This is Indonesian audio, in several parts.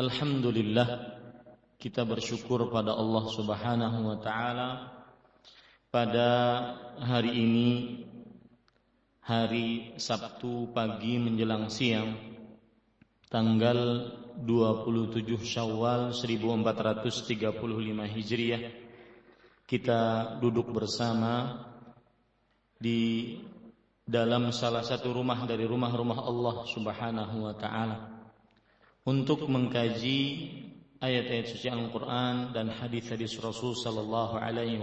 Alhamdulillah kita bersyukur pada Allah Subhanahu wa taala. Pada hari ini hari Sabtu pagi menjelang siang tanggal 27 Syawal 1435 Hijriah kita duduk bersama di dalam salah satu rumah dari rumah-rumah Allah Subhanahu wa taala untuk mengkaji ayat-ayat suci Al-Quran dan hadis-hadis Rasul Sallallahu Alaihi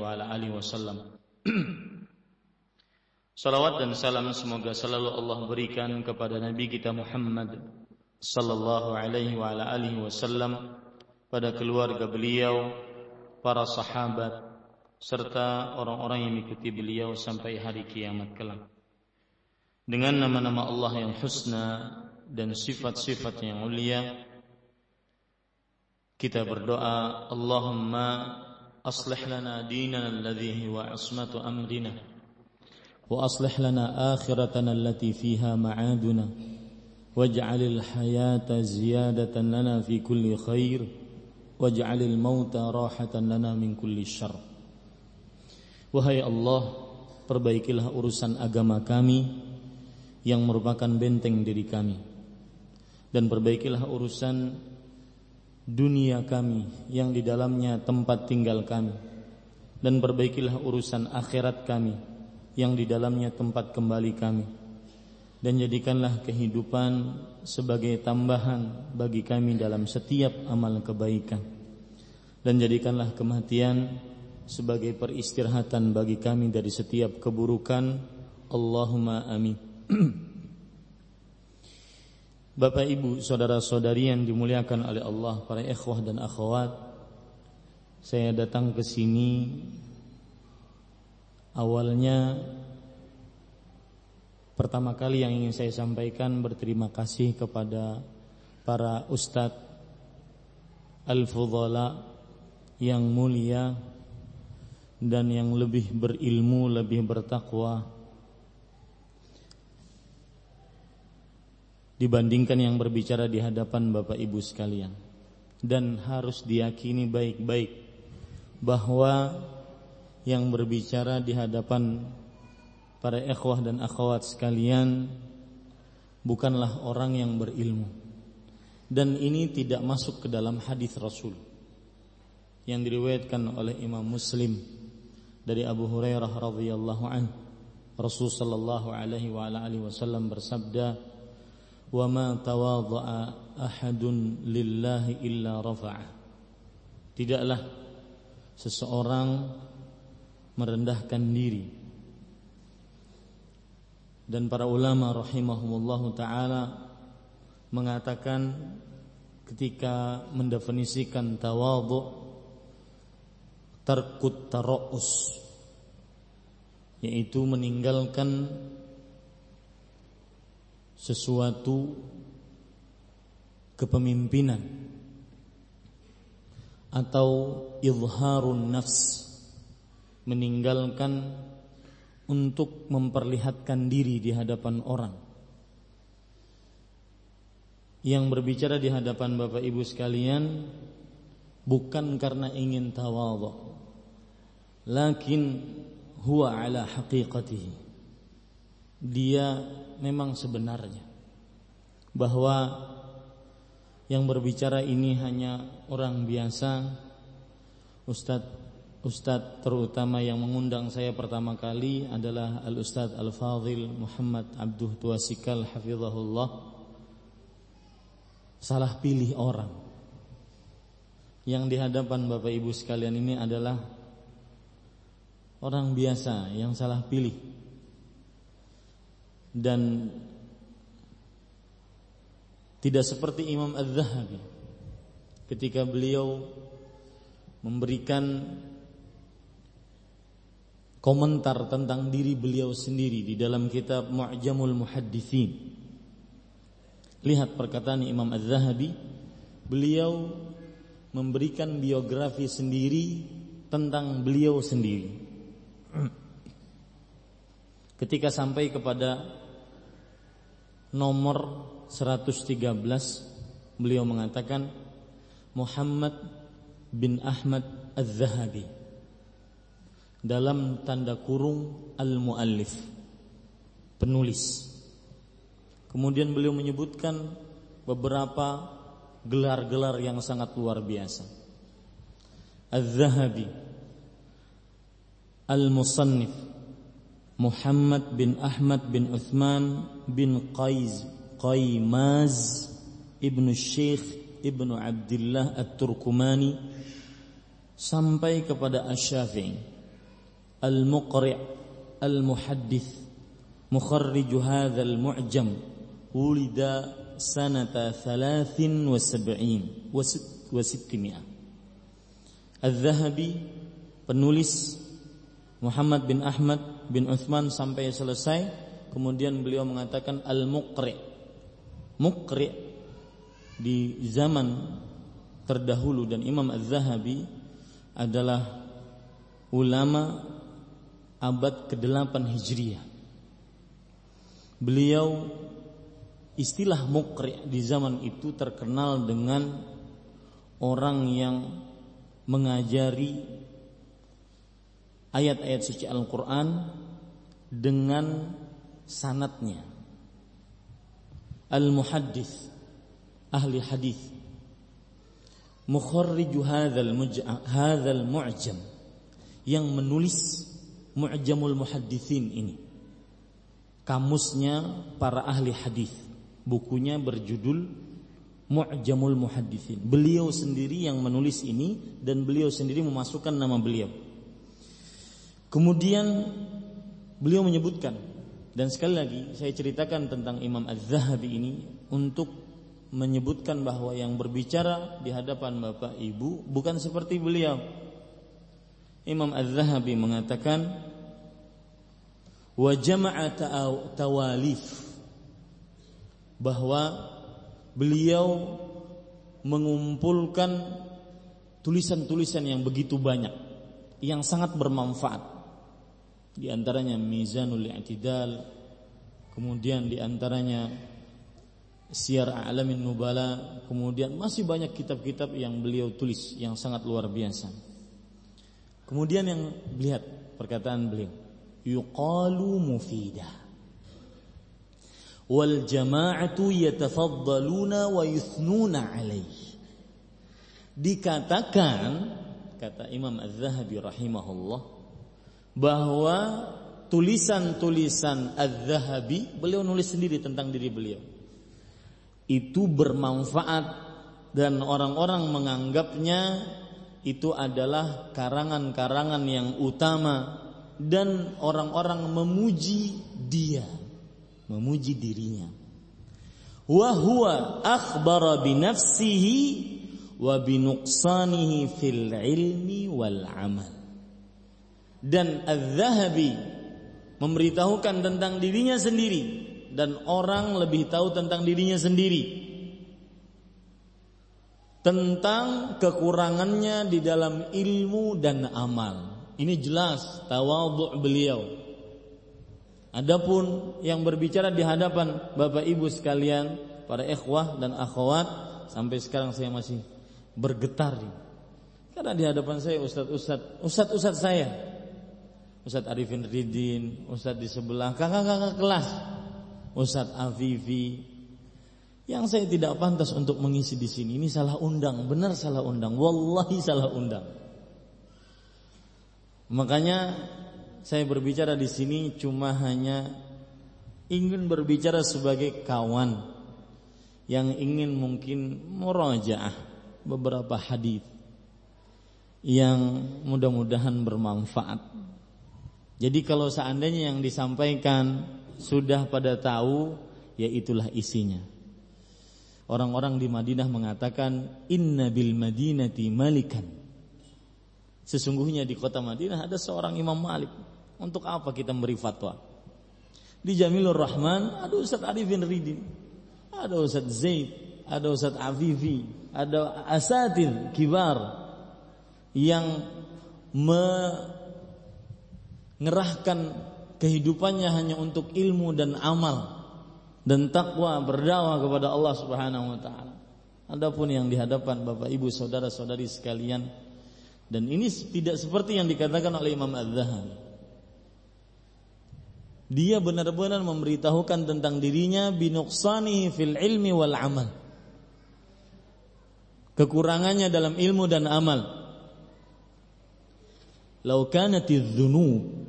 Wasallam. Salawat dan salam semoga selalu Allah berikan kepada Nabi kita Muhammad Sallallahu Alaihi Wasallam pada keluarga beliau, para sahabat, serta orang-orang yang mengikuti beliau sampai hari kiamat kelak. Dengan nama-nama Allah yang husna dan sifat-sifat yang mulia. Kita berdoa Allahumma aslih lana dinana alladhi huwa ismatu amrina wa aslih lana akhiratana allati fiha ma'aduna waj'alil hayata ziyadatan lana fi kulli khair waj'alil mauta rahatan lana min kulli syarr. Wahai Allah perbaikilah urusan agama kami yang merupakan benteng diri kami dan perbaikilah urusan dunia kami yang di dalamnya tempat tinggal kami. Dan perbaikilah urusan akhirat kami yang di dalamnya tempat kembali kami. Dan jadikanlah kehidupan sebagai tambahan bagi kami dalam setiap amal kebaikan. Dan jadikanlah kematian sebagai peristirahatan bagi kami dari setiap keburukan. Allahumma amin Bapak Ibu, saudara-saudari yang dimuliakan oleh Allah, para ikhwah dan akhwat, saya datang ke sini awalnya pertama kali yang ingin saya sampaikan berterima kasih kepada para ustadz al-fudhala yang mulia dan yang lebih berilmu, lebih bertakwa dibandingkan yang berbicara di hadapan Bapak Ibu sekalian. Dan harus diyakini baik-baik bahwa yang berbicara di hadapan para ikhwah dan akhwat sekalian bukanlah orang yang berilmu. Dan ini tidak masuk ke dalam hadis Rasul yang diriwayatkan oleh Imam Muslim dari Abu Hurairah radhiyallahu anhu. Rasul sallallahu alaihi wa alihi wasallam bersabda, وما تواضع أحد لله إلا رفعه tidaklah seseorang merendahkan diri. Dan para ulama rahimahumullah taala mengatakan ketika mendefinisikan tawadhu tarkut tara'us yaitu meninggalkan sesuatu kepemimpinan atau izharun nafs meninggalkan untuk memperlihatkan diri di hadapan orang. Yang berbicara di hadapan Bapak Ibu sekalian bukan karena ingin tawadhu lakin huwa ala haqiqatihi dia memang sebenarnya. Bahwa yang berbicara ini hanya orang biasa. Ustadz Ustadz terutama yang mengundang saya pertama kali adalah Al Ustadz Al Fadhil Muhammad Abduh Tuasikal Hafizahullah. Salah pilih orang. Yang di hadapan Bapak Ibu sekalian ini adalah Orang biasa yang salah pilih Dan tidak seperti Imam Az-Zahabi ketika beliau memberikan komentar tentang diri beliau sendiri di dalam kitab Mu'jamul Muhaddithin. Lihat perkataan Imam Az-Zahabi, beliau memberikan biografi sendiri tentang beliau sendiri. Ketika sampai kepada nomor 113 beliau mengatakan Muhammad bin Ahmad Az-Zahabi. Dalam tanda kurung al-muallif penulis. Kemudian beliau menyebutkan beberapa gelar-gelar yang sangat luar biasa. Az-Zahabi Al-Musannif Muhammad bin Ahmad bin Uthman bin Qais Qaymaz Ibnu Syekh Ibnu Abdullah At-Turkumani sampai kepada Asy-Syafi'i. Al-Muqri' Al-Muhaddits Mukharrij hadha al-mu'jam. Ulida sanata 73 wa 600 Al-Zahabi penulis Muhammad bin Ahmad bin Uthman sampai selesai kemudian beliau mengatakan al-muqri Mukri di zaman terdahulu dan Imam Az-Zahabi adalah ulama abad ke-8 Hijriah. Beliau istilah mukri di zaman itu terkenal dengan orang yang mengajari ayat-ayat suci Al-Qur'an dengan sanatnya. Al-muhaddis ahli hadis. Mukharriju hadzal hadzal mu'jam. Yang menulis mu'jamul muhadditsin ini. Kamusnya para ahli hadis. Bukunya berjudul Mu'jamul Muhadditsin. Beliau sendiri yang menulis ini dan beliau sendiri memasukkan nama beliau. Kemudian beliau menyebutkan dan sekali lagi saya ceritakan tentang Imam Az-Zahabi ini untuk menyebutkan bahwa yang berbicara di hadapan Bapak Ibu bukan seperti beliau. Imam Az-Zahabi mengatakan wa jama'a tawalif bahwa beliau mengumpulkan tulisan-tulisan yang begitu banyak yang sangat bermanfaat di antaranya Mizanul I'tidal, kemudian di antaranya Syiar A'lamin Nubala, kemudian masih banyak kitab-kitab yang beliau tulis yang sangat luar biasa. Kemudian yang lihat perkataan beliau, yuqalu mufidah. Wal jama'atu yatafaddaluna wa yuthnuna alaih. Dikatakan kata Imam Az-Zahabi rahimahullah bahwa tulisan-tulisan Az-Zahabi beliau nulis sendiri tentang diri beliau. Itu bermanfaat dan orang-orang menganggapnya itu adalah karangan-karangan yang utama dan orang-orang memuji dia, memuji dirinya. Wa huwa akhbara bi nafsihi wa bi nuqsanihi fil ilmi wal amal. Dan Az-Zahabi memberitahukan tentang dirinya sendiri dan orang lebih tahu tentang dirinya sendiri tentang kekurangannya di dalam ilmu dan amal. Ini jelas tawadhu beliau. Adapun yang berbicara di hadapan Bapak Ibu sekalian, para ikhwah dan akhwat, sampai sekarang saya masih bergetar Karena di hadapan saya ustaz-ustaz, ustaz-ustaz saya. Ustaz Arifin Ridin, ustaz di sebelah, kakak-kakak kelas. Ustaz Afifi, yang saya tidak pantas untuk mengisi di sini. Ini salah undang, benar salah undang. Wallahi salah undang. Makanya saya berbicara di sini cuma hanya ingin berbicara sebagai kawan yang ingin mungkin murajaah beberapa hadis yang mudah-mudahan bermanfaat. Jadi kalau seandainya yang disampaikan sudah pada tahu, ya itulah isinya. Orang-orang di Madinah mengatakan inna bil madinati malikan Sesungguhnya di kota Madinah ada seorang Imam Malik. Untuk apa kita memberi fatwa? Di Jamilur Rahman ada Ustaz Arifin Ridin, ada Ustaz Zaid, ada Ustaz Afifi, ada asatir kibar yang mengerahkan kehidupannya hanya untuk ilmu dan amal dan takwa berdakwah kepada Allah Subhanahu wa taala. Adapun yang di hadapan Bapak Ibu saudara-saudari sekalian dan ini tidak seperti yang dikatakan oleh Imam Az-Zahabi. Dia benar-benar memberitahukan tentang dirinya binuqsani fil ilmi wal amal. Kekurangannya dalam ilmu dan amal. Lau kanatiz dzunub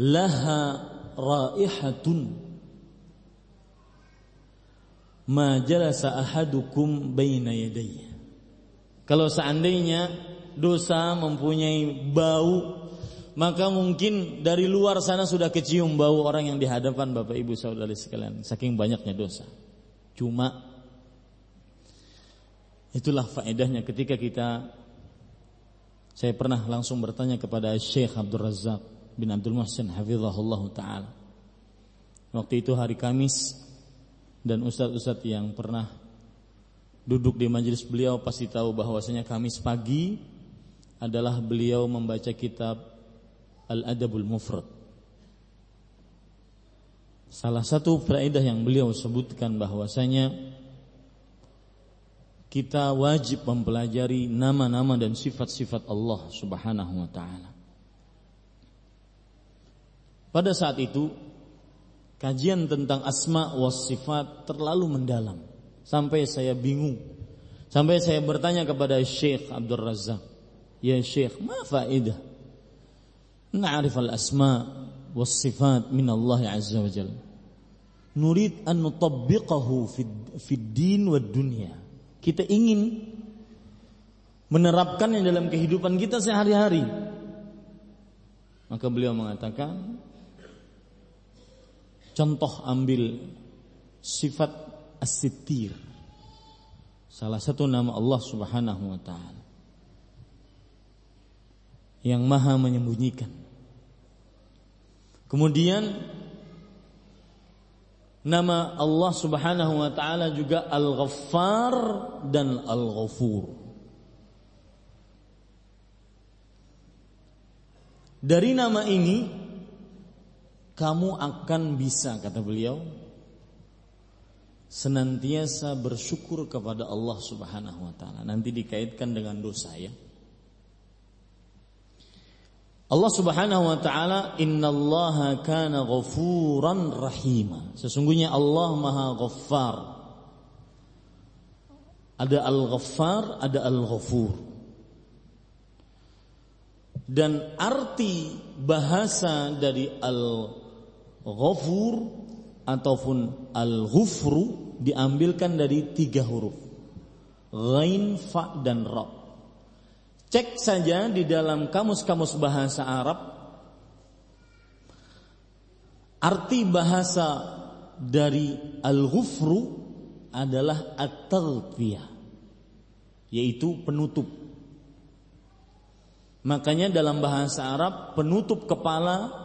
laha raihatun. Ma jalasa ahadukum baina yadayya kalau seandainya dosa mempunyai bau, maka mungkin dari luar sana sudah kecium bau orang yang di hadapan Bapak Ibu saudara sekalian, saking banyaknya dosa. Cuma itulah faedahnya ketika kita saya pernah langsung bertanya kepada Syekh Abdul Razak bin Abdul Muhsin hafizahullah taala. Waktu itu hari Kamis dan ustadz-ustadz yang pernah duduk di majelis beliau pasti tahu bahwasanya Kamis pagi adalah beliau membaca kitab Al-Adabul Mufrad. Salah satu faedah yang beliau sebutkan bahwasanya kita wajib mempelajari nama-nama dan sifat-sifat Allah Subhanahu wa taala. Pada saat itu kajian tentang asma was sifat terlalu mendalam Sampai saya bingung. Sampai saya bertanya kepada Syekh Abdul Razak. Ya Syekh, ma faedah? Na'rif al-asma was sifat min Allah Azza wa Jalla. Nurid an nutabbiqahu fi din wa dunya. Kita ingin menerapkannya dalam kehidupan kita sehari-hari. Maka beliau mengatakan contoh ambil sifat As-Sittir. Salah satu nama Allah Subhanahu wa taala. Yang Maha menyembunyikan. Kemudian nama Allah Subhanahu wa taala juga Al-Ghaffar dan Al-Ghafur. Dari nama ini kamu akan bisa kata beliau senantiasa bersyukur kepada Allah Subhanahu wa taala. Nanti dikaitkan dengan dosa ya. Allah Subhanahu wa taala innallaha kana ghafuran rahima. Sesungguhnya Allah Maha Ghaffar. Ada Al-Ghaffar, ada Al-Ghafur. Dan arti bahasa dari Al-Ghafur ataupun al-ghufru diambilkan dari tiga huruf. Ghain, fa dan ra. Cek saja di dalam kamus-kamus bahasa Arab arti bahasa dari al-ghufru adalah at-taghfiyah yaitu penutup. Makanya dalam bahasa Arab penutup kepala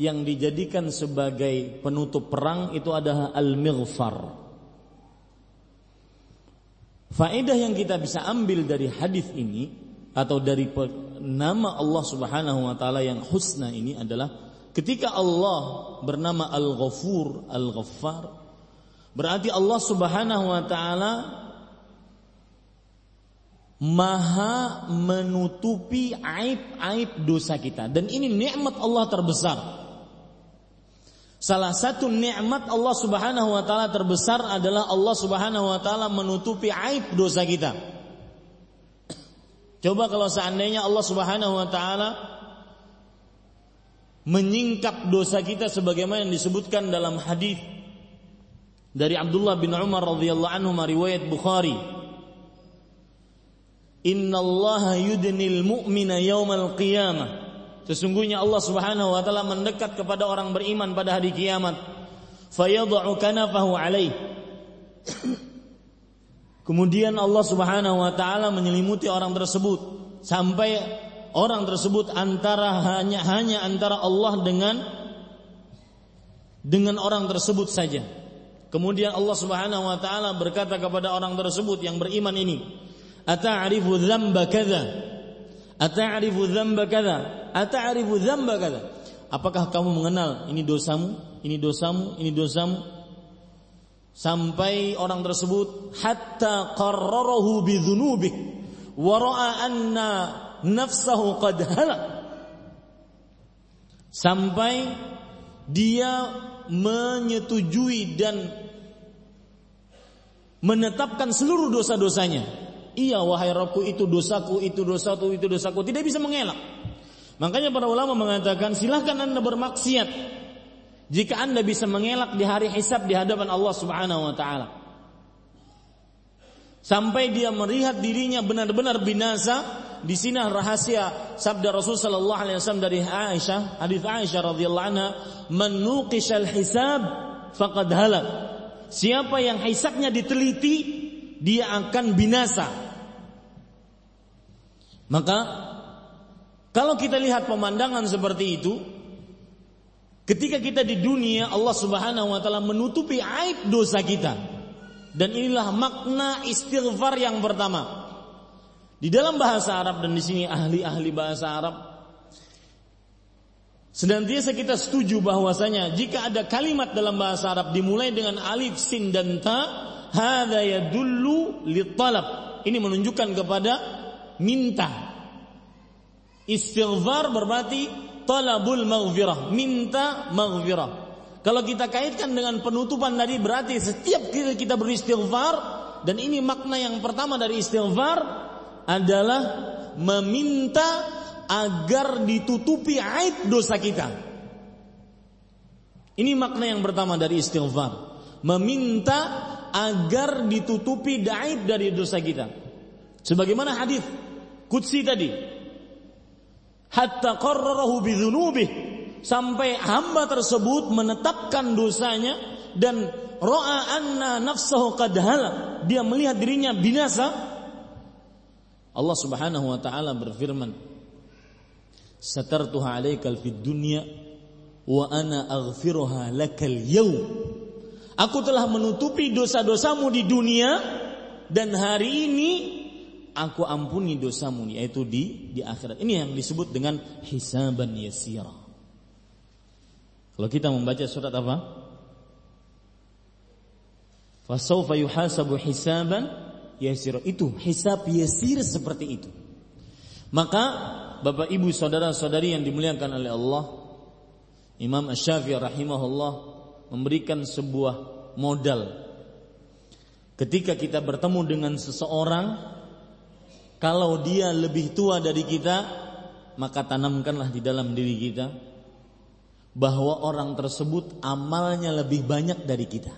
yang dijadikan sebagai penutup perang itu adalah al-mighfar. Faedah yang kita bisa ambil dari hadis ini atau dari nama Allah Subhanahu wa taala yang husna ini adalah ketika Allah bernama Al-Ghafur, Al-Ghaffar berarti Allah Subhanahu wa taala maha menutupi aib-aib dosa kita dan ini nikmat Allah terbesar. Salah satu nikmat Allah Subhanahu wa taala terbesar adalah Allah Subhanahu wa taala menutupi aib dosa kita. Coba kalau seandainya Allah Subhanahu wa taala menyingkap dosa kita sebagaimana yang disebutkan dalam hadis dari Abdullah bin Umar radhiyallahu anhu riwayat Bukhari Innallaha yudnil mu'mina yaumal qiyamah. Sesungguhnya Allah Subhanahu wa taala mendekat kepada orang beriman pada hari kiamat. Fayadh'u kanafahu alaih. Kemudian Allah Subhanahu wa taala menyelimuti orang tersebut sampai orang tersebut antara hanya hanya antara Allah dengan dengan orang tersebut saja. Kemudian Allah Subhanahu wa taala berkata kepada orang tersebut yang beriman ini, ata'rifu dzamba kadza ata'rifu dzamba kadza? Ata'rifu dzamba kadza? Apakah kamu mengenal ini dosamu ini dosamu ini dosamu? Sampai orang tersebut hatta qarrarahu bidzunubih wa ra'a anna nafsahu qad halak. Sampai dia menyetujui dan menetapkan seluruh dosa-dosanya Iya wahai Rabbku itu dosaku, itu dosaku, itu dosaku. Tidak bisa mengelak. Makanya para ulama mengatakan silahkan anda bermaksiat jika anda bisa mengelak di hari hisab di hadapan Allah Subhanahu Wa Taala. Sampai dia melihat dirinya benar-benar binasa. Di sini rahasia sabda Rasul Sallallahu Alaihi Wasallam dari Aisyah, hadis Aisyah radhiyallahu anha, "Menuqishal hisab faqad halak." Siapa yang hisabnya diteliti, dia akan binasa. Maka kalau kita lihat pemandangan seperti itu, ketika kita di dunia Allah Subhanahu wa taala menutupi aib dosa kita. Dan inilah makna istighfar yang pertama. Di dalam bahasa Arab dan di sini ahli-ahli bahasa Arab Senantiasa kita setuju bahwasanya jika ada kalimat dalam bahasa Arab dimulai dengan alif, sin dan ta, hadza yadullu litalab. Ini menunjukkan kepada minta. Istighfar berarti talabul maghfirah, minta maghfirah. Kalau kita kaitkan dengan penutupan tadi berarti setiap kita kita beristighfar dan ini makna yang pertama dari istighfar adalah meminta agar ditutupi aib dosa kita. Ini makna yang pertama dari istighfar. Meminta agar ditutupi daib dari dosa kita. Sebagaimana hadis Qudsi tadi. Hatta qarrarahu bidzunubih sampai hamba tersebut menetapkan dosanya dan ra'a anna nafsahu qad Dia melihat dirinya binasa. Allah Subhanahu wa taala berfirman, "Satartuha 'alaikal fid dunya wa ana aghfiruha lakal yawm." Aku telah menutupi dosa-dosamu di dunia dan hari ini aku ampuni dosamu yaitu di di akhirat. Ini yang disebut dengan hisaban yasira. Kalau kita membaca surat apa? Fasaufa yuhasabu hisaban yasira. Itu hisab yasir seperti itu. Maka Bapak Ibu saudara-saudari yang dimuliakan oleh Allah, Imam Asy-Syafi'i rahimahullah memberikan sebuah modal. Ketika kita bertemu dengan seseorang, kalau dia lebih tua dari kita, maka tanamkanlah di dalam diri kita bahwa orang tersebut amalnya lebih banyak dari kita.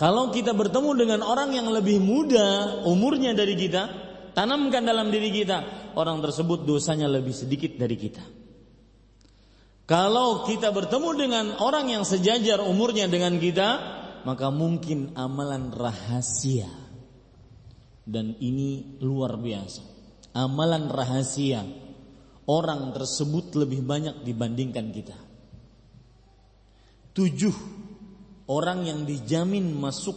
Kalau kita bertemu dengan orang yang lebih muda umurnya dari kita, tanamkan dalam diri kita, orang tersebut dosanya lebih sedikit dari kita. Kalau kita bertemu dengan orang yang sejajar umurnya dengan kita, maka mungkin amalan rahasia. Dan ini luar biasa. Amalan rahasia orang tersebut lebih banyak dibandingkan kita. Tujuh orang yang dijamin masuk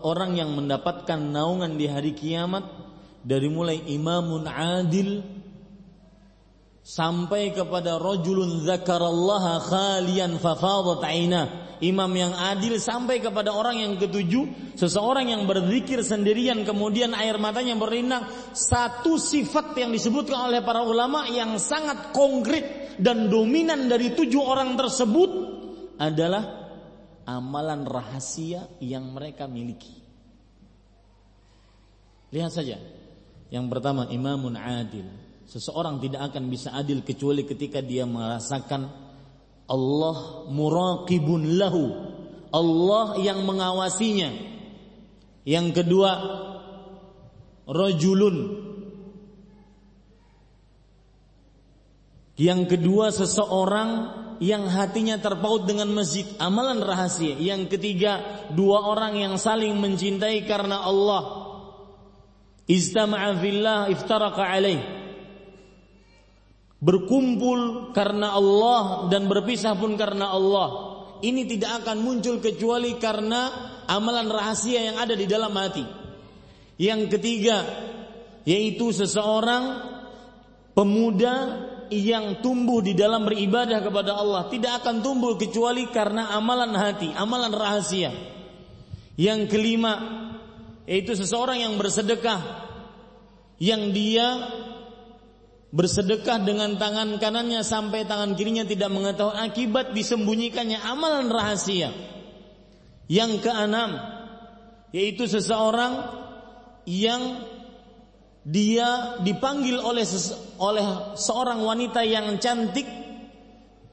orang yang mendapatkan naungan di hari kiamat dari mulai imamun adil sampai kepada rajulun zakarallaha khalian fafadat aina imam yang adil sampai kepada orang yang ketujuh seseorang yang berzikir sendirian kemudian air matanya berlinang satu sifat yang disebutkan oleh para ulama yang sangat konkret dan dominan dari tujuh orang tersebut adalah amalan rahasia yang mereka miliki. Lihat saja. Yang pertama imamun adil Seseorang tidak akan bisa adil kecuali ketika dia merasakan Allah muraqibun lahu. Allah yang mengawasinya. Yang kedua, rajulun. Yang kedua seseorang yang hatinya terpaut dengan masjid, amalan rahasia. Yang ketiga, dua orang yang saling mencintai karena Allah. Istama'a fillah alaih berkumpul karena Allah dan berpisah pun karena Allah. Ini tidak akan muncul kecuali karena amalan rahasia yang ada di dalam hati. Yang ketiga, yaitu seseorang pemuda yang tumbuh di dalam beribadah kepada Allah tidak akan tumbuh kecuali karena amalan hati, amalan rahasia. Yang kelima, yaitu seseorang yang bersedekah yang dia bersedekah dengan tangan kanannya sampai tangan kirinya tidak mengetahui akibat disembunyikannya amalan rahasia. Yang keenam yaitu seseorang yang dia dipanggil oleh oleh seorang wanita yang cantik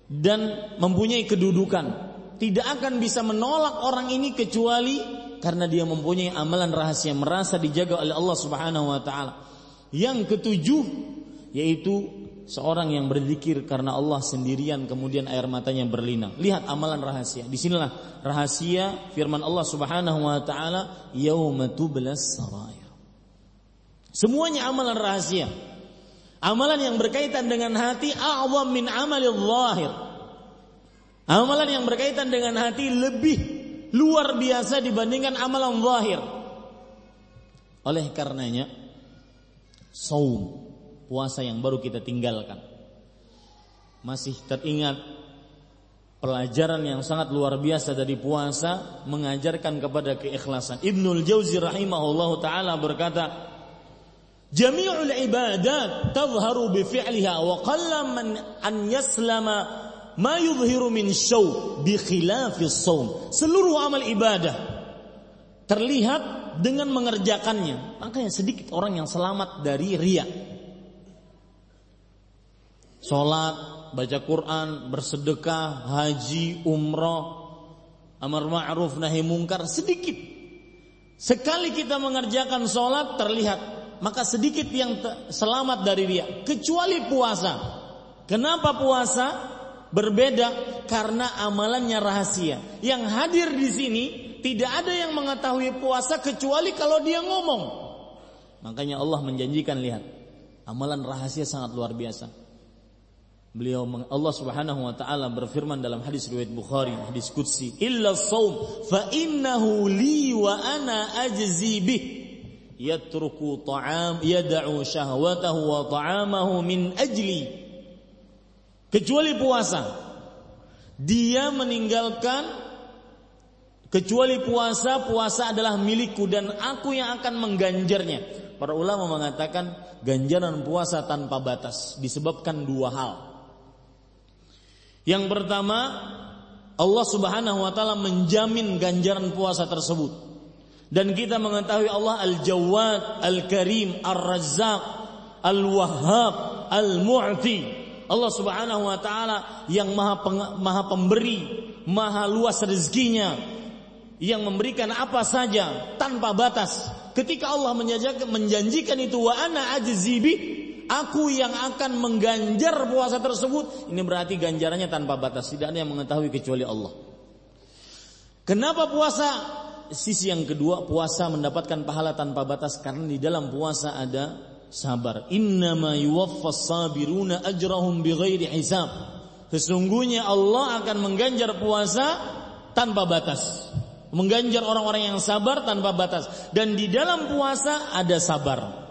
dan mempunyai kedudukan. Tidak akan bisa menolak orang ini kecuali karena dia mempunyai amalan rahasia merasa dijaga oleh Allah Subhanahu wa taala. Yang ketujuh yaitu seorang yang berzikir karena Allah sendirian kemudian air matanya berlinang. Lihat amalan rahasia. Di sinilah rahasia firman Allah Subhanahu wa taala, "Yauma sarair." Semuanya amalan rahasia. Amalan yang berkaitan dengan hati a'zam min amalil zahir. Amalan yang berkaitan dengan hati lebih luar biasa dibandingkan amalan zahir. Oleh karenanya, saum puasa yang baru kita tinggalkan. Masih teringat pelajaran yang sangat luar biasa dari puasa mengajarkan kepada keikhlasan. Ibnul Jauzi rahimahullah taala berkata, "Jami'ul ibadat tadhharu bi fi'liha wa qalla man an yaslama ma yudhiru min syaw bi khilafi shaum." Seluruh amal ibadah terlihat dengan mengerjakannya. Makanya sedikit orang yang selamat dari riya sholat, baca Quran, bersedekah, haji, umroh, amar ma'ruf nahi mungkar sedikit. Sekali kita mengerjakan sholat terlihat maka sedikit yang selamat dari dia kecuali puasa. Kenapa puasa? Berbeda karena amalannya rahasia. Yang hadir di sini tidak ada yang mengetahui puasa kecuali kalau dia ngomong. Makanya Allah menjanjikan lihat, amalan rahasia sangat luar biasa. Beliau Allah Subhanahu wa taala berfirman dalam hadis riwayat Bukhari, hadis qudsi, "Illa shaum fa innahu li wa ana ajzi bih." Yatruku ta'am yad'u syahwatahu wa ta'amahu min ajli. Kecuali puasa. Dia meninggalkan kecuali puasa, puasa adalah milikku dan aku yang akan mengganjarnya. Para ulama mengatakan ganjaran puasa tanpa batas disebabkan dua hal. Yang pertama, Allah Subhanahu wa taala menjamin ganjaran puasa tersebut. Dan kita mengetahui Allah Al-Jawad, Al-Karim, Ar-Razzaq, Al-Wahhab, Al-Mu'ti. Allah Subhanahu wa taala yang Maha peng, Maha pemberi, Maha luas rezekinya, yang memberikan apa saja tanpa batas. Ketika Allah menjanjikan itu wa ana ajzibi, aku yang akan mengganjar puasa tersebut, ini berarti ganjarannya tanpa batas, tidak ada yang mengetahui kecuali Allah. Kenapa puasa? Sisi yang kedua, puasa mendapatkan pahala tanpa batas karena di dalam puasa ada sabar. Innama yuwaffas sabiruna ajrahum bighairi hisab. Sesungguhnya Allah akan mengganjar puasa tanpa batas mengganjar orang-orang yang sabar tanpa batas dan di dalam puasa ada sabar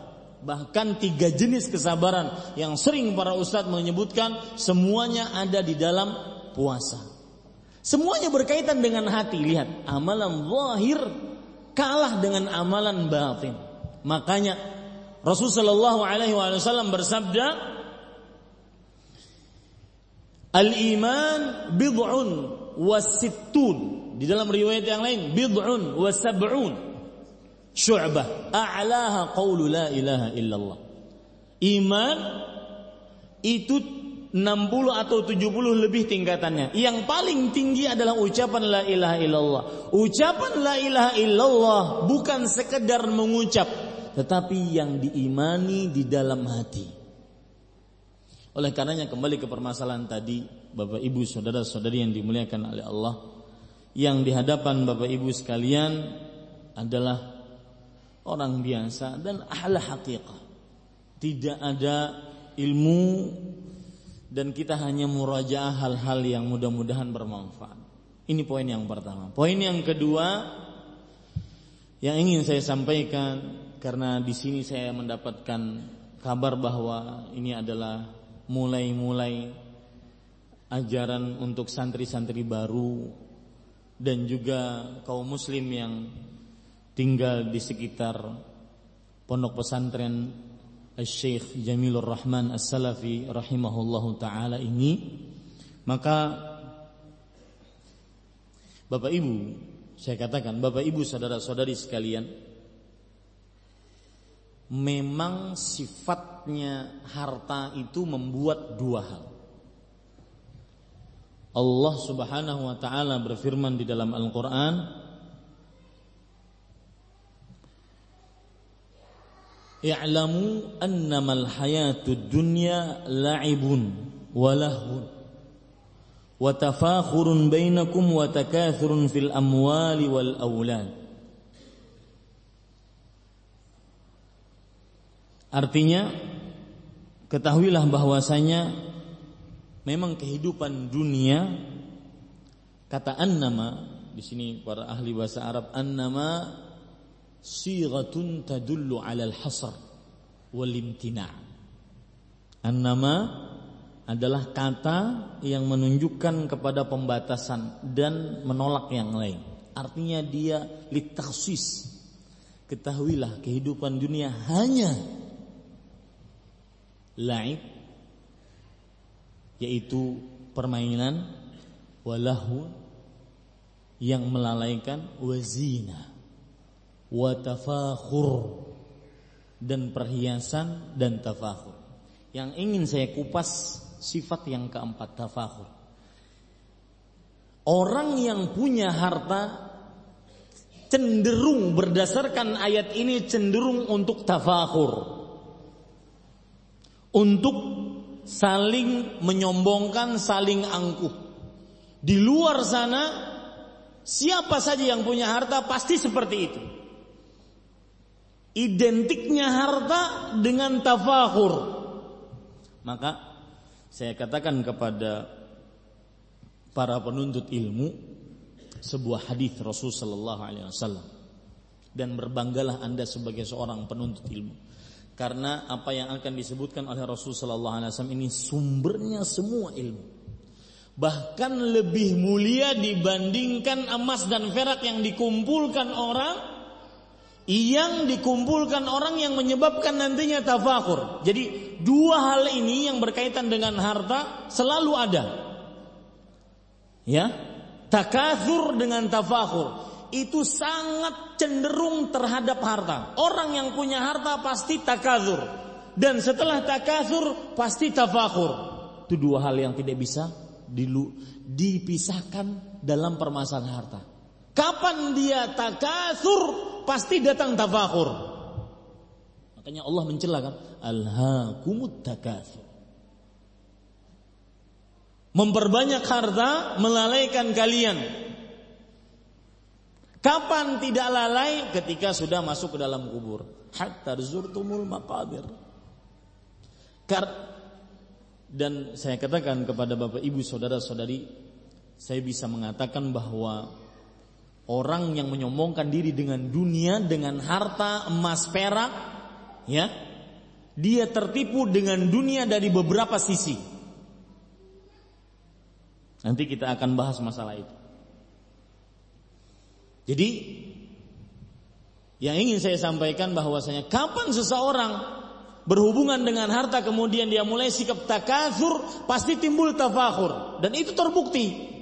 bahkan tiga jenis kesabaran yang sering para ustadz menyebutkan semuanya ada di dalam puasa. Semuanya berkaitan dengan hati. Lihat amalan zahir kalah dengan amalan batin. Makanya Rasulullah Alaihi Wasallam bersabda al iman bid'un wasittun di dalam riwayat yang lain bid'un wa sab'un syu'bah a'laha qawlu la ilaha illallah. Iman itu 60 atau 70 lebih tingkatannya. Yang paling tinggi adalah ucapan la ilaha illallah. Ucapan la ilaha illallah bukan sekedar mengucap, tetapi yang diimani di dalam hati. Oleh karenanya kembali ke permasalahan tadi, Bapak Ibu, saudara-saudari yang dimuliakan oleh Allah, yang di hadapan Bapak Ibu sekalian adalah orang biasa dan ahli hakikat. Tidak ada ilmu dan kita hanya murajaah hal-hal yang mudah-mudahan bermanfaat. Ini poin yang pertama. Poin yang kedua yang ingin saya sampaikan karena di sini saya mendapatkan kabar bahwa ini adalah mulai-mulai ajaran untuk santri-santri baru dan juga kaum muslim yang tinggal di sekitar pondok pesantren Syekh Jamilur Rahman As-Salafi rahimahullahu taala ini maka Bapak Ibu saya katakan Bapak Ibu saudara-saudari sekalian memang sifatnya harta itu membuat dua hal. Allah Subhanahu wa taala berfirman di dalam Al-Qur'an I'lamu annamal hayatud dunya la'ibun wa lahwun. Wa tafakhurun bainakum wa takathurun fil amwali wal aulad Artinya ketahuilah bahwasanya memang kehidupan dunia kata annama di sini para ahli bahasa Arab annama sighatun tadullu 'ala al-hasr wal annama adalah kata yang menunjukkan kepada pembatasan dan menolak yang lain. Artinya dia litaksis. Ketahuilah kehidupan dunia hanya laib yaitu permainan walahu yang melalaikan wazina watafakhur dan perhiasan dan tafakhur. Yang ingin saya kupas sifat yang keempat tafakhur. Orang yang punya harta cenderung berdasarkan ayat ini cenderung untuk tafakhur. Untuk saling menyombongkan, saling angkuh. Di luar sana, siapa saja yang punya harta pasti seperti itu. Identiknya harta dengan tafakur. Maka saya katakan kepada para penuntut ilmu sebuah hadis Rasul Sallallahu Alaihi Wasallam dan berbanggalah anda sebagai seorang penuntut ilmu karena apa yang akan disebutkan oleh Rasul sallallahu alaihi wasallam ini sumbernya semua ilmu. Bahkan lebih mulia dibandingkan emas dan perak yang dikumpulkan orang yang dikumpulkan orang yang menyebabkan nantinya tafakur. Jadi dua hal ini yang berkaitan dengan harta selalu ada. Ya, takathur dengan tafakur itu sangat cenderung terhadap harta. Orang yang punya harta pasti takazur. Dan setelah takazur pasti tafakur. Itu dua hal yang tidak bisa dipisahkan dalam permasalahan harta. Kapan dia takasur, pasti datang tafakur. Makanya Allah mencela kan, alhaakumut takasur. Memperbanyak harta melalaikan kalian. Kapan tidak lalai? Ketika sudah masuk ke dalam kubur. Hatta zurtumul maqabir. Dan saya katakan kepada Bapak Ibu saudara-saudari, saya bisa mengatakan bahwa Orang yang menyombongkan diri dengan dunia, dengan harta, emas, perak, ya, dia tertipu dengan dunia dari beberapa sisi. Nanti kita akan bahas masalah itu. Jadi, yang ingin saya sampaikan bahwasanya kapan seseorang berhubungan dengan harta kemudian dia mulai sikap takatsur, pasti timbul tafakhur dan itu terbukti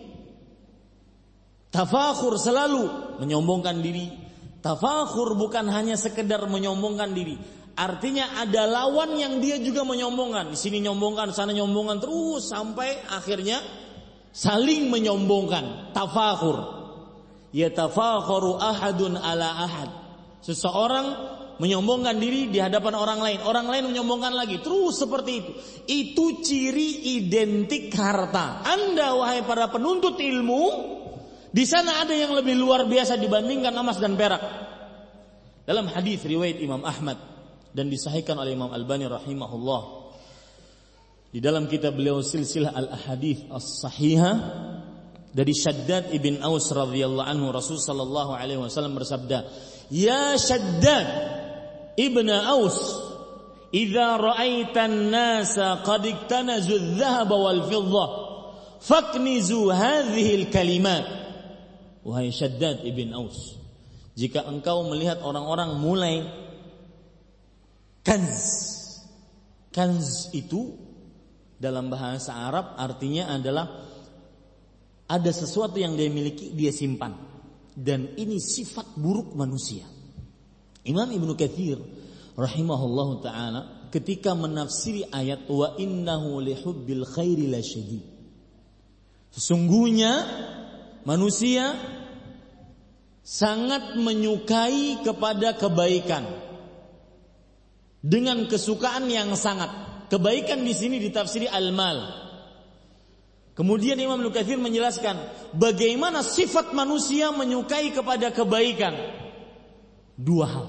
Tafakhur selalu menyombongkan diri. Tafakhur bukan hanya sekedar menyombongkan diri. Artinya ada lawan yang dia juga menyombongkan. Di sini nyombongkan, sana nyombongkan terus sampai akhirnya saling menyombongkan. Tafakhur. Ya tafakhuru ahadun ala ahad. Seseorang menyombongkan diri di hadapan orang lain, orang lain menyombongkan lagi, terus seperti itu. Itu ciri identik harta. Anda wahai para penuntut ilmu, di sana ada yang lebih luar biasa dibandingkan emas dan perak. Dalam hadis riwayat Imam Ahmad dan disahihkan oleh Imam Albani rahimahullah. Di dalam kitab beliau silsilah al-ahadith as-sahihah dari Shaddad ibn Aus radhiyallahu anhu Rasul sallallahu alaihi wasallam bersabda, "Ya Shaddad ibn Aus, idza ra'aita an-nasa qad iktanazu adh-dhahaba wal fiddah, faknizu hadhihi al-kalimat." Wahai Shaddad ibn Aus Jika engkau melihat orang-orang mulai Kanz Kanz itu Dalam bahasa Arab artinya adalah Ada sesuatu yang dia miliki Dia simpan. Dan ini sifat buruk manusia. Imam Ibn Kathir Rahimahullah ta'ala Ketika menafsiri ayat Wa innahu lihubbil khairi la syadid. Sesungguhnya manusia sangat menyukai kepada kebaikan dengan kesukaan yang sangat. Kebaikan di sini ditafsiri al-mal. Kemudian Imam Lukathir menjelaskan bagaimana sifat manusia menyukai kepada kebaikan. Dua hal.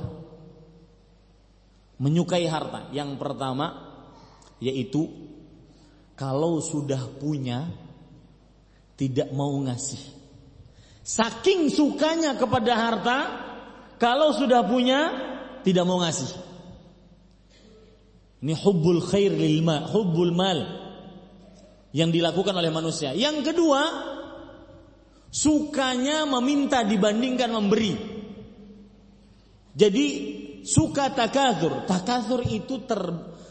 Menyukai harta. Yang pertama yaitu kalau sudah punya tidak mau ngasih. Saking sukanya kepada harta, kalau sudah punya tidak mau ngasih. Ini hubbul khair lil ma, hubbul mal yang dilakukan oleh manusia. Yang kedua, sukanya meminta dibandingkan memberi. Jadi suka takatur. Takatur itu ter,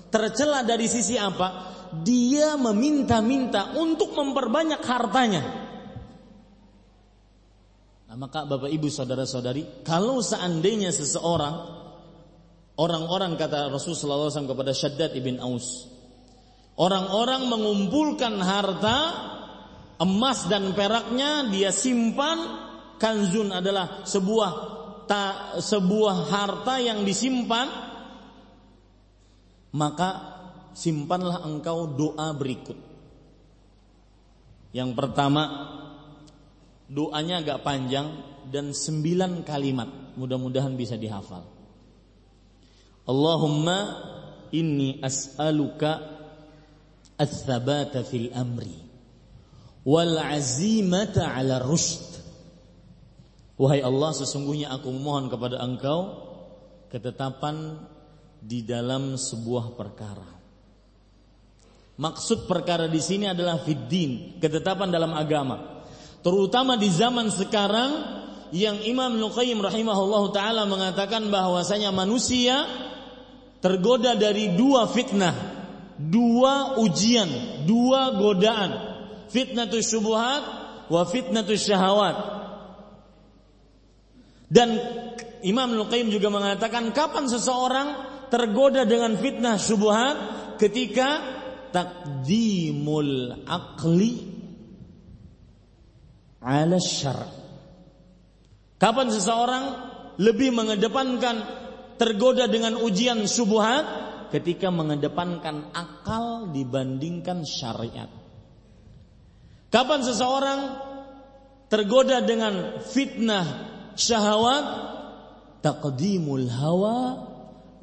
tercela dari sisi apa? Dia meminta-minta untuk memperbanyak hartanya. Nah, maka Bapak Ibu saudara-saudari, kalau seandainya seseorang orang-orang kata Rasulullah SAW kepada Syaddad ibn Aus, orang-orang mengumpulkan harta emas dan peraknya dia simpan kanzun adalah sebuah ta, sebuah harta yang disimpan maka simpanlah engkau doa berikut. Yang pertama Doanya agak panjang dan sembilan kalimat. Mudah-mudahan bisa dihafal. Allahumma inni as'aluka ats-tsabata fil amri wal azimata 'ala rusyd. Wahai Allah, sesungguhnya aku memohon kepada Engkau ketetapan di dalam sebuah perkara. Maksud perkara di sini adalah fiddin, ketetapan dalam agama terutama di zaman sekarang yang Imam Nuqayyim rahimahullah taala mengatakan bahwasanya manusia tergoda dari dua fitnah, dua ujian, dua godaan. Fitnatus syubhat wa fitnatus syahawat. Dan Imam Nuqayyim juga mengatakan kapan seseorang tergoda dengan fitnah syubhat ketika takdimul akli ala syar Kapan seseorang lebih mengedepankan tergoda dengan ujian subuhat ketika mengedepankan akal dibandingkan syariat. Kapan seseorang tergoda dengan fitnah syahwat taqdimul hawa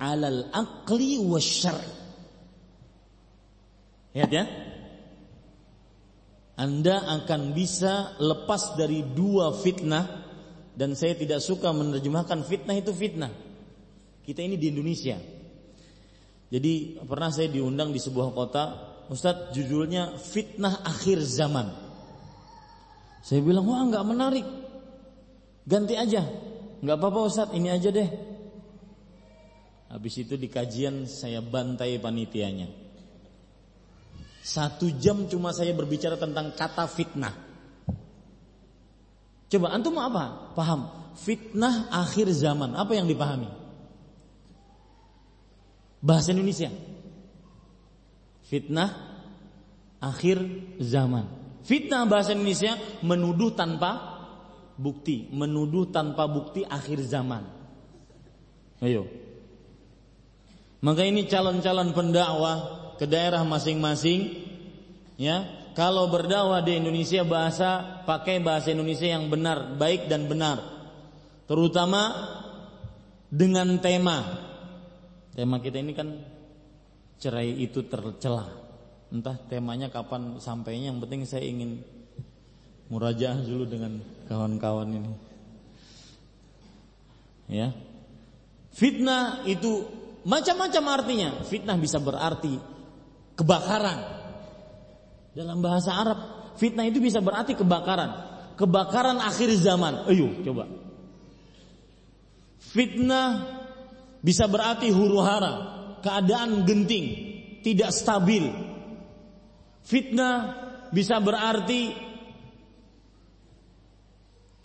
alal aqli wasyari. Lihat ya. Anda akan bisa lepas dari dua fitnah dan saya tidak suka menerjemahkan fitnah itu fitnah. Kita ini di Indonesia. Jadi pernah saya diundang di sebuah kota, Ustadz judulnya fitnah akhir zaman. Saya bilang wah nggak menarik, ganti aja, nggak apa-apa Ustadz ini aja deh. Habis itu di kajian saya bantai panitianya. Satu jam cuma saya berbicara tentang kata fitnah. Coba antum apa? Paham? Fitnah akhir zaman. Apa yang dipahami? bahasa Indonesia. Fitnah akhir zaman. Fitnah bahasa Indonesia menuduh tanpa bukti, menuduh tanpa bukti akhir zaman. Ayo. Maka ini calon-calon pendakwah ke daerah masing-masing ya, kalau berdakwah di Indonesia bahasa pakai bahasa Indonesia yang benar, baik dan benar. Terutama dengan tema Tema kita ini kan cerai itu tercela. Entah temanya kapan sampainya, yang penting saya ingin murajaah dulu dengan kawan-kawan ini. Ya. Fitnah itu macam-macam artinya. Fitnah bisa berarti kebakaran. Dalam bahasa Arab, fitnah itu bisa berarti kebakaran. Kebakaran akhir zaman. Ayo, coba. Fitnah bisa berarti huru hara, keadaan genting, tidak stabil. Fitnah bisa berarti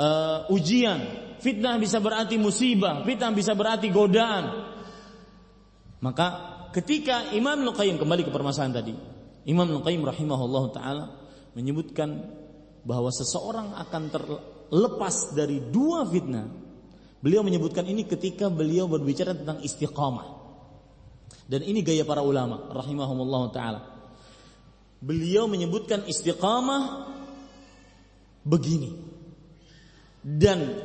uh, ujian, fitnah bisa berarti musibah, fitnah bisa berarti godaan. Maka ketika Imam Luqayyim kembali ke permasalahan tadi, Imam Luqayyim rahimahullah taala menyebutkan bahwa seseorang akan terlepas dari dua fitnah Beliau menyebutkan ini ketika beliau berbicara tentang istiqamah. Dan ini gaya para ulama rahimahumullah taala. Beliau menyebutkan istiqamah begini. Dan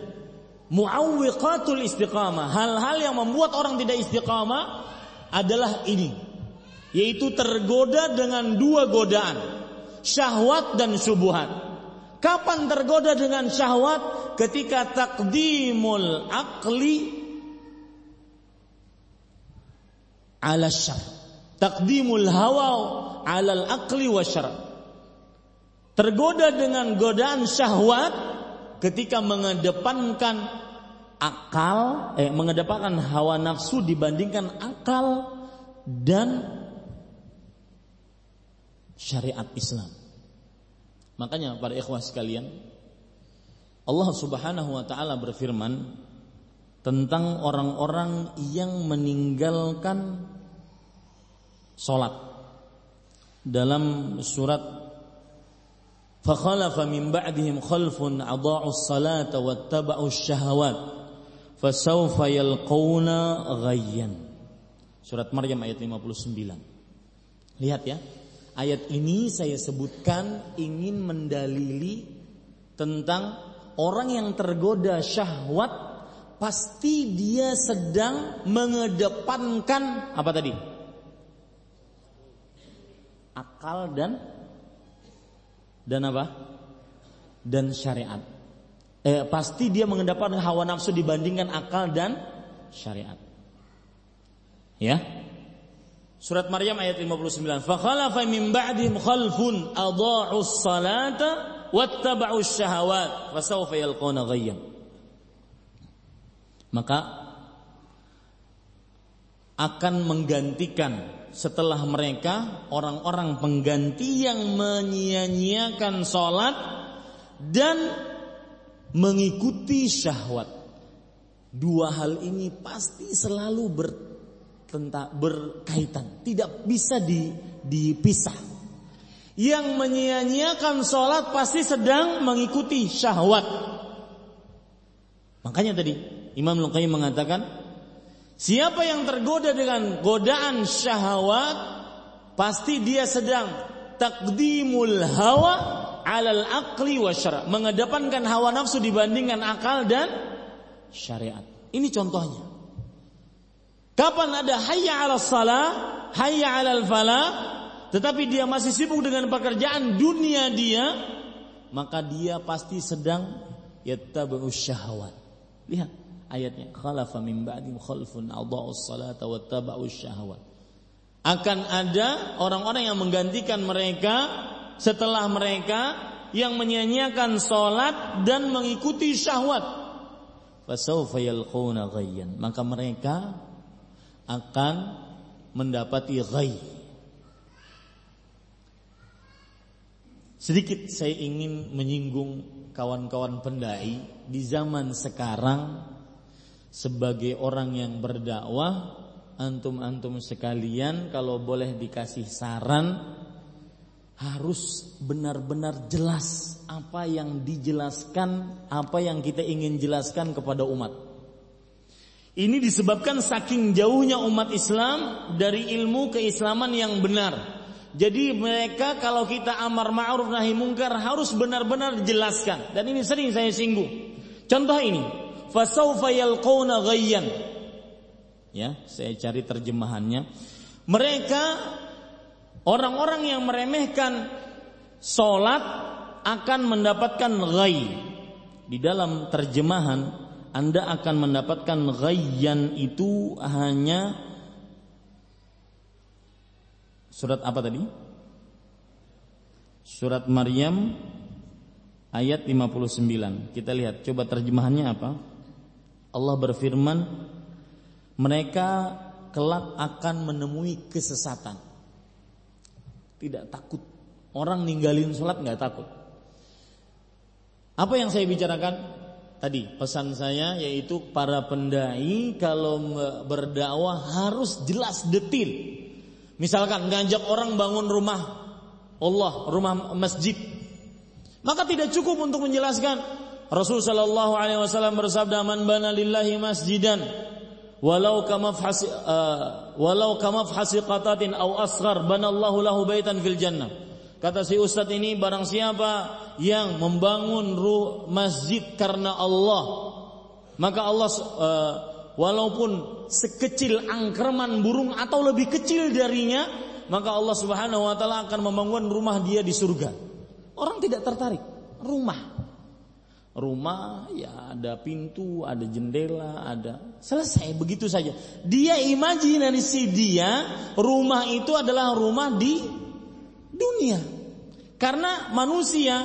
muawwiqatul istiqamah, hal-hal yang membuat orang tidak istiqamah adalah ini. Yaitu tergoda dengan dua godaan, syahwat dan subuhat. Kapan tergoda dengan syahwat? Ketika takdimul akli ala syar. Takdimul hawa ala akli wa syar. Tergoda dengan godaan syahwat ketika mengedepankan akal, eh, mengedepankan hawa nafsu dibandingkan akal dan syariat Islam. Makanya para ikhwah sekalian, Allah Subhanahu wa taala berfirman tentang orang-orang yang meninggalkan salat dalam surat فخلف من بعدهم خلف أضاعوا الصلاة واتبعوا الشهوات fasawfa yalquna ghayyan. Surat Maryam ayat 59. Lihat ya. Ayat ini saya sebutkan ingin mendalili tentang orang yang tergoda syahwat pasti dia sedang mengedepankan apa tadi? Akal dan dan apa? Dan syariat. Eh, pasti dia mengedepankan hawa nafsu dibandingkan akal dan syariat. Ya, Surat Maryam ayat 59. Fa khalafa min ba'dihim khalfun adha'u salata wattaba'u syahawat fasawfa yalqawna ghayyan. Maka akan menggantikan setelah mereka orang-orang pengganti yang menyia-nyiakan salat dan mengikuti syahwat. Dua hal ini pasti selalu ber tentang berkaitan, tidak bisa di, dipisah. Yang menyia-nyiakan sholat pasti sedang mengikuti syahwat. Makanya tadi Imam Luqayyim mengatakan siapa yang tergoda dengan godaan syahwat pasti dia sedang takdimul hawa alal aqli wa mengedepankan hawa nafsu dibandingkan akal dan syariat. Ini contohnya. Kapan ada hayya 'ala salah, hayya 'alal falah, tetapi dia masih sibuk dengan pekerjaan dunia dia, maka dia pasti sedang yattabu syahwat. Lihat ayatnya, khalafa min ba'di khalfun adha'us salata wattaba'u syahwat. Akan ada orang-orang yang menggantikan mereka setelah mereka yang menyanyiakan salat dan mengikuti syahwat. Maka mereka akan mendapati ghai. Sedikit saya ingin menyinggung kawan-kawan pendai di zaman sekarang sebagai orang yang berdakwah antum-antum sekalian kalau boleh dikasih saran harus benar-benar jelas apa yang dijelaskan, apa yang kita ingin jelaskan kepada umat. Ini disebabkan saking jauhnya umat Islam dari ilmu keislaman yang benar. Jadi mereka kalau kita amar ma'ruf nahi mungkar harus benar-benar dijelaskan. Dan ini sering saya singgung. Contoh ini, fasaufa yalqawna ghayyan. Ya, saya cari terjemahannya. Mereka orang-orang yang meremehkan solat akan mendapatkan ghay. Di dalam terjemahan anda akan mendapatkan ghayyan itu hanya surat apa tadi? Surat Maryam ayat 59. Kita lihat coba terjemahannya apa? Allah berfirman, mereka kelak akan menemui kesesatan. Tidak takut. Orang ninggalin sholat nggak takut. Apa yang saya bicarakan? tadi pesan saya yaitu para pendai kalau berdakwah harus jelas detil. Misalkan ngajak orang bangun rumah Allah, rumah masjid. Maka tidak cukup untuk menjelaskan Rasul sallallahu alaihi wasallam bersabda man bana lillahi masjidan walau kama uh, walau kama qatatin baitan fil jannah. Kata si ustadz ini barang siapa yang membangun ruh masjid karena Allah maka Allah uh, walaupun sekecil angkerman burung atau lebih kecil darinya maka Allah Subhanahu wa taala akan membangun rumah dia di surga. Orang tidak tertarik. Rumah. Rumah ya ada pintu, ada jendela, ada selesai begitu saja. Dia imajinasi dia rumah itu adalah rumah di dunia. Karena manusia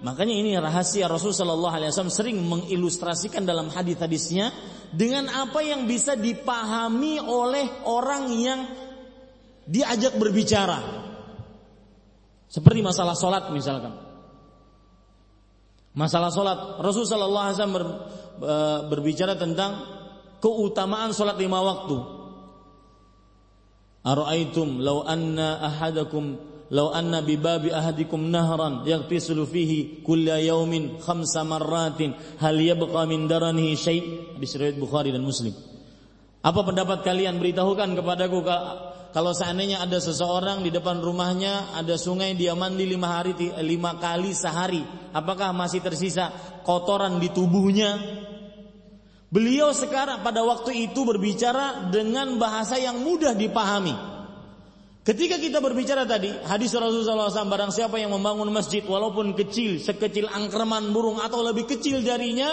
Makanya ini rahasia Rasul Shallallahu Alaihi Wasallam sering mengilustrasikan dalam hadis-hadisnya dengan apa yang bisa dipahami oleh orang yang diajak berbicara. Seperti masalah sholat misalkan. Masalah sholat Rasul Shallallahu Alaihi Wasallam ber, e, berbicara tentang keutamaan sholat lima waktu. Araitum law anna ahadakum law anna bi babi ahadikum nahran yaghtisulu fihi kulla yaumin khamsa marratin hal yabqa min daranihi syai' hadis Bukhari dan Muslim. Apa pendapat kalian? Beritahukan kepadaku kalau seandainya ada seseorang di depan rumahnya ada sungai dia mandi lima hari lima kali sehari. Apakah masih tersisa kotoran di tubuhnya? Beliau sekarang pada waktu itu berbicara dengan bahasa yang mudah dipahami. Ketika kita berbicara tadi, hadis Rasulullah SAW barang siapa yang membangun masjid walaupun kecil, sekecil angkerman burung atau lebih kecil darinya,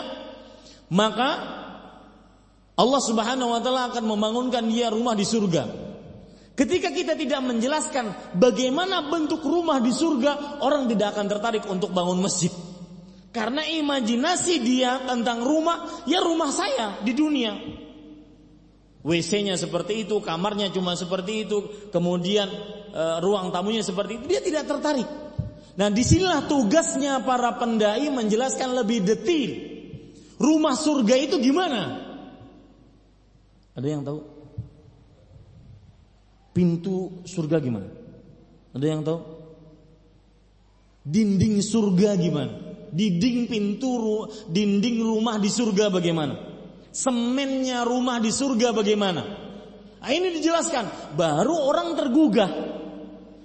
maka Allah Subhanahu wa taala akan membangunkan dia rumah di surga. Ketika kita tidak menjelaskan bagaimana bentuk rumah di surga, orang tidak akan tertarik untuk bangun masjid. Karena imajinasi dia tentang rumah, ya rumah saya di dunia. WC-nya seperti itu, kamarnya cuma seperti itu, kemudian e, ruang tamunya seperti itu, dia tidak tertarik. Nah, di sinilah tugasnya para pendai menjelaskan lebih detil. Rumah surga itu gimana? Ada yang tahu? Pintu surga gimana? Ada yang tahu? Dinding surga gimana? dinding pintu dinding rumah di surga bagaimana? Semennya rumah di surga bagaimana? Nah, ini dijelaskan, baru orang tergugah.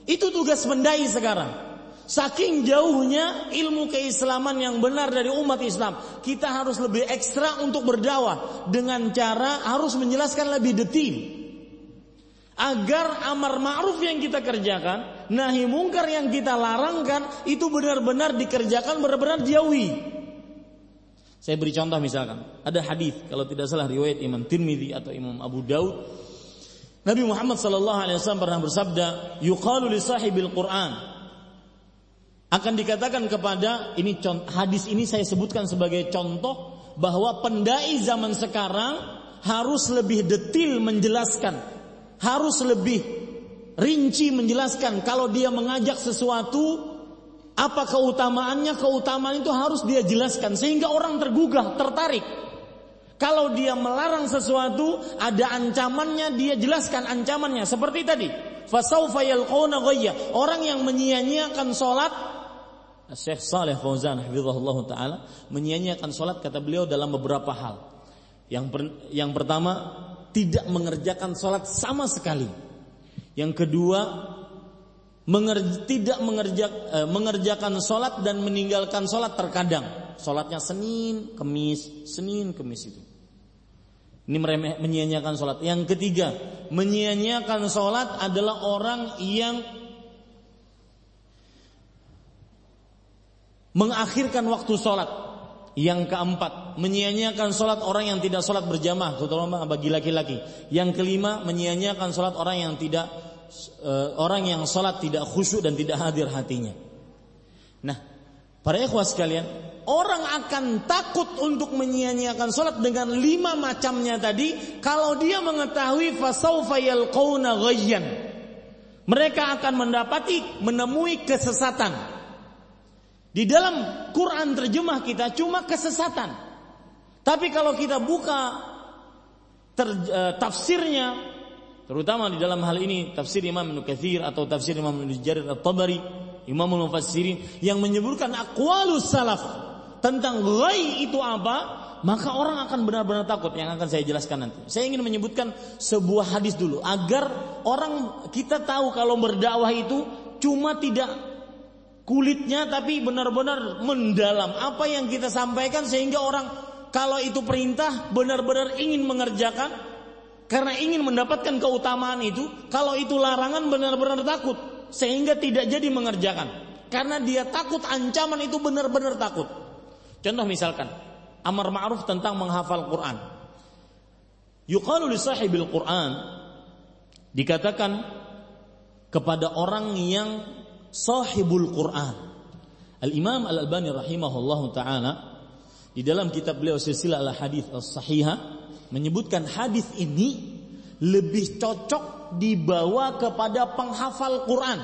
Itu tugas pendai sekarang. Saking jauhnya ilmu keislaman yang benar dari umat Islam, kita harus lebih ekstra untuk berdakwah dengan cara harus menjelaskan lebih detil. Agar amar ma'ruf yang kita kerjakan, nahi mungkar yang kita larangkan itu benar-benar dikerjakan benar-benar jauhi. Saya beri contoh misalkan, ada hadis kalau tidak salah riwayat Imam Tirmidzi atau Imam Abu Daud. Nabi Muhammad wasallam pernah bersabda, "Yuqalu li sahibil Qur'an, akan dikatakan kepada ini hadis ini saya sebutkan sebagai contoh bahwa pendai zaman sekarang harus lebih detil menjelaskan, harus lebih rinci menjelaskan kalau dia mengajak sesuatu apa keutamaannya, keutamaan itu harus dia jelaskan sehingga orang tergugah, tertarik. Kalau dia melarang sesuatu, ada ancamannya, dia jelaskan ancamannya. Seperti tadi, Orang yang menyia-nyiakan salat Syekh Saleh Fauzan hafizahullah taala menyia-nyiakan salat kata beliau dalam beberapa hal. Yang per, yang pertama tidak mengerjakan salat sama sekali. Yang kedua mengerj, tidak mengerja, eh, mengerjakan salat dan meninggalkan salat terkadang. Salatnya Senin, Kemis, Senin, Kemis itu. Ini meremeh menyia-nyiakan salat. Yang ketiga, menyia-nyiakan salat adalah orang yang mengakhirkan waktu sholat. Yang keempat, menyia-nyiakan sholat orang yang tidak sholat berjamaah, terutama bagi laki-laki. Yang kelima, menyia-nyiakan sholat orang yang tidak uh, orang yang sholat tidak khusyuk dan tidak hadir hatinya. Nah, para ikhwas sekalian, orang akan takut untuk menyia-nyiakan sholat dengan lima macamnya tadi, kalau dia mengetahui fasaufa yalqauna ghayyan. Mereka akan mendapati menemui kesesatan. Di dalam Quran terjemah kita cuma kesesatan. Tapi kalau kita buka ter, uh, tafsirnya, terutama di dalam hal ini tafsir Imam Ibnu atau tafsir Imam Ibnu Jarir At-Tabari, Imamul Mufassirin yang menyebutkan aqwalus salaf tentang ghai itu apa, maka orang akan benar-benar takut yang akan saya jelaskan nanti. Saya ingin menyebutkan sebuah hadis dulu agar orang kita tahu kalau berdakwah itu cuma tidak kulitnya tapi benar-benar mendalam. Apa yang kita sampaikan sehingga orang kalau itu perintah benar-benar ingin mengerjakan karena ingin mendapatkan keutamaan itu kalau itu larangan benar-benar takut sehingga tidak jadi mengerjakan. Karena dia takut ancaman itu benar-benar takut. Contoh misalkan amar ma'ruf tentang menghafal Quran. Yuqalu li sahibil Quran dikatakan kepada orang yang sahibul Quran. Al-Imam Al-Albani rahimahullahu taala di dalam kitab beliau Silsilah Al-Hadis As-Sahihah menyebutkan hadis ini lebih cocok dibawa kepada penghafal Quran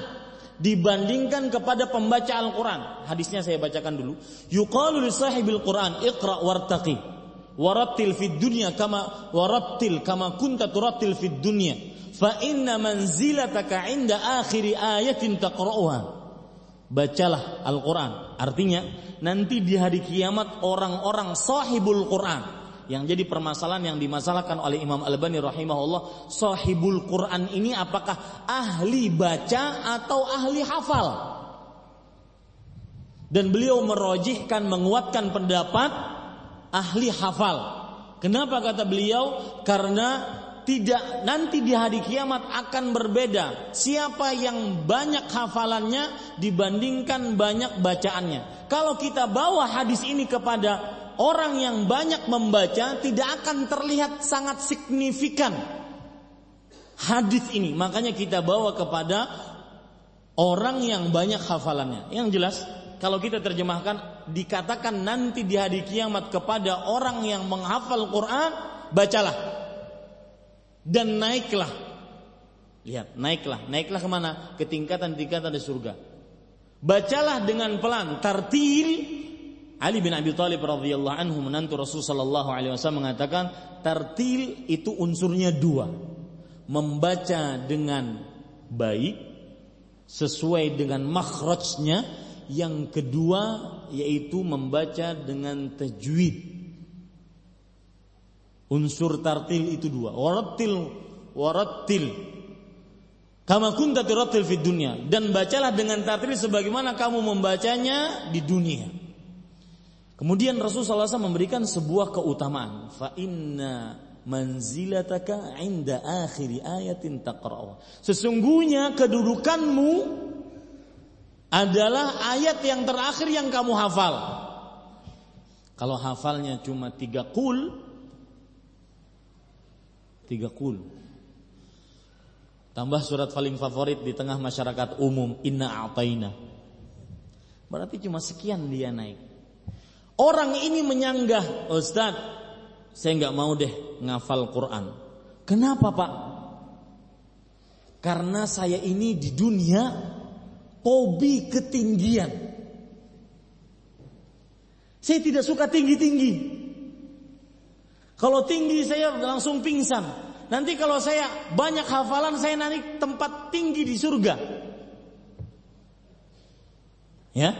dibandingkan kepada pembaca Al-Quran. Hadisnya saya bacakan dulu. Yuqalu li sahibil Quran iqra wartaqi warattil fid dunya kama warattil kama kunta turattil fid dunya fa inna manzilataka inda akhiri ayatin taqra'uha. Bacalah Al-Qur'an. Artinya nanti di hari kiamat orang-orang sahibul Qur'an. Yang jadi permasalahan yang dimasalahkan oleh Imam Al-Bani rahimahullah sahibul Quran ini apakah ahli baca atau ahli hafal? Dan beliau merojihkan menguatkan pendapat ahli hafal. Kenapa kata beliau? Karena tidak nanti di hari kiamat akan berbeda siapa yang banyak hafalannya dibandingkan banyak bacaannya. Kalau kita bawa hadis ini kepada orang yang banyak membaca tidak akan terlihat sangat signifikan hadis ini. Makanya kita bawa kepada orang yang banyak hafalannya. Yang jelas kalau kita terjemahkan dikatakan nanti di hari kiamat kepada orang yang menghafal Quran bacalah dan naiklah. Lihat, naiklah. Naiklah ke mana? Ke tingkatan-tingkatan di surga. Bacalah dengan pelan, tartil. Ali bin Abi Thalib radhiyallahu anhu menantu Rasul sallallahu alaihi wasallam mengatakan, tartil itu unsurnya dua. Membaca dengan baik sesuai dengan makhrajnya. yang kedua yaitu membaca dengan tajwid. Unsur tartil itu dua. Warattil warattil kama kunta turattil fid dunya dan bacalah dengan tartil sebagaimana kamu membacanya di dunia. Kemudian Rasulullah SAW memberikan sebuah keutamaan. Fa inna manzilataka inda akhiri ayatin taqra'u. Sesungguhnya kedudukanmu adalah ayat yang terakhir yang kamu hafal. Kalau hafalnya cuma tiga kul, tiga kul. Tambah surat paling favorit di tengah masyarakat umum, inna a'taina. Berarti cuma sekian dia naik. Orang ini menyanggah, Ustaz, saya nggak mau deh ngafal Quran. Kenapa Pak? Karena saya ini di dunia hobi ketinggian. Saya tidak suka tinggi-tinggi. Kalau tinggi saya langsung pingsan. Nanti kalau saya banyak hafalan saya nanti tempat tinggi di surga. Ya.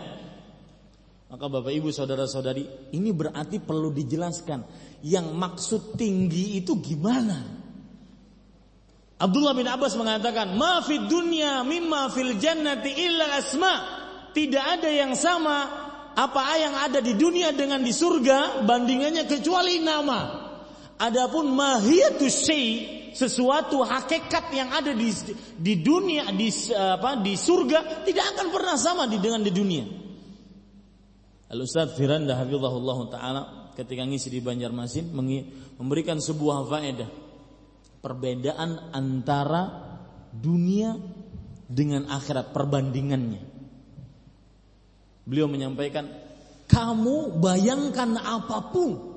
Maka Bapak Ibu saudara-saudari, ini berarti perlu dijelaskan yang maksud tinggi itu gimana? Abdullah bin Abbas mengatakan, "Ma fid dunya mimma fil jannati illa asma." Tidak ada yang sama apa yang ada di dunia dengan di surga bandingannya kecuali nama. Adapun mahiyatus syai sesuatu hakikat yang ada di di dunia di apa di surga tidak akan pernah sama di dengan di dunia. Al Ustaz Firanda hafizahullah taala ketika ngisi di Banjarmasin memberikan sebuah faedah perbedaan antara dunia dengan akhirat perbandingannya. Beliau menyampaikan, kamu bayangkan apa pun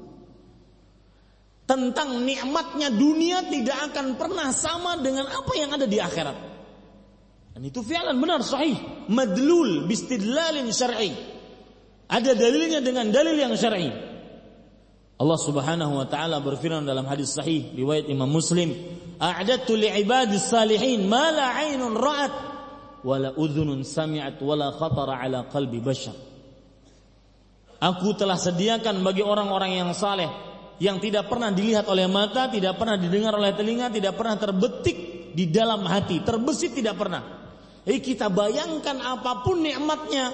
tentang nikmatnya dunia tidak akan pernah sama dengan apa yang ada di akhirat. Dan itu fi'lan benar sahih, madlul bistidlalin syar'i. Ada dalilnya dengan dalil yang syar'i. Allah Subhanahu wa taala berfirman dalam hadis sahih riwayat Imam Muslim, "A'dadtu li'ibadis salihin ma la 'ainun ra'at wa la udhunun sami'at wa la khatara 'ala qalbi bashar." Aku telah sediakan bagi orang-orang yang saleh yang tidak pernah dilihat oleh mata, tidak pernah didengar oleh telinga, tidak pernah terbetik di dalam hati, terbesit tidak pernah. Jadi kita bayangkan apa pun nikmatnya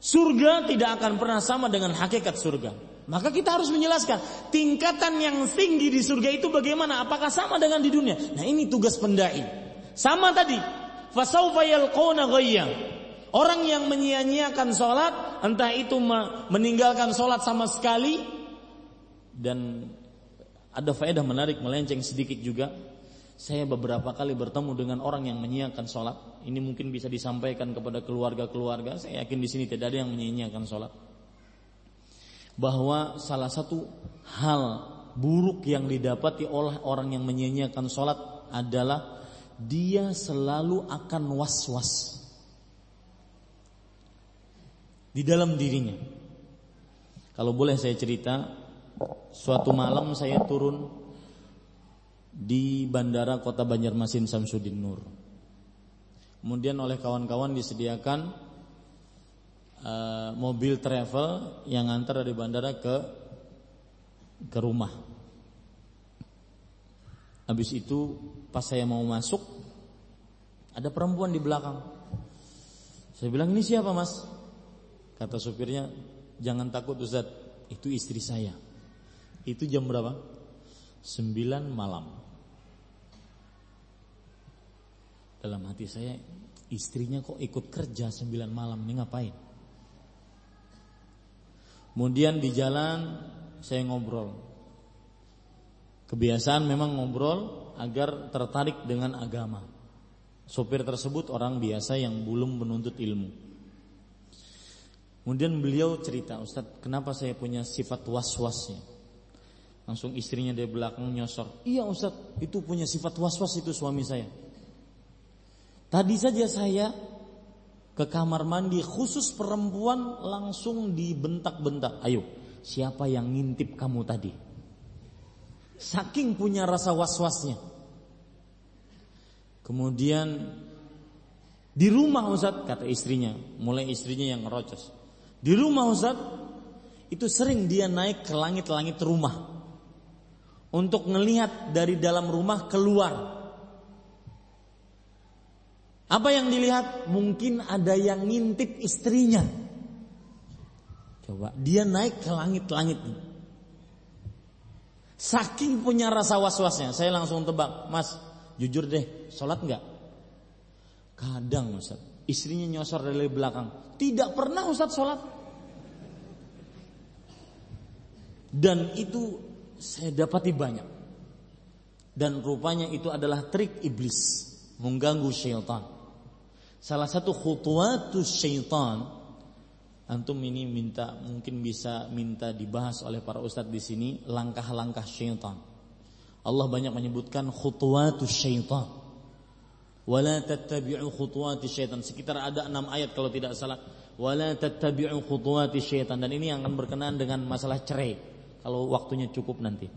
surga tidak akan pernah sama dengan hakikat surga. Maka kita harus menjelaskan tingkatan yang tinggi di surga itu bagaimana? Apakah sama dengan di dunia? Nah, ini tugas pendai. Sama tadi. Fasaufa yalqawna. Orang yang menyia-nyiakan sholat, entah itu meninggalkan sholat sama sekali, dan ada faedah menarik melenceng sedikit juga. Saya beberapa kali bertemu dengan orang yang menyiakan sholat. Ini mungkin bisa disampaikan kepada keluarga-keluarga. Saya yakin di sini tidak ada yang menyia-nyiakan sholat bahwa salah satu hal buruk yang didapati oleh orang yang menyia-nyiakan sholat adalah dia selalu akan was-was di dalam dirinya. Kalau boleh saya cerita, suatu malam saya turun di bandara kota Banjarmasin Samsudin Nur. Kemudian oleh kawan-kawan disediakan uh, mobil travel yang antar dari bandara ke ke rumah. Habis itu pas saya mau masuk ada perempuan di belakang. Saya bilang ini siapa mas? Kata supirnya jangan takut Ustaz itu istri saya. Itu jam berapa? Sembilan malam. Dalam hati saya istrinya kok ikut kerja sembilan malam ini ngapain? Kemudian di jalan saya ngobrol. Kebiasaan memang ngobrol agar tertarik dengan agama. Sopir tersebut orang biasa yang belum menuntut ilmu. Kemudian beliau cerita, Ustadz, kenapa saya punya sifat was-wasnya? Langsung istrinya dari belakang nyosor. Iya Ustadz, itu punya sifat was-was itu suami saya. Tadi saja saya ke kamar mandi khusus perempuan langsung dibentak-bentak. Ayo, siapa yang ngintip kamu tadi? Saking punya rasa was-wasnya. Kemudian Di rumah Ustaz, kata istrinya, mulai istrinya yang ngerocos. Di rumah Ustaz, itu sering dia naik ke langit-langit rumah. Untuk ngelihat dari dalam rumah keluar. Apa yang dilihat? Mungkin ada yang ngintip istrinya. Coba, dia naik ke langit-langit. Saking punya rasa was-wasnya, saya langsung tebak, Mas, jujur deh, sholat nggak? Kadang Ustaz, istrinya nyosor dari belakang. Tidak pernah Ustaz sholat. Dan itu saya dapati banyak. Dan rupanya itu adalah trik iblis. Mengganggu syaitan. Salah satu khutuatus syaitan. Antum ini minta mungkin bisa minta dibahas oleh para ustadz di sini langkah-langkah syaitan. Allah banyak menyebutkan khutuatus syaitan wala tattabi'u khutuwati syaitan sekitar ada enam ayat kalau tidak salah wala tattabi'u khutuwati syaitan dan ini yang akan berkenaan dengan masalah cerai kalau waktunya cukup nanti.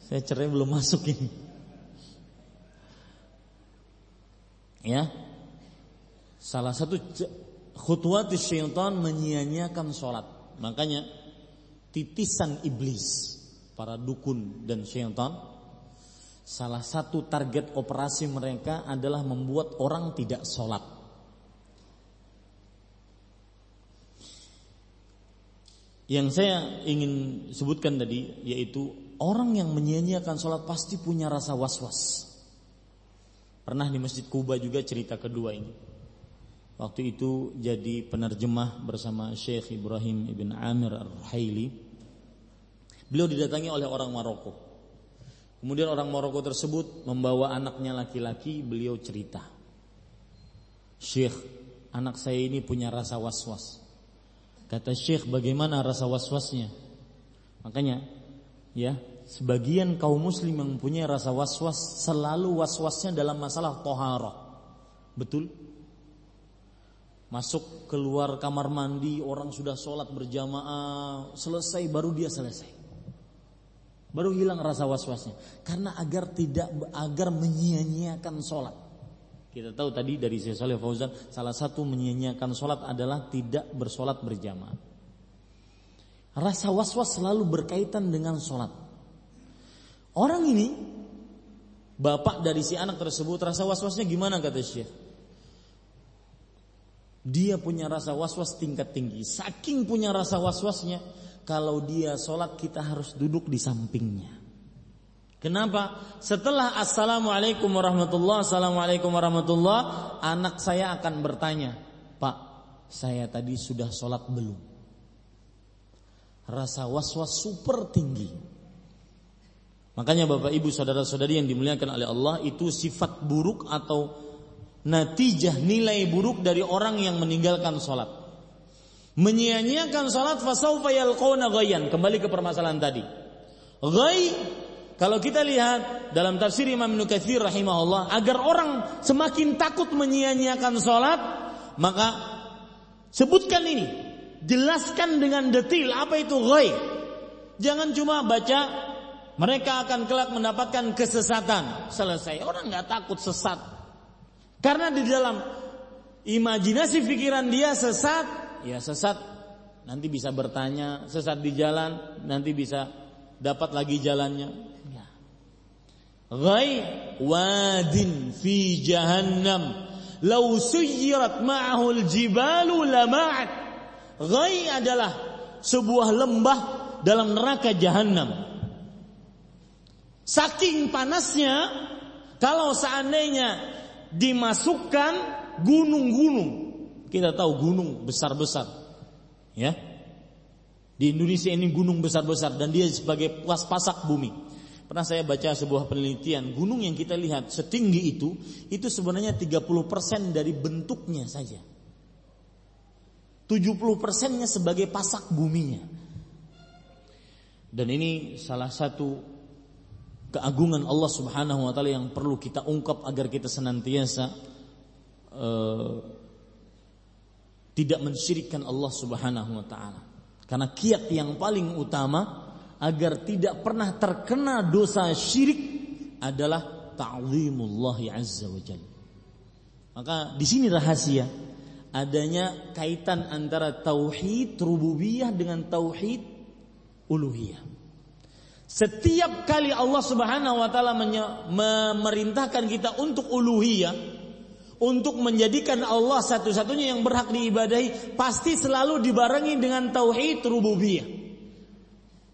Saya cerai belum masuk ini. Ya. Salah satu khutuwati syaitan menyia-nyiakan sholat. Makanya titisan iblis para dukun dan syaitan Salah satu target operasi mereka adalah membuat orang tidak sholat. Yang saya ingin sebutkan tadi yaitu orang yang menyia-nyiakan sholat pasti punya rasa was-was. Pernah di Masjid Kuba juga cerita kedua ini. Waktu itu jadi penerjemah bersama Syekh Ibrahim ibn Amir Ar-Haili. Beliau didatangi oleh orang Maroko. Kemudian orang Maroko tersebut membawa anaknya laki-laki, beliau cerita. Syekh, anak saya ini punya rasa was-was. Kata Syekh, bagaimana rasa was-wasnya? Makanya, ya, sebagian kaum muslim yang mempunyai rasa was-was selalu was-wasnya dalam masalah toharah. Betul? Masuk keluar kamar mandi, orang sudah sholat berjamaah, selesai baru dia selesai. Baru hilang rasa was-wasnya. Karena agar tidak agar menyia-nyiakan sholat. Kita tahu tadi dari Saleh Fauzan salah satu menyia-nyiakan sholat adalah tidak bersolat berjamaah. Rasa was-was selalu berkaitan dengan sholat. Orang ini bapak dari si anak tersebut rasa was-wasnya gimana kata Syekh? Dia punya rasa was-was tingkat tinggi. Saking punya rasa was-wasnya, kalau dia sholat kita harus duduk di sampingnya. Kenapa? Setelah assalamualaikum warahmatullah, assalamualaikum warahmatullah, anak saya akan bertanya, Pak, saya tadi sudah sholat belum? Rasa was-was super tinggi. Makanya Bapak Ibu saudara-saudari yang dimuliakan oleh Allah itu sifat buruk atau natijah nilai buruk dari orang yang meninggalkan sholat menyia-nyiakan salat fasaufa yalqawna. Kembali ke permasalahan tadi. Ghay kalau kita lihat dalam tafsir Imam Nukathir rahimahullah agar orang semakin takut menyia-nyiakan salat, maka sebutkan ini, jelaskan dengan detail apa itu ghay. Jangan cuma baca mereka akan kelak mendapatkan kesesatan. Selesai. Orang nggak takut sesat. Karena di dalam imajinasi pikiran dia sesat ya sesat nanti bisa bertanya, sesat di jalan nanti bisa dapat lagi jalannya. Ghai wadin fi jahannam law suyirat ma'ahu al-jibalu lama'at. Adalah sebuah lembah dalam neraka jahanam. Saking panasnya kalau seandainya dimasukkan gunung-gunung kita tahu gunung besar-besar. Ya. Di Indonesia ini gunung besar-besar dan dia sebagai pas pasak bumi. Pernah saya baca sebuah penelitian, gunung yang kita lihat setinggi itu, itu sebenarnya 30% dari bentuknya saja. 70 persennya sebagai pasak buminya. Dan ini salah satu keagungan Allah Subhanahu wa taala yang perlu kita ungkap agar kita senantiasa uh, tidak mensyirikkan Allah Subhanahu wa taala. Karena kiat yang paling utama agar tidak pernah terkena dosa syirik adalah ta'zimullah azza wa. Maka di sini rahasia adanya kaitan antara tauhid rububiyah dengan tauhid uluhiyah. Setiap kali Allah Subhanahu wa taala memerintahkan kita untuk uluhiyah, untuk menjadikan Allah satu-satunya yang berhak diibadahi, pasti selalu dibarengi dengan tauhid rububiyah.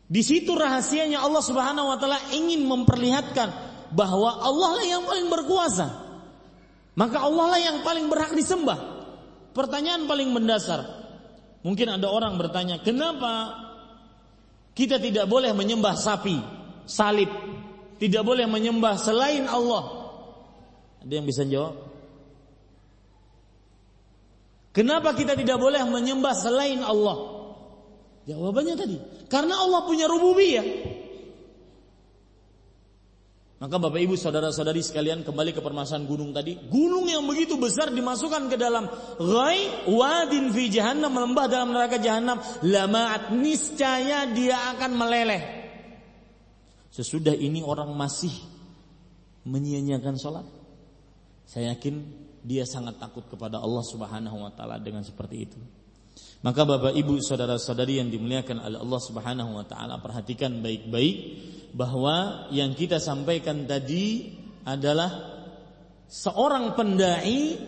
Di situ rahasianya Allah Subhanahu wa taala ingin memperlihatkan bahwa Allah lah yang paling berkuasa. Maka Allah lah yang paling berhak disembah. Pertanyaan paling mendasar. Mungkin ada orang bertanya, "Kenapa kita tidak boleh menyembah sapi, salib. Tidak boleh menyembah selain Allah. Ada yang bisa jawab? Kenapa kita tidak boleh menyembah selain Allah? Jawabannya tadi, karena Allah punya rububiyah. Maka Bapak Ibu saudara-saudari sekalian kembali ke permasalahan gunung tadi. Gunung yang begitu besar dimasukkan ke dalam ghai wadin fi jahannam melembah dalam neraka jahannam lamaat niscaya dia akan meleleh. Sesudah ini orang masih menyia-nyiakan sholat. Saya yakin dia sangat takut kepada Allah Subhanahu wa taala dengan seperti itu. Maka Bapak Ibu saudara-saudari yang dimuliakan oleh Allah Subhanahu wa taala perhatikan baik-baik bahwa yang kita sampaikan tadi adalah seorang pendai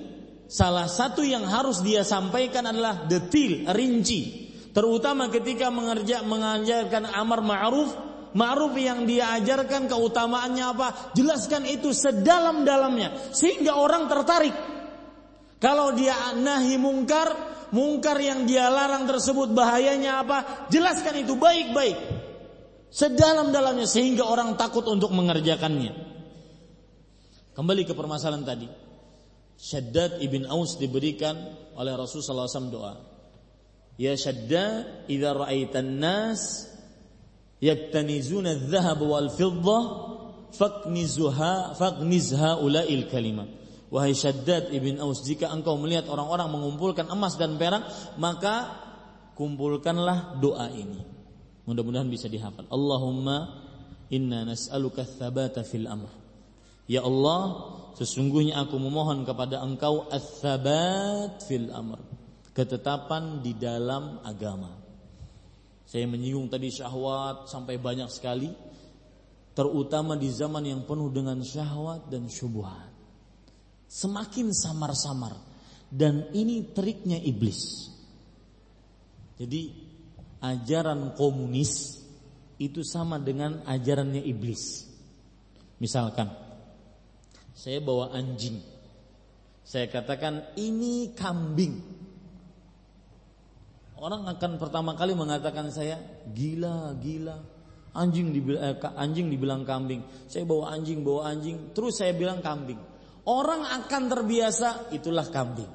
salah satu yang harus dia sampaikan adalah detil, rinci, terutama ketika mengerja, mengajarkan amar ma'ruf, ma'ruf yang dia ajarkan keutamaannya apa? Jelaskan itu sedalam-dalamnya sehingga orang tertarik. Kalau dia nahi mungkar, mungkar yang dia larang tersebut bahayanya apa? Jelaskan itu baik-baik sedalam-dalamnya sehingga orang takut untuk mengerjakannya. Kembali ke permasalahan tadi. Syaddad ibn Aus diberikan oleh Rasulullah SAW doa. Ya Syaddad, idza ra'aitan nas yaktanizuna adh-dhahab wal fiddah faknizha ulail kalimat. Wahai Syaddad ibn Aus, jika engkau melihat orang-orang mengumpulkan emas dan perak, maka kumpulkanlah doa ini. Mudah-mudahan bisa dihafal. Allahumma inna nas'aluka tsabata fil amr. Ya Allah, sesungguhnya aku memohon kepada Engkau ats-tsabat fil amr. Ketetapan di dalam agama. Saya menyinggung tadi syahwat sampai banyak sekali terutama di zaman yang penuh dengan syahwat dan syubhat. Semakin samar-samar dan ini triknya iblis. Jadi ajaran komunis itu sama dengan ajarannya iblis. Misalkan saya bawa anjing. Saya katakan ini kambing. Orang akan pertama kali mengatakan saya gila, gila. Anjing dibilang eh, anjing dibilang kambing. Saya bawa anjing, bawa anjing, terus saya bilang kambing. Orang akan terbiasa itulah kambing.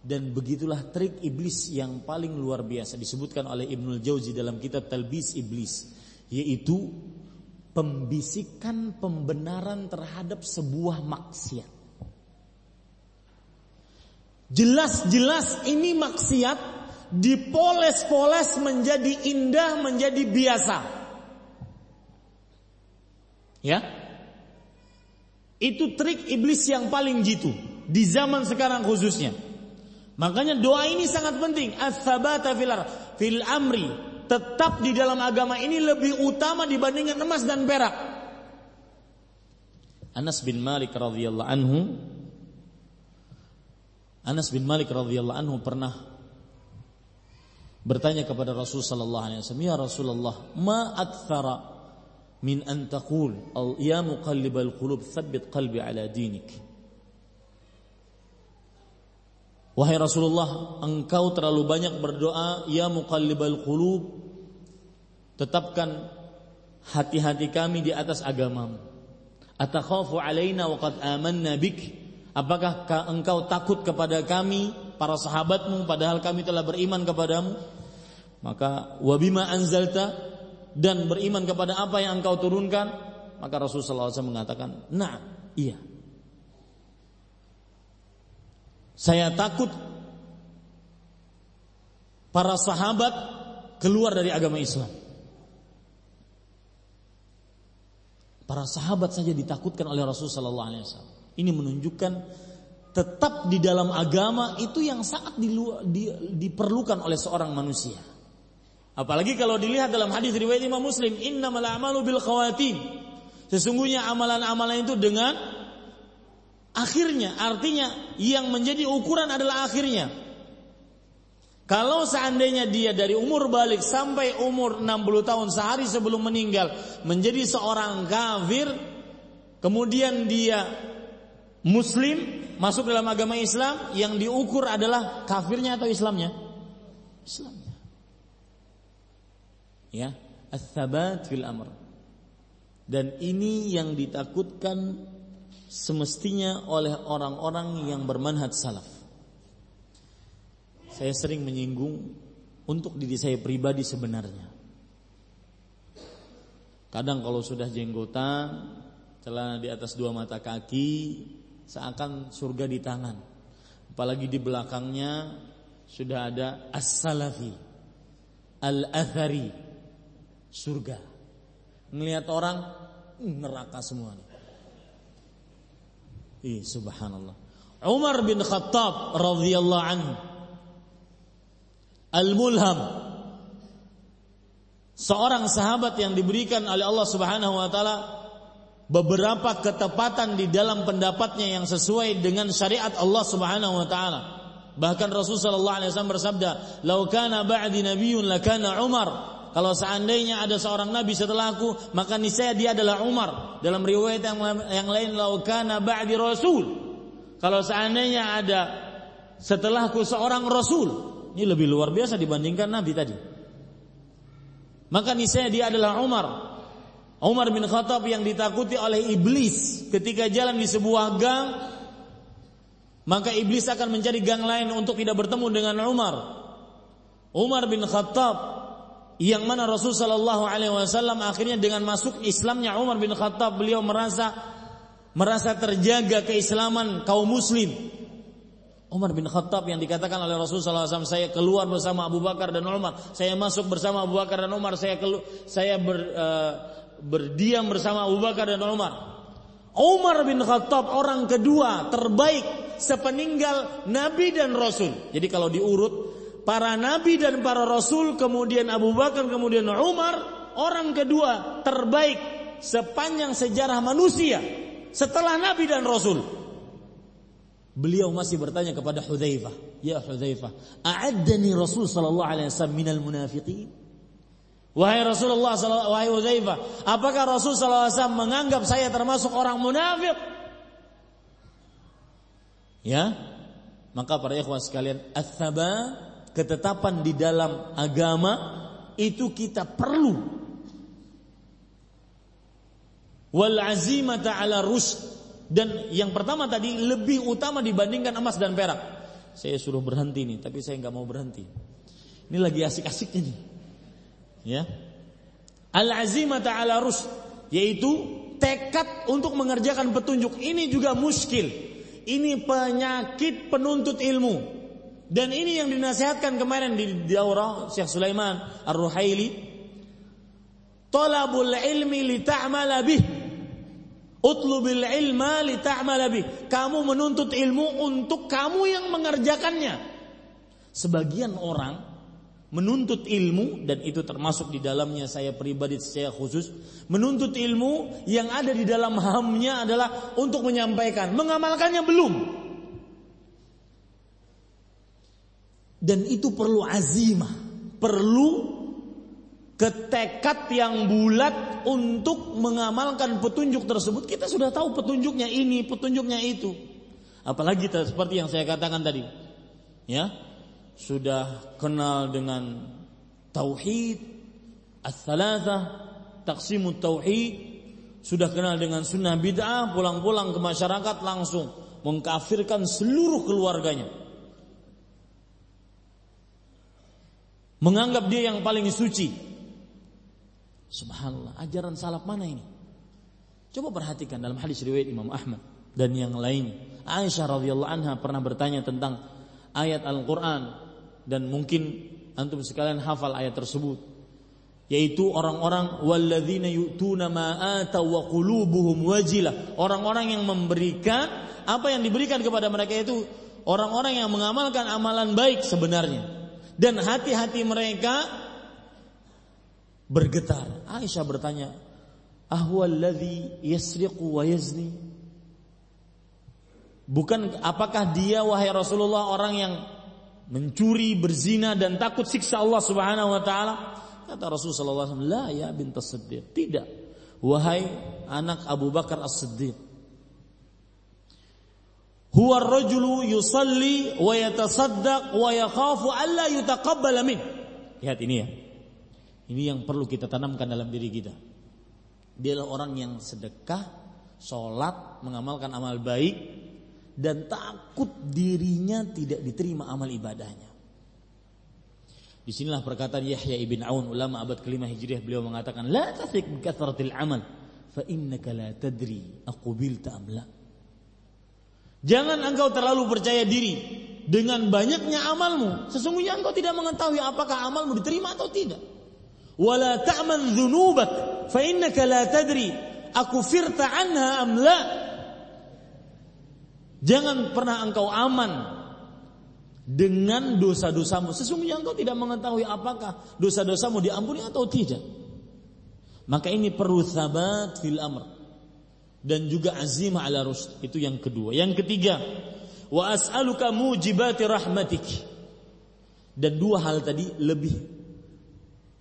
Dan begitulah trik iblis yang paling luar biasa disebutkan oleh Ibnul Jauzi dalam kitab Talbis Iblis yaitu pembisikan pembenaran terhadap sebuah maksiat. Jelas-jelas ini maksiat dipoles-poles menjadi indah, menjadi biasa. Ya. Itu trik iblis yang paling jitu di zaman sekarang khususnya. Makanya doa ini sangat penting. As-sabata fil amri. Tetap di dalam agama ini lebih utama dibandingkan emas dan perak. Anas bin Malik radhiyallahu anhu Anas bin Malik radhiyallahu anhu pernah bertanya kepada Rasul sallallahu alaihi wasallam, "Ya Rasulullah, ma aktsara min an taqul, ya muqallibal qulub, tsabbit qalbi ala dinik." Wahai Rasulullah, engkau terlalu banyak berdoa, ya muqallibal qulub, tetapkan hati-hati kami di atas agamamu. Atakhafu alaina wa qad amanna bik? Apakah engkau takut kepada kami, para sahabatmu, padahal kami telah beriman kepadamu? Maka wabima anzalta dan beriman kepada apa yang engkau turunkan, maka Rasulullah SAW mengatakan, nah, iya. Saya takut para sahabat keluar dari agama Islam. Para sahabat saja ditakutkan oleh Rasulullah wasallam. Ini menunjukkan tetap di dalam agama itu yang sangat di, diperlukan oleh seorang manusia. Apalagi kalau dilihat dalam hadis riwayat Imam Muslim, innamal a'malu bil khawatim. Sesungguhnya amalan-amalan itu dengan akhirnya, artinya yang menjadi ukuran adalah akhirnya. Kalau seandainya dia dari umur balik sampai umur 60 tahun sehari sebelum meninggal menjadi seorang kafir, kemudian dia muslim masuk dalam agama Islam yang diukur adalah kafirnya atau Islamnya? Islamnya. Ya, ats fil amr. Dan ini yang ditakutkan semestinya oleh orang-orang yang bermanhaj salaf saya sering menyinggung untuk diri saya pribadi sebenarnya. Kadang kalau sudah jenggotan, celana di atas dua mata kaki, seakan surga di tangan. Apalagi di belakangnya sudah ada as-salafi, al-athari, surga. Melihat orang hmm, neraka semua. Ih, subhanallah. Umar bin Khattab radhiyallahu anhu Al-Mulham seorang sahabat yang diberikan oleh Allah Subhanahu wa taala beberapa ketepatan di dalam pendapatnya yang sesuai dengan syariat Allah Subhanahu wa taala. Bahkan Rasul sallallahu alaihi wasallam bersabda, "Lau kana ba'di nabiyyun lakana Umar." Kalau seandainya ada seorang nabi setelahku, maka niscaya dia adalah Umar. Dalam riwayat yang, yang lain, "Lau kana ba'di rasul." Kalau seandainya ada setelahku seorang rasul, ini lebih luar biasa dibandingkan Nabi tadi. Maka niscaya dia adalah Umar. Umar bin Khattab yang ditakuti oleh iblis ketika jalan di sebuah gang maka iblis akan mencari gang lain untuk tidak bertemu dengan Umar. Umar bin Khattab yang mana Rasul Shallallahu Alaihi Wasallam akhirnya dengan masuk Islamnya Umar bin Khattab beliau merasa merasa terjaga keislaman kaum muslim. Umar bin Khattab yang dikatakan oleh Rasulullah SAW saya keluar bersama Abu Bakar dan Umar. Saya masuk bersama Abu Bakar dan Umar. Saya kelu saya ber, uh, berdiam bersama Abu Bakar dan Umar. Umar bin Khattab orang kedua terbaik sepeninggal Nabi dan Rasul. Jadi kalau diurut para Nabi dan para Rasul kemudian Abu Bakar kemudian Umar orang kedua terbaik sepanjang sejarah manusia setelah Nabi dan Rasul Beliau masih bertanya kepada Hudzaifah, "Ya Hudzaifah, a'addani Rasul sallallahu alaihi wasallam minal munafiqin?" Wahai Rasulullah wahai Hudzaifah, apakah Rasul sallallahu alaihi wasallam menganggap saya termasuk orang munafik? Ya. Maka para ikhwan sekalian, ats-tsaba, ketetapan di dalam agama itu kita perlu. Wal azimata ala rusd dan yang pertama tadi lebih utama dibandingkan emas dan perak. Saya suruh berhenti nih, tapi saya nggak mau berhenti. Ini lagi asik-asiknya nih. Ya. Al-azimata ala rus yaitu tekad untuk mengerjakan petunjuk. Ini juga muskil. Ini penyakit penuntut ilmu. Dan ini yang dinasihatkan kemarin di daurah Syekh Sulaiman Ar-Ruhaili. Talabul ilmi li ta'mala bih Utlubil ilma li ta'mala Kamu menuntut ilmu untuk kamu yang mengerjakannya. Sebagian orang menuntut ilmu dan itu termasuk di dalamnya saya pribadi secara khusus menuntut ilmu yang ada di dalam hamnya adalah untuk menyampaikan mengamalkannya belum dan itu perlu azimah perlu ketekad yang bulat untuk mengamalkan petunjuk tersebut. Kita sudah tahu petunjuknya ini petunjuknya itu. Apalagi seperti yang saya katakan tadi ya. Sudah kenal dengan tauhid as-salasah taqsimut tauhid. Sudah kenal dengan sunnah bid'ah pulang-pulang ke masyarakat langsung mengkafirkan seluruh keluarganya menganggap dia yang paling suci Subhanallah, ajaran salaf mana ini? Coba perhatikan dalam hadis riwayat Imam Ahmad dan yang lain. Aisyah radhiyallahu anha pernah bertanya tentang ayat Al-Qur'an dan mungkin antum sekalian hafal ayat tersebut. yaitu orang-orang walladzina yu'tuna ma wa qulubuhum wajilah orang-orang yang memberikan apa yang diberikan kepada mereka itu orang-orang yang mengamalkan amalan baik sebenarnya dan hati-hati mereka bergetar Aisyah bertanya ahwalladzi yasriqu wa yazni bukan apakah dia wahai Rasulullah orang yang mencuri berzina dan takut siksa Allah Subhanahu wa taala Kata Rasulullah SAW, La ya bintas Siddiq. Tidak. Wahai anak Abu Bakar As-Siddiq. Huwa rajulu yusalli wa yatasaddaq wa yakhafu alla min. Lihat ini ya. Ini yang perlu kita tanamkan dalam diri kita. Adalah orang yang sedekah, sholat, mengamalkan amal baik, dan takut dirinya tidak diterima amal ibadahnya. Di sinilah perkataan Yahya ibn Aun ulama abad kelima hijriah beliau mengatakan la tasik bi kathratil amal fa innaka la tadri aqbilta am la. Jangan engkau terlalu percaya diri dengan banyaknya amalmu. Sesungguhnya engkau tidak mengetahui apakah amalmu diterima atau tidak. Wala ta'man dzunubak fa innaka la tadri akufirta anha am la. Jangan pernah engkau aman dengan dosa-dosamu. Sesungguhnya engkau tidak mengetahui apakah dosa-dosamu diampuni atau tidak. Maka ini perlu sabat fil amr dan juga azimah ala rusd. Itu yang kedua. Yang ketiga, wa as'aluka mujibati rahmatik. Dan dua hal tadi lebih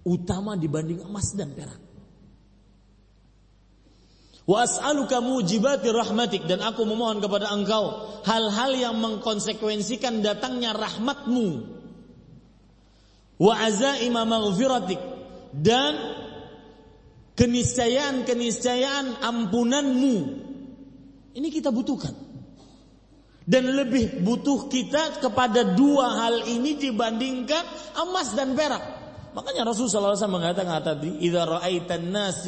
utama dibanding emas dan perak. Wa as'aluka mujibati rahmatik dan aku memohon kepada engkau hal-hal yang mengkonsekuensikan datangnya rahmatmu. Wa azaima maghfiratik dan keniscayaan-keniscayaan ampunanmu. Ini kita butuhkan. Dan lebih butuh kita kepada dua hal ini dibandingkan emas dan perak. Makanya Rasulullah SAW mengatakan tadi, "Idza ra'aitan nas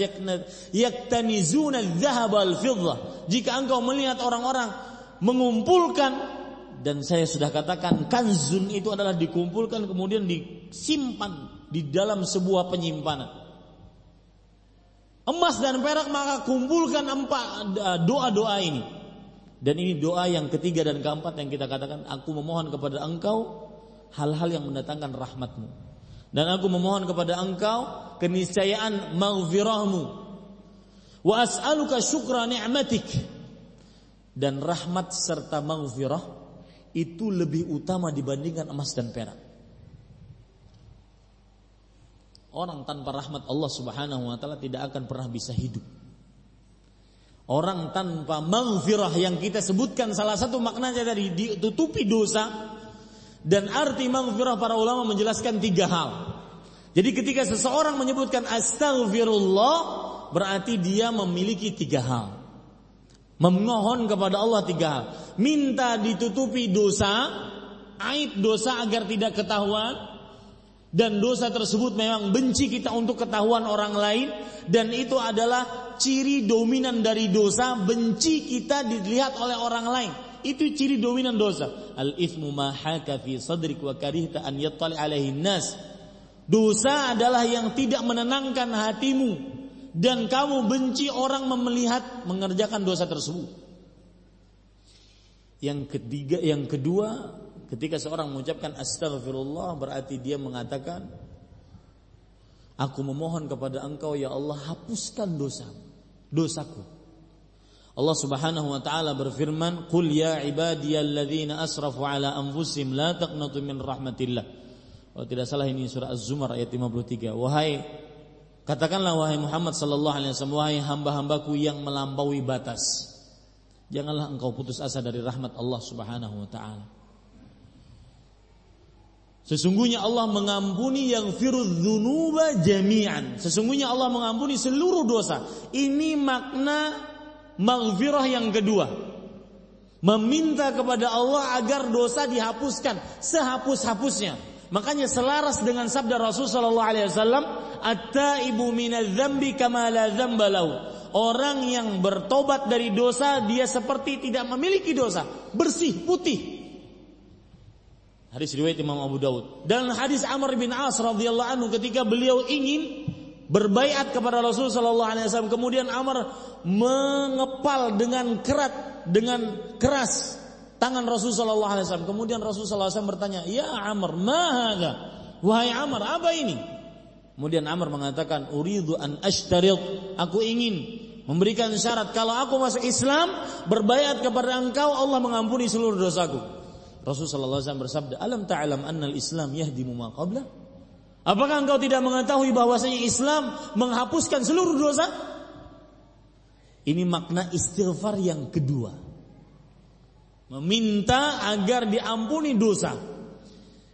yaktanizuna adh-dhahab wal-fiddah." Jika engkau melihat orang-orang mengumpulkan dan saya sudah katakan kanzun itu adalah dikumpulkan kemudian disimpan di dalam sebuah penyimpanan. Emas dan perak maka kumpulkan empat doa-doa ini. Dan ini doa yang ketiga dan keempat yang kita katakan, aku memohon kepada engkau hal-hal yang mendatangkan rahmatmu. Dan aku memohon kepada engkau keniscayaan maghfirahmu. Wa as'aluka syukra ni'matik. Dan rahmat serta maghfirah itu lebih utama dibandingkan emas dan perak. Orang tanpa rahmat Allah Subhanahu wa taala tidak akan pernah bisa hidup. Orang tanpa maghfirah yang kita sebutkan salah satu maknanya tadi ditutupi dosa dan arti maghfirah para ulama menjelaskan tiga hal. Jadi ketika seseorang menyebutkan astaghfirullah berarti dia memiliki tiga hal. Memohon kepada Allah tiga hal. Minta ditutupi dosa, aib dosa agar tidak ketahuan dan dosa tersebut memang benci kita untuk ketahuan orang lain dan itu adalah ciri dominan dari dosa benci kita dilihat oleh orang lain itu ciri dominan dosa. Al ismu ma haka fi sadrik wa karihta an yattali alaihi nas. Dosa adalah yang tidak menenangkan hatimu dan kamu benci orang melihat mengerjakan dosa tersebut. Yang ketiga, yang kedua, ketika seorang mengucapkan astagfirullah berarti dia mengatakan Aku memohon kepada engkau ya Allah hapuskan dosa dosaku Allah Subhanahu wa taala berfirman, "Qul ya ibadiyalladzina asrafu ala anfusihim la taqnatu min rahmatillah." Oh tidak salah ini surah Az-Zumar ayat 53. Wahai katakanlah wahai Muhammad sallallahu alaihi wasallam, wahai hamba-hambaku yang melampaui batas. Janganlah engkau putus asa dari rahmat Allah Subhanahu wa taala. Sesungguhnya Allah mengampuni yang firudzunuba jami'an. Sesungguhnya Allah mengampuni seluruh dosa. Ini makna maghfirah yang kedua. Meminta kepada Allah agar dosa dihapuskan. Sehapus-hapusnya. Makanya selaras dengan sabda Rasul sallallahu alaihi wasallam at-taibu minadz-dzambi kama la dzamba orang yang bertobat dari dosa dia seperti tidak memiliki dosa. Bersih putih Hadis riwayat Imam Abu Daud dan hadis Amr bin As radhiyallahu anhu ketika beliau ingin berbaiat kepada Rasul sallallahu alaihi wasallam kemudian Amr mengepal dengan kerat dengan keras tangan Rasul sallallahu alaihi wasallam. Kemudian Rasul sallallahu alaihi wasallam bertanya ya Amr ma hadza wahai Amr apa ini? Kemudian Amr mengatakan uridu an ashtarid aku ingin memberikan syarat. Kalau aku masuk Islam berbaiat kepada engkau Allah mengampuni seluruh dosaku Rasul sallallahu alaihi wasallam bersabda alam ta'lam anna al-islam yahdimu ma Apakah engkau tidak mengetahui bahwasanya Islam menghapuskan seluruh dosa? Ini makna istighfar yang kedua. Meminta agar diampuni dosa.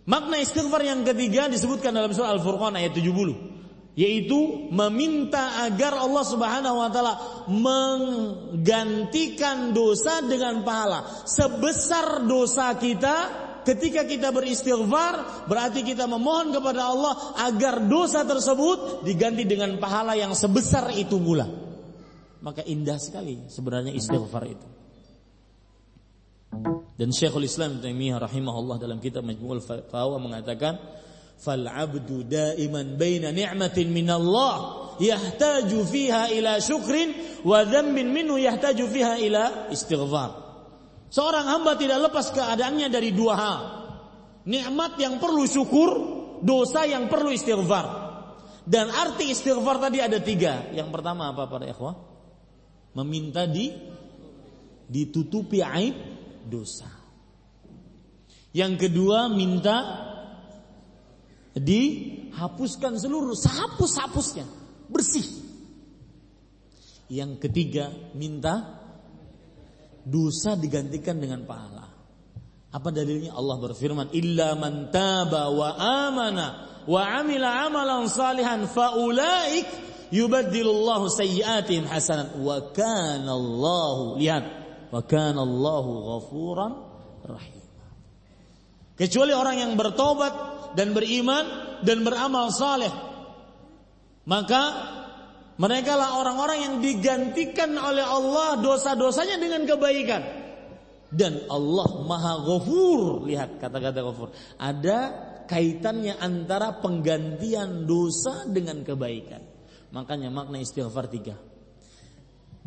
Makna istighfar yang ketiga disebutkan dalam surah Al-Furqan ayat 70 yaitu meminta agar Allah Subhanahu wa taala menggantikan dosa dengan pahala sebesar dosa kita ketika kita beristighfar berarti kita memohon kepada Allah agar dosa tersebut diganti dengan pahala yang sebesar itu pula. Maka indah sekali sebenarnya istighfar itu. Dan Syekhul Islam Taimiyah rahimahullah dalam kitab Majmu'ul Fatawa mengatakan daiman baina ni'matin min Allah yahtaju fiha ila syukrin wa dhanbin minhu yahtaju fiha ila istighfar. Seorang hamba tidak lepas keadaannya dari dua hal. Nikmat yang perlu syukur, dosa yang perlu istighfar. Dan arti istighfar tadi ada tiga. Yang pertama apa para ikhwah? Meminta di ditutupi aib dosa. Yang kedua minta dihapuskan seluruh sehapus-hapusnya, bersih. Yang ketiga minta dosa digantikan dengan pahala. Apa dalilnya? Allah berfirman, "Illa man taba wa amana wa amila amalan salihan faulaik yubaddilullahu sayyi'atihim hasanat wa kana Allahu lihat wa kana Allahu ghafuran rahim." Kecuali orang yang bertobat dan beriman dan beramal saleh, maka mereka lah orang-orang yang digantikan oleh Allah dosa-dosanya dengan kebaikan. Dan Allah maha ghafur. Lihat kata-kata ghafur. Ada kaitannya antara penggantian dosa dengan kebaikan. Makanya makna istighfar tiga.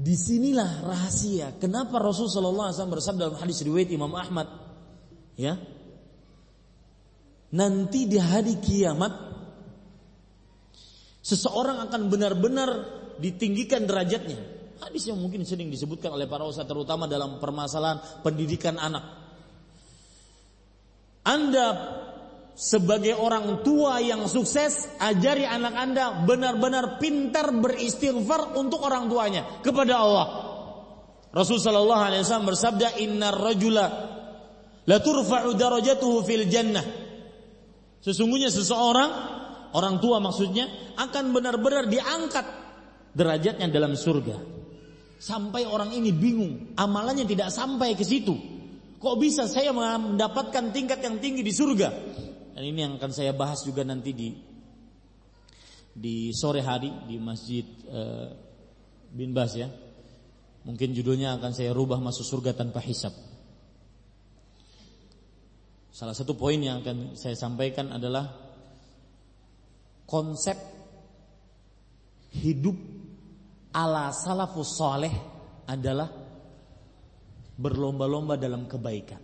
Di sinilah rahasia. Kenapa Rasulullah SAW bersabda dalam hadis riwayat Imam Ahmad. Ya, nanti di hari kiamat Seseorang akan benar-benar ditinggikan derajatnya. Hadis yang mungkin sering disebutkan oleh para ustaz terutama dalam permasalahan pendidikan anak. Anda sebagai orang tua yang sukses ajari anak Anda benar-benar pintar beristighfar untuk orang tuanya kepada Allah. Rasul sallallahu alaihi wasallam bersabda innar rajula la turfa'u darajatuhu fil jannah. Sesungguhnya seseorang orang tua maksudnya akan benar-benar diangkat derajatnya dalam surga. Sampai orang ini bingung, amalannya tidak sampai ke situ. Kok bisa saya mendapatkan tingkat yang tinggi di surga? Dan ini yang akan saya bahas juga nanti di di sore hari di Masjid uh, Bin Bas ya. Mungkin judulnya akan saya rubah masuk surga tanpa hisap. Salah satu poin yang akan saya sampaikan adalah konsep hidup ala salafus soleh adalah berlomba-lomba dalam kebaikan.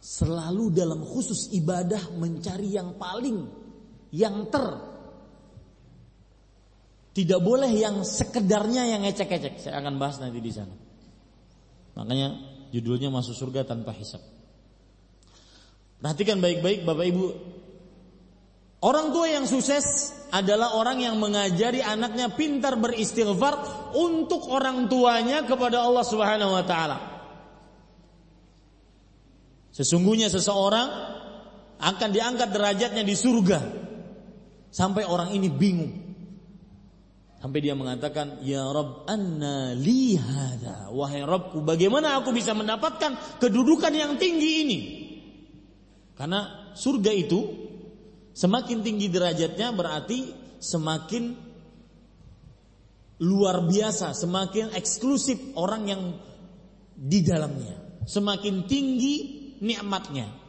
Selalu dalam khusus ibadah mencari yang paling, yang ter. Tidak boleh yang sekedarnya yang ecek-ecek. Saya akan bahas nanti di sana. Makanya judulnya masuk surga tanpa hisap. Perhatikan baik-baik Bapak Ibu Orang tua yang sukses adalah orang yang mengajari anaknya pintar beristighfar untuk orang tuanya kepada Allah Subhanahu wa taala. Sesungguhnya seseorang akan diangkat derajatnya di surga sampai orang ini bingung. Sampai dia mengatakan, "Ya Rabb, anna li hadha?" Wahai Rabbku, bagaimana aku bisa mendapatkan kedudukan yang tinggi ini? Karena surga itu Semakin tinggi derajatnya berarti semakin luar biasa, semakin eksklusif orang yang di dalamnya. Semakin tinggi nikmatnya.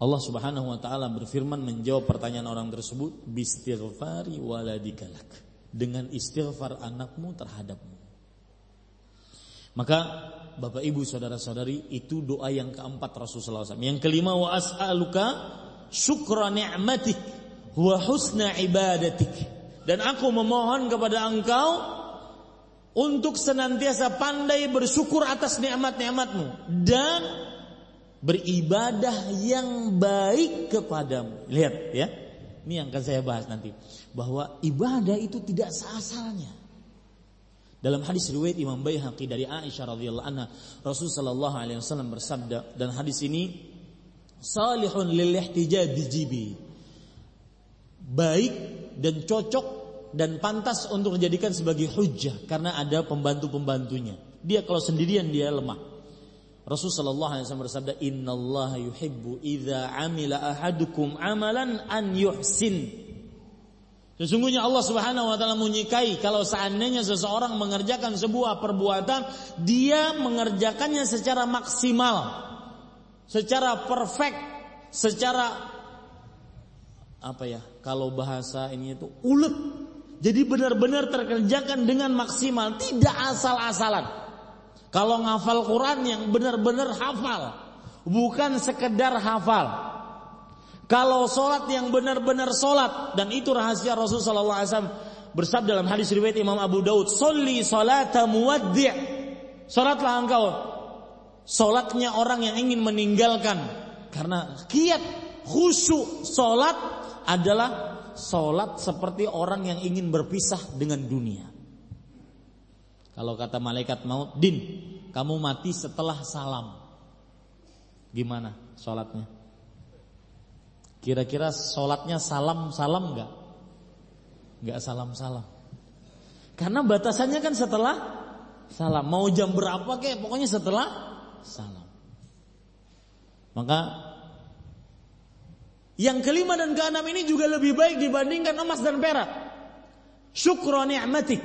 Allah Subhanahu wa taala berfirman menjawab pertanyaan orang tersebut bistighfari waladikalak dengan istighfar anakmu terhadapmu. Maka Bapak Ibu saudara-saudari itu doa yang keempat Rasulullah SAW. Yang kelima wa as'aluka syukra ni'matik wa husna ibadatik. Dan aku memohon kepada engkau untuk senantiasa pandai bersyukur atas nikmat-nikmatmu dan beribadah yang baik kepadamu. Lihat ya. Ini yang akan saya bahas nanti. Bahwa ibadah itu tidak seasalnya. Dalam hadis riwayat Imam Baihaqi dari Aisyah radhiyallahu anha, Rasul sallallahu alaihi wasallam bersabda dan hadis ini salihun lil ihtijaj. Baik dan cocok dan pantas untuk dijadikan sebagai hujjah karena ada pembantu-pembantunya. Dia kalau sendirian dia lemah. Rasul sallallahu alaihi wasallam bersabda, "Innallaha yuhibbu idza amila ahadukum amalan an yuhsin." Sesungguhnya Allah Subhanahu wa taala menyukai kalau seandainya seseorang mengerjakan sebuah perbuatan, dia mengerjakannya secara maksimal, secara perfect, secara apa ya? Kalau bahasa ini itu ulet. Jadi benar-benar terkerjakan dengan maksimal, tidak asal-asalan. Kalau ngafal Quran yang benar-benar hafal, bukan sekedar hafal. Kalau sholat yang benar-benar sholat dan itu rahasia Rasul Sallallahu Alaihi Wasallam bersabda dalam hadis riwayat Imam Abu Daud, "Soli salata muwaddi'." Salatlah engkau salatnya orang yang ingin meninggalkan karena kiat khusyuk salat adalah salat seperti orang yang ingin berpisah dengan dunia. Kalau kata malaikat maut, din, kamu mati setelah salam. Gimana sholatnya? Kira-kira sholatnya salam-salam enggak? Enggak salam-salam. Karena batasannya kan setelah salam. Mau jam berapa kek, pokoknya setelah salam. Maka yang kelima dan keenam ini juga lebih baik dibandingkan emas dan perak. Syukron ni'matik.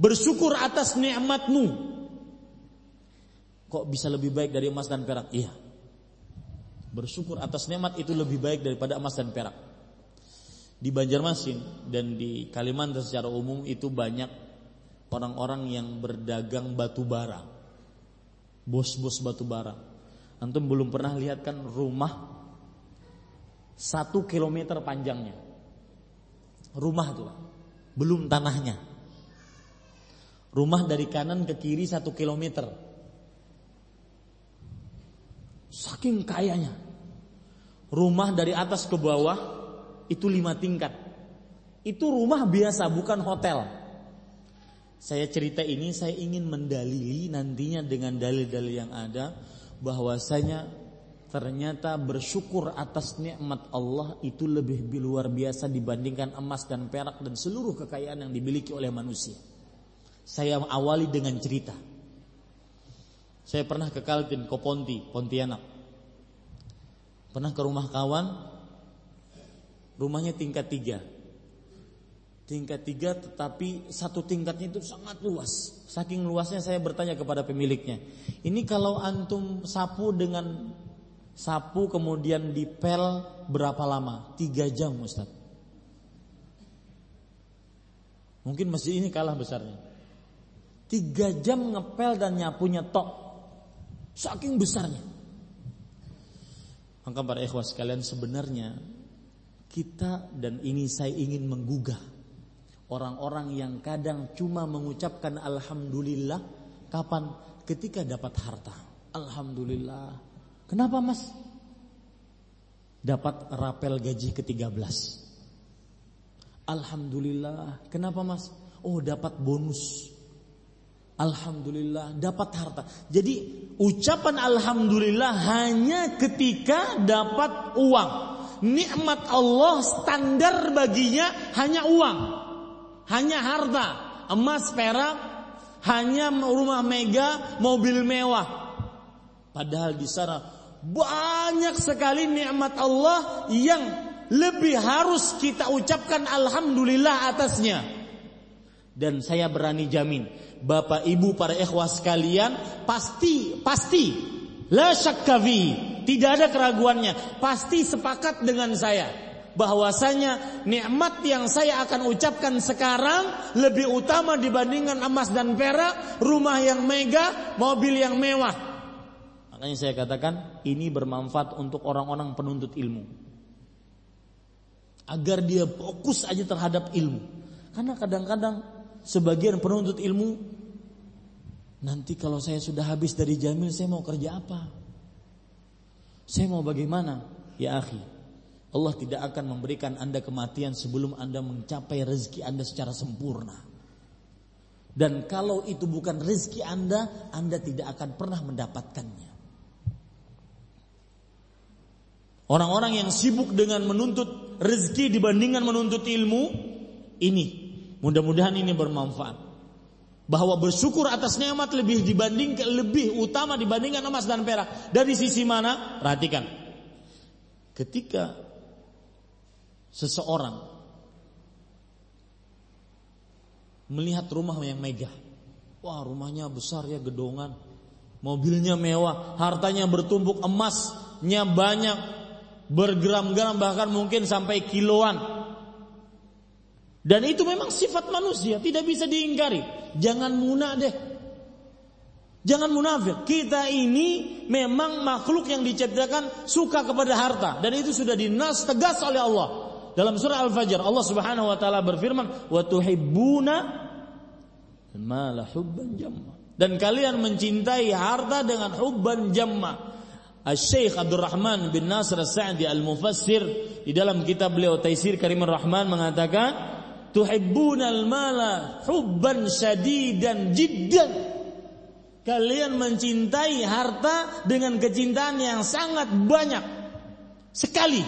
Bersyukur atas nikmatmu. Kok bisa lebih baik dari emas dan perak? Iya. Bersyukur atas nikmat itu lebih baik daripada emas dan perak. Di Banjarmasin dan di Kalimantan secara umum itu banyak orang-orang yang berdagang batu bara. Bos-bos batu bara. Antum belum pernah lihat kan rumah satu kilometer panjangnya. Rumah tuh, belum tanahnya. Rumah dari kanan ke kiri satu kilometer. Saking kayanya. Rumah dari atas ke bawah itu lima tingkat. Itu rumah biasa bukan hotel. Saya cerita ini saya ingin mendalili nantinya dengan dalil-dalil yang ada bahwasanya ternyata bersyukur atas nikmat Allah itu lebih luar biasa dibandingkan emas dan perak dan seluruh kekayaan yang dimiliki oleh manusia. Saya awali dengan cerita. Saya pernah ke Kaltim, Koponti, Pontianak. Pernah ke rumah kawan, rumahnya tingkat tiga. Tingkat tiga tetapi satu tingkatnya itu sangat luas. Saking luasnya saya bertanya kepada pemiliknya. Ini kalau antum sapu dengan sapu kemudian dipel berapa lama? Tiga jam Ustaz. Mungkin masjid ini kalah besarnya. Tiga jam ngepel dan nyapunya tok. Saking besarnya. Maka para ikhwas sekalian sebenarnya kita dan ini saya ingin menggugah orang-orang yang kadang cuma mengucapkan alhamdulillah kapan ketika dapat harta. Alhamdulillah. Kenapa Mas? Dapat rapel gaji ke-13. Alhamdulillah. Kenapa Mas? Oh, dapat bonus Alhamdulillah dapat harta. Jadi ucapan alhamdulillah hanya ketika dapat uang. Nikmat Allah standar baginya hanya uang. Hanya harta, emas, perak, hanya rumah mega, mobil mewah. Padahal di sana banyak sekali nikmat Allah yang lebih harus kita ucapkan alhamdulillah atasnya. Dan saya berani jamin Bapak Ibu para ikhwah sekalian pasti pasti la syakkafi tidak ada keraguannya, pasti sepakat dengan saya bahwasanya nikmat yang saya akan ucapkan sekarang lebih utama dibandingkan emas dan perak, rumah yang megah, mobil yang mewah. Makanya saya katakan ini bermanfaat untuk orang-orang penuntut ilmu. Agar dia fokus aja terhadap ilmu. Karena kadang-kadang sebagian penuntut ilmu nanti kalau saya sudah habis dari Jamil saya mau kerja apa? Saya mau bagaimana? Ya akhi, Allah tidak akan memberikan Anda kematian sebelum Anda mencapai rezeki Anda secara sempurna. Dan kalau itu bukan rezeki Anda, Anda tidak akan pernah mendapatkannya. Orang-orang yang sibuk dengan menuntut rezeki dibandingkan menuntut ilmu, ini mudah-mudahan ini bermanfaat. Bahwa bersyukur atas nikmat lebih dibandingkan lebih utama dibandingkan emas dan perak. Dari sisi mana? Perhatikan. Ketika seseorang melihat rumah yang megah. Wah, rumahnya besar ya, gedongan. Mobilnya mewah, hartanya bertumpuk, emasnya banyak, bergram-gram bahkan mungkin sampai kiloan. Dan itu memang sifat manusia, tidak bisa diingkari. Jangan munah deh. Jangan munafik. Kita ini memang makhluk yang diciptakan suka kepada harta dan itu sudah dinas tegas oleh Allah. Dalam surah Al-Fajr Allah Subhanahu wa taala berfirman, "Wa tuhibbuna mala hubban jamma." Dan kalian mencintai harta dengan hubban jamma. Al-Syekh Abdul Rahman bin Nasr As-Sa'di Al-Mufassir di dalam kitab beliau Taisir Karimur Rahman mengatakan tuhibbunal mala hubban syadidan jiddan. Kalian mencintai harta dengan kecintaan yang sangat banyak. Sekali.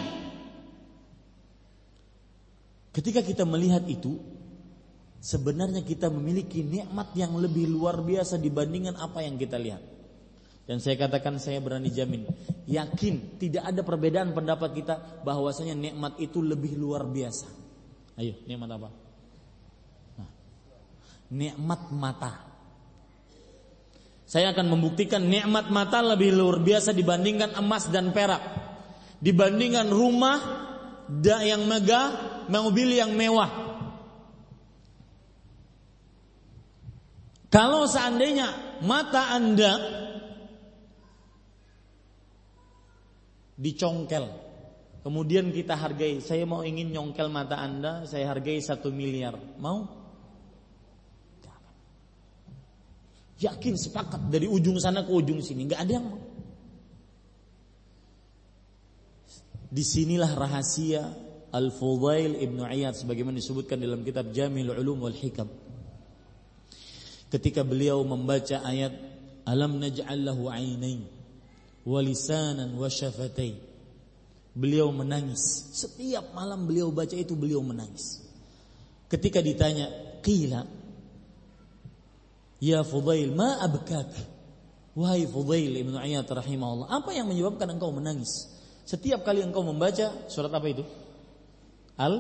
Ketika kita melihat itu sebenarnya kita memiliki nikmat yang lebih luar biasa dibandingkan apa yang kita lihat. Dan saya katakan saya berani jamin, yakin tidak ada perbedaan pendapat kita bahwasanya nikmat itu lebih luar biasa. Ayo, nikmat apa? Nah, nikmat mata. Saya akan membuktikan nikmat mata lebih luar biasa dibandingkan emas dan perak. Dibandingkan rumah yang megah, mobil yang mewah. Kalau seandainya mata Anda dicongkel. Kemudian kita hargai, saya mau ingin nyongkel mata Anda, saya hargai satu miliar. Mau? Yakin sepakat dari ujung sana ke ujung sini, nggak ada yang mau. Di sinilah rahasia Al-Fudail Ibnu Iyad sebagaimana disebutkan dalam kitab Jamil Ulum wal Hikam. Ketika beliau membaca ayat Alam naj'al lahu ainain walisanan wasyafatai. Beliau menangis. Setiap malam beliau baca itu beliau menangis. Ketika ditanya, "Qila Ya Fudail, ma abkak?" Wahai Fudail Ibn Iyad rahimahullah, apa yang menyebabkan engkau menangis? Setiap kali engkau membaca surat apa itu? Al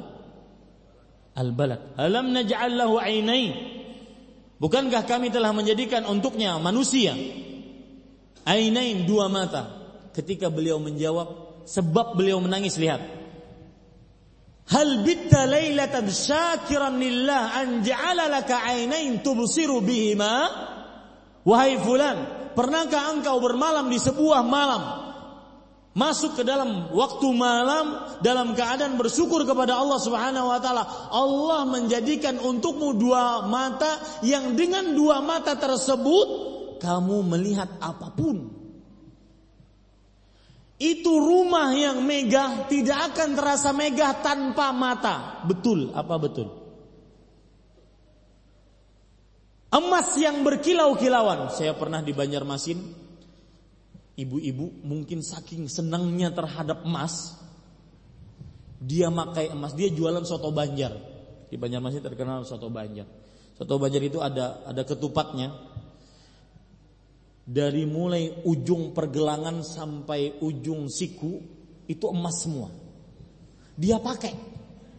Al-Balad. Alam naj'al lahu ainain? Bukankah kami telah menjadikan untuknya manusia Ainain dua mata. Ketika beliau menjawab, sebab beliau menangis lihat. Hal bitta lailatan syakiran lillah an ja'ala laka ainain tubsiru bihima? Wahai fulan, pernahkah engkau bermalam di sebuah malam masuk ke dalam waktu malam dalam keadaan bersyukur kepada Allah Subhanahu wa taala. Allah menjadikan untukmu dua mata yang dengan dua mata tersebut kamu melihat apa pun. Itu rumah yang megah tidak akan terasa megah tanpa mata. Betul, apa betul? Emas yang berkilau-kilauan. Saya pernah di Banjarmasin. Ibu-ibu mungkin saking senangnya terhadap emas. Dia makai emas. Dia jualan soto Banjar. Di Banjarmasin terkenal soto Banjar. Soto Banjar itu ada ada ketupatnya dari mulai ujung pergelangan sampai ujung siku itu emas semua. Dia pakai.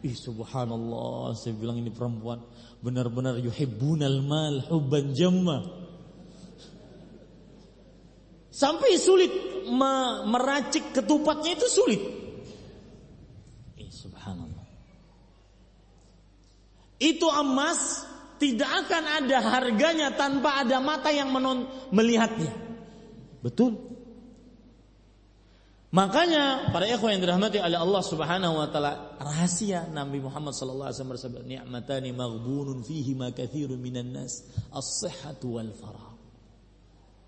Ih subhanallah, saya bilang ini perempuan benar-benar yuhibbunal mal hubban jamma. Sampai sulit meracik ketupatnya itu sulit. Eh, subhanallah. Itu emas tidak akan ada harganya tanpa ada mata yang menon melihatnya. Betul. Makanya para ikhwan yang dirahmati oleh Allah Subhanahu wa taala, rahasia Nabi Muhammad sallallahu alaihi wasallam bersabda, "Ni'matani maghbunun fihi ma katsirun minan nas, as-sihhatu wal farah."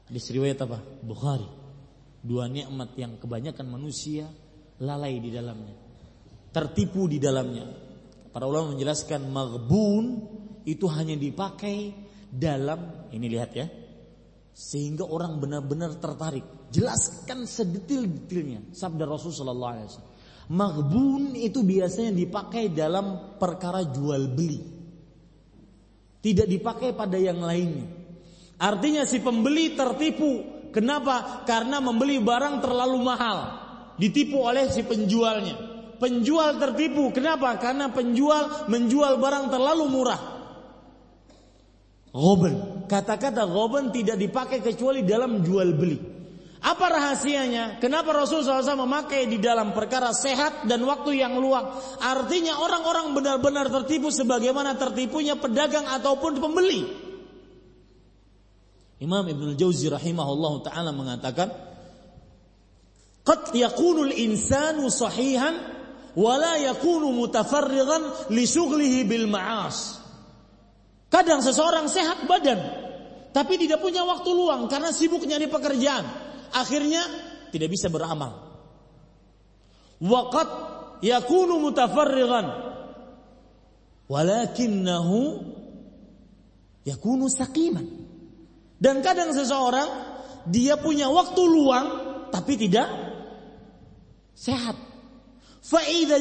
Hadis riwayat apa? Bukhari. Dua nikmat yang kebanyakan manusia lalai di dalamnya. Tertipu di dalamnya. Para ulama menjelaskan maghbun itu hanya dipakai dalam ini lihat ya. Sehingga orang benar-benar tertarik Jelaskan sedetil-detilnya sabda Rasul sallallahu alaihi wasallam. Maghbun itu biasanya dipakai dalam perkara jual beli. Tidak dipakai pada yang lainnya. Artinya si pembeli tertipu. Kenapa? Karena membeli barang terlalu mahal. Ditipu oleh si penjualnya. Penjual tertipu. Kenapa? Karena penjual menjual barang terlalu murah. Goben. Kata-kata goben tidak dipakai kecuali dalam jual beli. Apa rahasianya? Kenapa Rasul SAW memakai di dalam perkara sehat dan waktu yang luang? Artinya orang-orang benar-benar tertipu sebagaimana tertipunya pedagang ataupun pembeli. Imam Ibn Jauzi rahimahullah ta'ala mengatakan, Qad yakunul insanu sahihan wala yakunu mutafarrigan li syughlihi bil ma'as. Kadang seseorang sehat badan, tapi tidak punya waktu luang karena sibuk nyari pekerjaan akhirnya tidak bisa beramal. Waqat yakunu mutafarrigan walakinnahu yakunu saqiman. Dan kadang seseorang dia punya waktu luang tapi tidak sehat. Fa'idha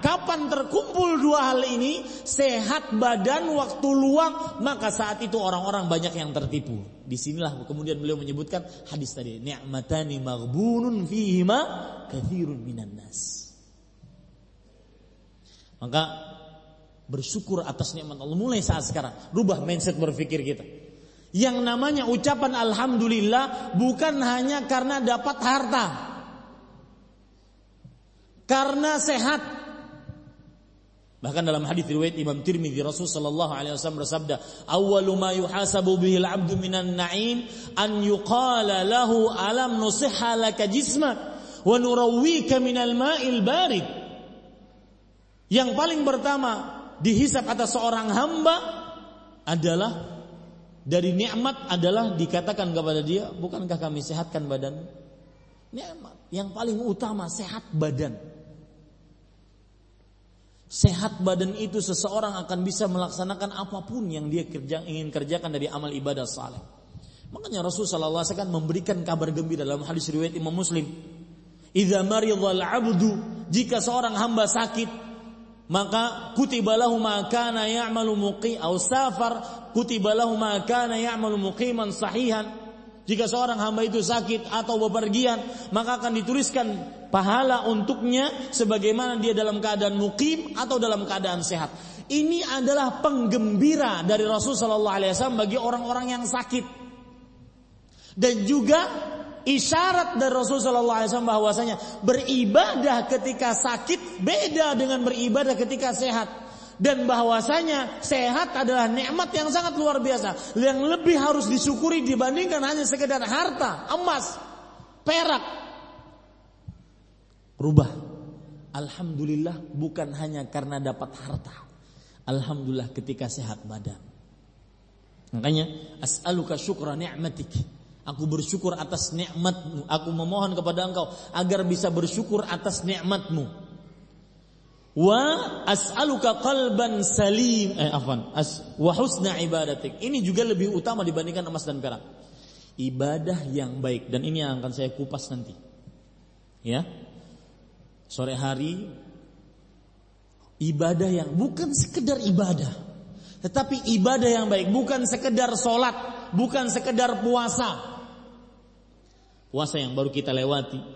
Kapan terkumpul dua hal ini Sehat badan, waktu luang Maka saat itu orang-orang banyak yang tertipu. Di sinilah kemudian beliau menyebutkan Hadis tadi Ni'matani maghbunun fihima Kathirun minan nas. Maka Bersyukur atas nikmat Allah Mulai saat sekarang. Rubah mindset berpikir kita. Yang namanya ucapan Alhamdulillah Bukan hanya karena dapat harta karena sehat. Bahkan dalam hadis riwayat Imam Tirmidzi Rasul sallallahu alaihi wasallam bersabda, "Awwalu ma yuhasabu bihi al-'abdu minan na'im an yuqala lahu alam nusihha laka jismak wa nurawwika minal ma'il barid." Yang paling pertama dihisap atas seorang hamba adalah dari nikmat adalah dikatakan kepada dia, bukankah kami sehatkan badan? Nikmat yang paling utama sehat badan. Sehat badan itu seseorang akan bisa melaksanakan apa pun yang dia kerja, ingin kerjakan dari amal ibadah saleh. Makanya Rasulullah SAW kan memberikan kabar gembira dalam hadis riwayat Imam Muslim. Idza maridhal 'abdu, jika seorang hamba sakit, maka kutibalahu ma kana ya'malu muqi aw safar kutibalahu ma kana ya'malu muqiman sahihan jika seorang hamba itu sakit atau bepergian, maka akan dituliskan pahala untuknya sebagaimana dia dalam keadaan mukim atau dalam keadaan sehat. Ini adalah penggembira dari Rasul Shallallahu Alaihi Wasallam bagi orang-orang yang sakit. Dan juga isyarat dari Rasul Shallallahu Alaihi Wasallam bahwasanya beribadah ketika sakit beda dengan beribadah ketika sehat dan bahwasanya sehat adalah nikmat yang sangat luar biasa yang lebih harus disyukuri dibandingkan hanya sekedar harta, emas, perak. Rubah. Alhamdulillah bukan hanya karena dapat harta. Alhamdulillah ketika sehat badan. Makanya as'aluka syukra ni'matik. Aku bersyukur atas nikmatmu. Aku memohon kepada engkau agar bisa bersyukur atas nikmatmu wa as'aluka qalban salim. Eh afwan. As wa husna ibadatik. Ini juga lebih utama dibandingkan emas dan perak. Ibadah yang baik. Dan ini yang akan saya kupas nanti. Ya. Sore hari ibadah yang bukan sekedar ibadah tetapi ibadah yang baik. Bukan sekedar sholat bukan sekedar puasa. Puasa yang baru kita lewati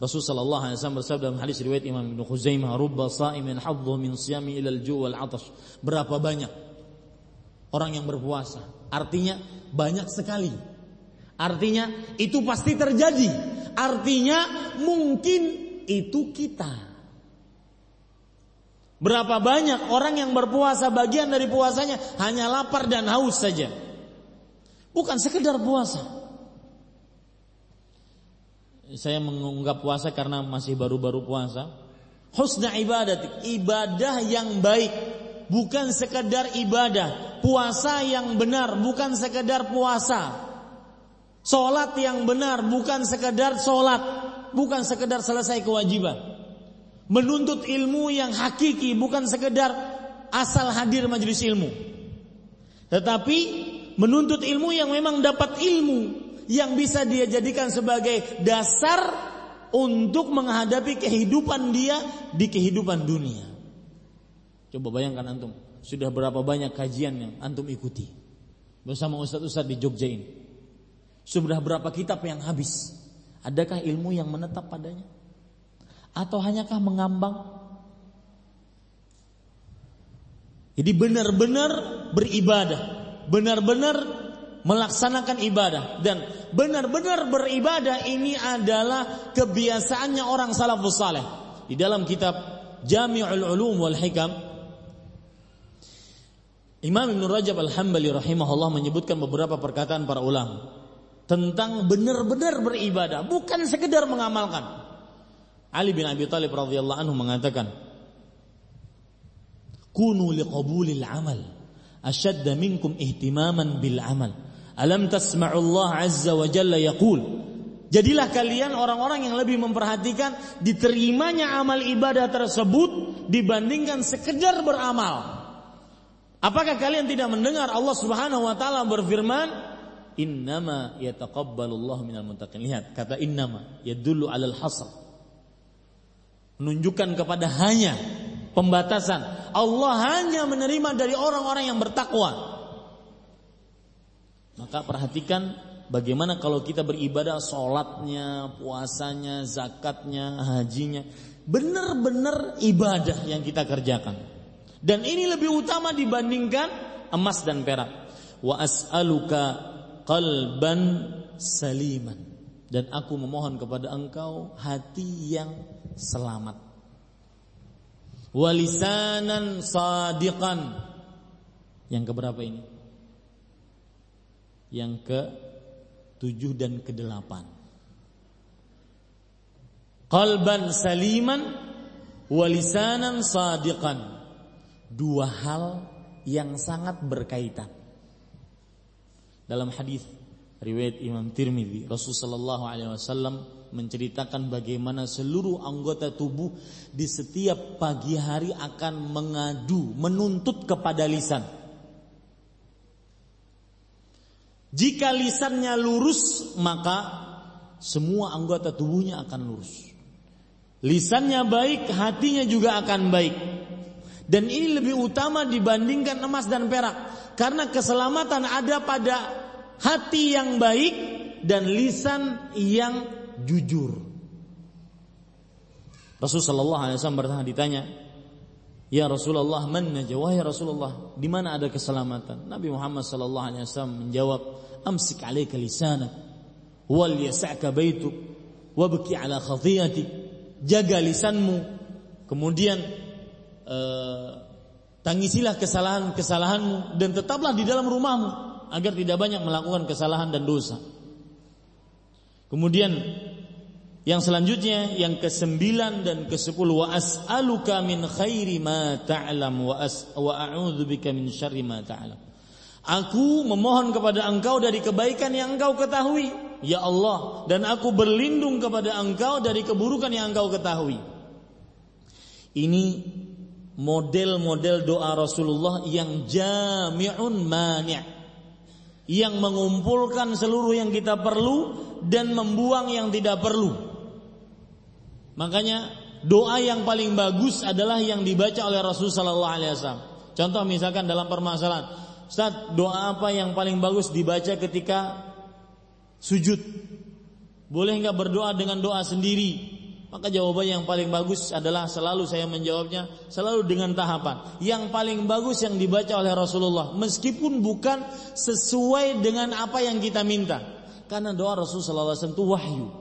Rasul sallallahu alaihi wasallam bersabda dalam hadis riwayat Imam Ibnu Khuzaimah, "Rubba sha'imin haddu min siyami ilal ju' wal 'atash." Berapa banyak orang yang berpuasa? Artinya banyak sekali Artinya itu pasti terjadi. Artinya mungkin itu kita. Berapa banyak orang yang berpuasa bagian dari puasanya hanya lapar dan haus saja. Bukan sekedar puasa. Saya mengunggap puasa karena masih baru-baru puasa. Husna ibadat, ibadah yang baik, bukan sekedar ibadah. Puasa yang benar, bukan sekedar puasa. Solat yang benar, bukan sekedar solat, bukan sekedar selesai kewajiban menuntut ilmu yang hakiki bukan sekedar asal hadir majelis ilmu. Tetapi menuntut ilmu yang memang dapat ilmu yang bisa dia jadikan sebagai dasar untuk menghadapi kehidupan dia di kehidupan dunia. Coba bayangkan antum, sudah berapa banyak kajian yang antum ikuti bersama ustadz-ustadz di Jogja ini. Sudah berapa kitab yang habis? Adakah ilmu yang menetap padanya? atau hanyakah mengambang? Jadi benar-benar beribadah, benar-benar melaksanakan ibadah dan benar-benar beribadah ini adalah kebiasaannya orang salafus saleh. Di dalam kitab Jami'ul Ulum wal Hikam Imam Ibn Rajab Al-Hambali rahimahullah menyebutkan beberapa perkataan para ulama tentang benar-benar beribadah, bukan sekedar mengamalkan. Ali bin Abi Thalib radhiyallahu anhu mengatakan, "Kunu liqabulil amal ashadda minkum ihtimaman bil amal." Alam tasma'u Allah azza wa jalla yaqul Jadilah kalian orang-orang yang lebih memperhatikan diterimanya amal ibadah tersebut dibandingkan sekedar beramal. Apakah kalian tidak mendengar Allah Subhanahu wa taala berfirman, "Innama yataqabbalullahu minal muttaqin." Lihat, kata innama yadullu 'alal hasr menunjukkan kepada hanya pembatasan. Allah hanya menerima dari orang-orang yang bertakwa. Maka perhatikan bagaimana kalau kita beribadah sholatnya, puasanya, zakatnya, hajinya. Benar-benar ibadah yang kita kerjakan. Dan ini lebih utama dibandingkan emas dan perak. Wa as'aluka qalban saliman. Dan aku memohon kepada engkau hati yang selamat. Walisanan sadiqan. Yang keberapa ini? Yang ke tujuh dan ke delapan. Qalban saliman walisanan sadiqan. Dua hal yang sangat berkaitan. Dalam hadis riwayat Imam Tirmidzi, Rasulullah sallallahu alaihi wasallam menceritakan bagaimana seluruh anggota tubuh di setiap pagi hari akan mengadu, menuntut kepada lisan. Jika lisannya lurus, maka semua anggota tubuhnya akan lurus. Lisannya baik, hatinya juga akan baik. Dan ini lebih utama dibandingkan emas dan perak. Karena keselamatan ada pada hati yang baik dan lisan yang jujur. Rasulullah wasallam pernah ditanya, "Ya Rasulullah, man najwa ya Rasulullah, di mana ada keselamatan?" Nabi Muhammad sallallahu alaihi wasallam menjawab, "Amsik 'alaika lisanak wal yas'aka baituk wabki 'ala khati'atik." Jaga lisanmu, kemudian uh, tangisilah kesalahan-kesalahanmu dan tetaplah di dalam rumahmu agar tidak banyak melakukan kesalahan dan dosa. Kemudian yang selanjutnya yang ke-9 dan ke-10 wa as'aluka min khairi ma ta'lam wa as wa a'udzubika min syarri ma ta'lam. Aku memohon kepada Engkau dari kebaikan yang Engkau ketahui, ya Allah, dan aku berlindung kepada Engkau dari keburukan yang Engkau ketahui. Ini model-model doa Rasulullah yang jami'un mani' yang mengumpulkan seluruh yang kita perlu dan membuang yang tidak perlu. Makanya doa yang paling bagus adalah yang dibaca oleh Rasul sallallahu alaihi wasallam. Contoh misalkan dalam permasalahan, Ustaz, doa apa yang paling bagus dibaca ketika sujud? Boleh nggak berdoa dengan doa sendiri? Maka jawaban yang paling bagus adalah selalu saya menjawabnya selalu dengan tahapan. Yang paling bagus yang dibaca oleh Rasulullah meskipun bukan sesuai dengan apa yang kita minta. Karena doa Rasulullah SAW itu wahyu.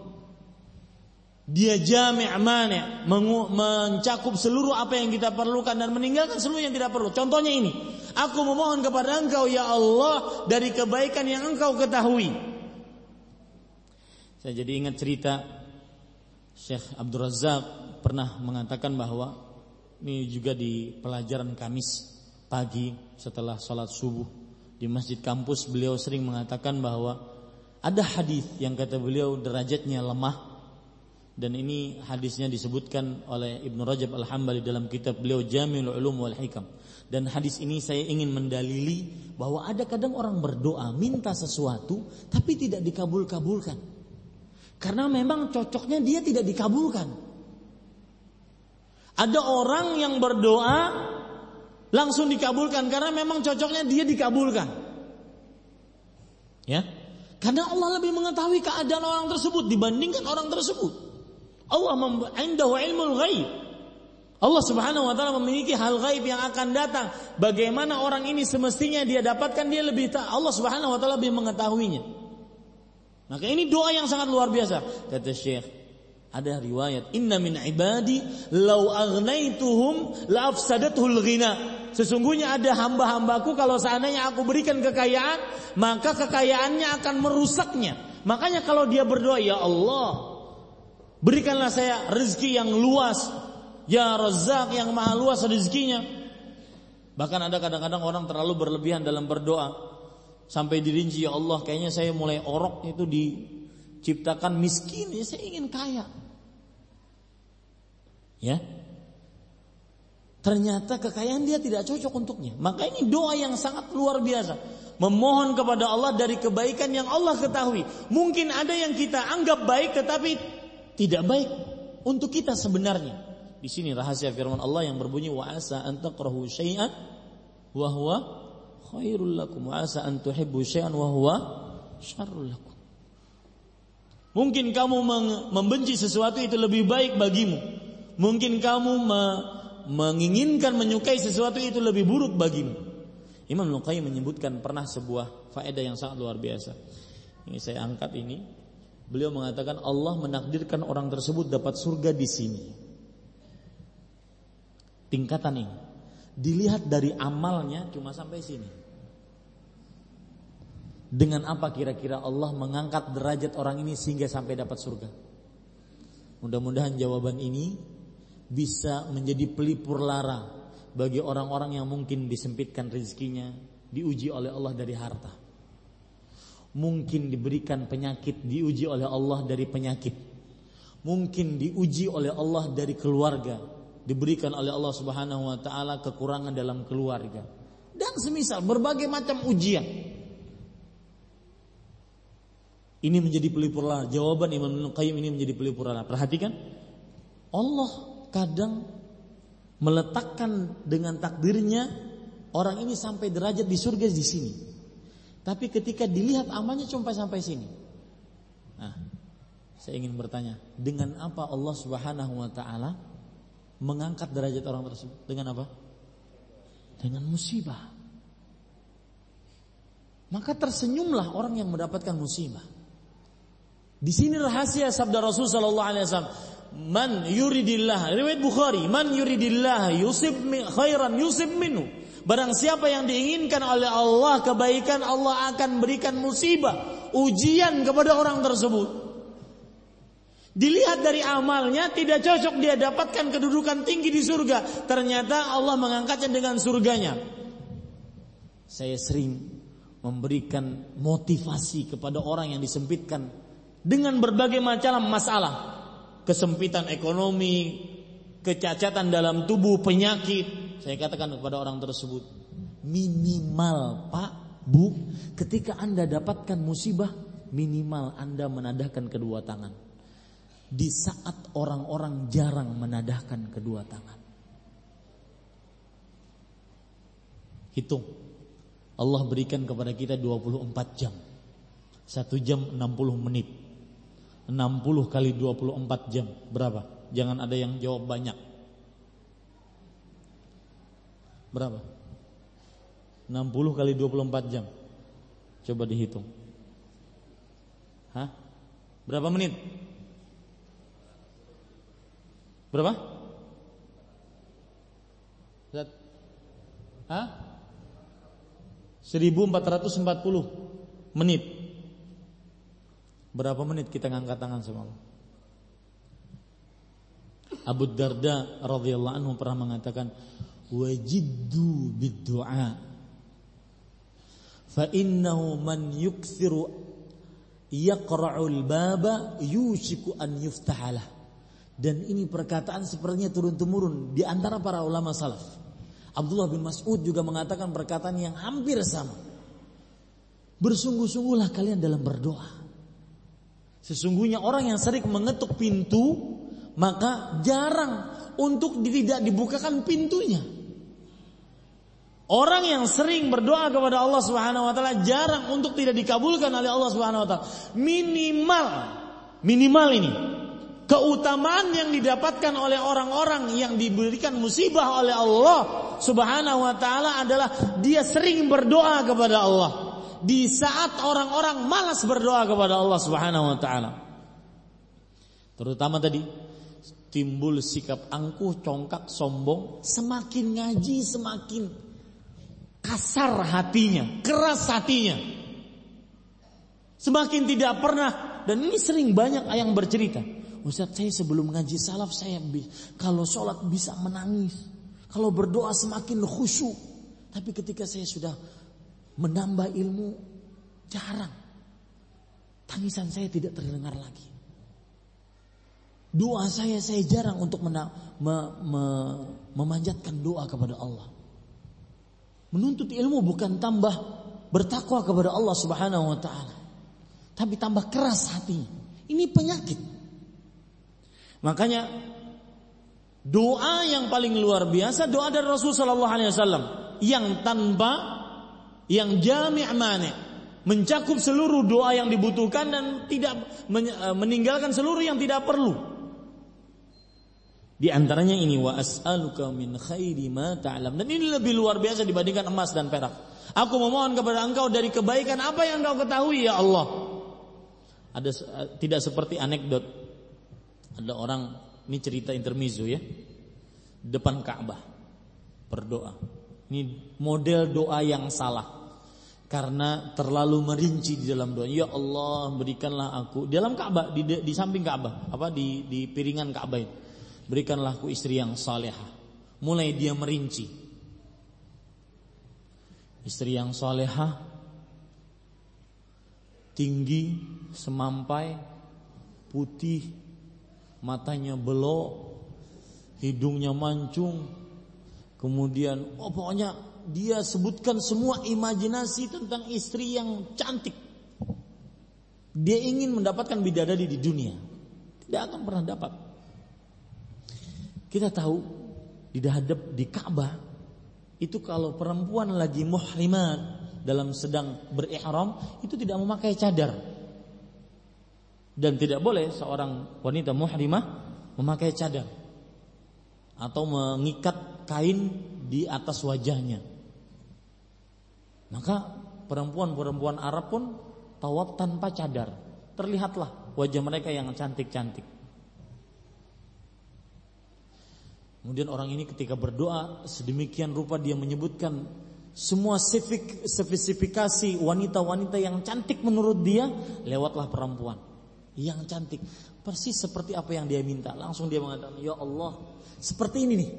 Dia jami' mani' mencakup seluruh apa yang kita perlukan dan meninggalkan seluruh yang tidak perlu. Contohnya ini, aku memohon kepada Engkau ya Allah dari kebaikan yang Engkau ketahui. Saya jadi ingat cerita Syekh Abdul Razak pernah mengatakan bahwa ini juga di pelajaran Kamis pagi setelah sholat subuh di masjid kampus beliau sering mengatakan bahwa ada hadis yang kata beliau derajatnya lemah dan ini hadisnya disebutkan oleh Ibnu Rajab Al-Hambali dalam kitab beliau Jami'ul Ulum wal Hikam. Dan hadis ini saya ingin mendalili bahwa ada kadang orang berdoa minta sesuatu tapi tidak dikabul-kabulkan. Karena memang cocoknya dia tidak dikabulkan. Ada orang yang berdoa langsung dikabulkan karena memang cocoknya dia dikabulkan. Ya. Karena Allah lebih mengetahui keadaan orang tersebut dibandingkan orang tersebut. Allah indahu ilmul ghaib. Allah Subhanahu wa taala memiliki hal gaib yang akan datang. Bagaimana orang ini semestinya dia dapatkan dia lebih tak Allah Subhanahu wa taala lebih mengetahuinya. Maka ini doa yang sangat luar biasa. Kata Syekh, ada riwayat, "Inna min ibadi law agnaituhum la ghina." Sesungguhnya ada hamba-hambaku kalau seandainya aku berikan kekayaan, maka kekayaannya akan merusaknya. Makanya kalau dia berdoa, "Ya Allah, Berikanlah saya rezeki yang luas. Ya Razak yang maha luas rezekinya. Bahkan ada kadang-kadang orang terlalu berlebihan dalam berdoa. Sampai dirinci ya Allah kayaknya saya mulai orok itu diciptakan miskin. Ya saya ingin kaya. Ya. Ternyata kekayaan dia tidak cocok untuknya. Maka ini doa yang sangat luar biasa. Memohon kepada Allah dari kebaikan yang Allah ketahui. Mungkin ada yang kita anggap baik tetapi tidak baik untuk kita sebenarnya. Di sini rahasia firman Allah yang berbunyi wa asa an takrahu syai'an wa huwa khairul lakum wa asa an tuhibbu syai'an wa huwa syarrul lakum. Mungkin kamu membenci sesuatu itu lebih baik bagimu. Mungkin kamu me menginginkan menyukai sesuatu itu lebih buruk bagimu. Imam Luqayyim menyebutkan pernah sebuah faedah yang sangat luar biasa. Ini saya angkat ini Beliau mengatakan Allah menakdirkan orang tersebut dapat surga di sini. Tingkatan ini dilihat dari amalnya cuma sampai sini. Dengan apa kira-kira Allah mengangkat derajat orang ini sehingga sampai dapat surga? Mudah-mudahan jawaban ini bisa menjadi pelipur lara bagi orang-orang yang mungkin disempitkan rezekinya, diuji oleh Allah dari harta mungkin diberikan penyakit diuji oleh Allah dari penyakit. Mungkin diuji oleh Allah dari keluarga. Diberikan oleh Allah Subhanahu wa taala kekurangan dalam keluarga. Dan semisal berbagai macam ujian. Ini menjadi pelipur lara jawaban Imam Qayyim ini menjadi pelipur lara perhatikan. Allah kadang meletakkan dengan takdirnya orang ini sampai derajat di surga di sini tapi ketika dilihat amalnya cuma sampai sini. Nah, saya ingin bertanya, dengan apa Allah Subhanahu wa taala mengangkat derajat orang tersebut? Dengan apa? Dengan musibah. Maka tersenyumlah orang yang mendapatkan musibah. Di sini rahasia sabda Rasul sallallahu alaihi wasallam, "Man yuridillah," riwayat Bukhari, "Man yuridillah yusib khairan yusib minhu." Barang siapa yang diinginkan oleh Allah kebaikan Allah akan berikan musibah, ujian kepada orang tersebut. Dilihat dari amalnya tidak cocok dia dapatkan kedudukan tinggi di surga. Ternyata Allah mengangkatnya dengan surganya. Saya sering memberikan motivasi kepada orang yang disempitkan dengan berbagai macam masalah. Kesempitan ekonomi, kecacatan dalam tubuh, penyakit, saya katakan kepada orang tersebut, minimal Pak, Bu, ketika Anda dapatkan musibah, minimal Anda menadahkan kedua tangan. Di saat orang-orang jarang menadahkan kedua tangan. Hitung. Allah berikan kepada kita 24 jam. Satu jam 60 menit. 60 kali 24 jam. Berapa? Jangan ada yang jawab banyak. Berapa? 60 kali 24 jam. Coba dihitung. Hah? Berapa menit? Berapa? Zat? Hah? 1440 menit. Berapa menit kita ngangkat tangan sama Allah? Abu Darda radhiyallahu anhu pernah mengatakan wajiddu bid-du'a. Fa innahu man yukthiru yaqra'ul baba yushiku an yuftahalah. Dan ini perkataan sepertinya turun temurun di antara para ulama salaf. Abdullah bin Mas'ud juga mengatakan perkataan yang hampir sama. Bersungguh-sungguhlah kalian dalam berdoa. Sesungguhnya orang yang sering mengetuk pintu maka jarang untuk tidak dibukakan pintunya. Orang yang sering berdoa kepada Allah Subhanahu wa taala jarang untuk tidak dikabulkan oleh Allah Subhanahu wa taala. Minimal minimal ini keutamaan yang didapatkan oleh orang-orang yang diberikan musibah oleh Allah Subhanahu wa taala adalah dia sering berdoa kepada Allah di saat orang-orang malas berdoa kepada Allah Subhanahu wa taala. Terutama tadi timbul sikap angkuh, congkak, sombong, semakin ngaji semakin kasar hatinya, keras hatinya. Semakin tidak pernah dan ini sering banyak yang bercerita. Ustaz saya sebelum ngaji salaf saya kalau sholat bisa menangis. Kalau berdoa semakin khusyuk. Tapi ketika saya sudah menambah ilmu jarang. Tangisan saya tidak terdengar lagi. Doa saya saya jarang untuk mena, me, me, memanjatkan doa kepada Allah. Menuntut ilmu bukan tambah bertakwa kepada Allah Subhanahu wa taala. Tapi tambah keras hati. Ini penyakit. Makanya doa yang paling luar biasa doa dari Rasul sallallahu alaihi wasallam yang tanpa yang jami' mani' mencakup seluruh doa yang dibutuhkan dan tidak meninggalkan seluruh yang tidak perlu. Di antaranya ini wa as'aluka min khairi ma ta'lam. Dan ini lebih luar biasa dibandingkan emas dan perak. Aku memohon kepada engkau dari kebaikan apa yang engkau ketahui ya Allah. Ada tidak seperti anekdot. Ada orang ini cerita intermezzo ya. Depan Ka'bah berdoa. Ini model doa yang salah. Karena terlalu merinci di dalam doa. Ya Allah, berikanlah aku di dalam Ka'bah di, di samping Ka'bah, apa di di piringan Ka'bah itu berikanlah aku istri yang salehah. Mulai dia merinci. Istri yang salehah tinggi, semampai, putih, matanya belok, hidungnya mancung. Kemudian oh pokoknya dia sebutkan semua imajinasi tentang istri yang cantik. Dia ingin mendapatkan bidadari di dunia. Tidak akan pernah dapat. Kita tahu di hadap di Ka'bah itu kalau perempuan lagi muhrimat dalam sedang berihram itu tidak memakai cadar. Dan tidak boleh seorang wanita muhrimah memakai cadar atau mengikat kain di atas wajahnya. Maka perempuan-perempuan Arab pun tawaf tanpa cadar. Terlihatlah wajah mereka yang cantik-cantik. Kemudian orang ini ketika berdoa sedemikian rupa dia menyebutkan semua spesifikasi wanita-wanita yang cantik menurut dia lewatlah perempuan yang cantik. Persis seperti apa yang dia minta. Langsung dia mengatakan ya Allah seperti ini nih.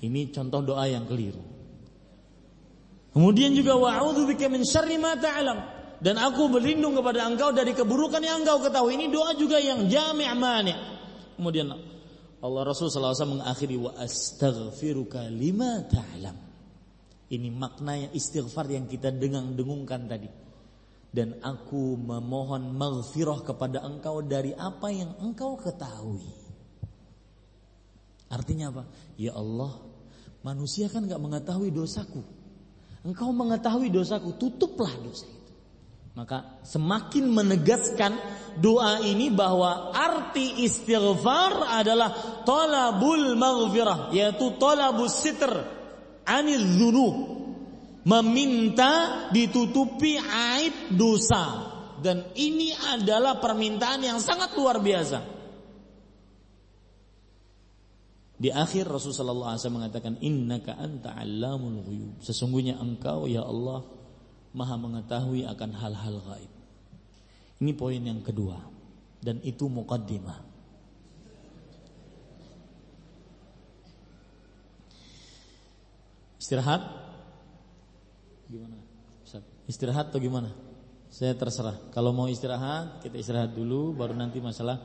Ini contoh doa yang keliru. Kemudian juga wa'udzubika min syarri ma ta'lam dan aku berlindung kepada engkau dari keburukan yang engkau ketahui. Ini doa juga yang jami' mani. Kemudian Allah Rasul SAW mengakhiri wa astaghfiruka lima ta'lam. Ini maknanya istighfar yang kita dengang-dengungkan tadi. Dan aku memohon maghfirah kepada engkau dari apa yang engkau ketahui. Artinya apa? Ya Allah, manusia kan gak mengetahui dosaku. Engkau mengetahui dosaku, tutuplah dosa maka semakin menegaskan doa ini bahwa arti istighfar adalah talabul maghfirah yaitu talabus sitr anil dzunub. Meminta ditutupi aib dosa. Dan ini adalah permintaan yang sangat luar biasa. Di akhir Rasulullah SAW mengatakan innaka anta allamul ghuyub. Sesungguhnya engkau ya Allah maha mengetahui akan hal-hal gaib. Ini poin yang kedua dan itu muqaddimah. Istirahat? Gimana? Istirahat atau gimana? Saya terserah. Kalau mau istirahat, kita istirahat dulu baru nanti masalah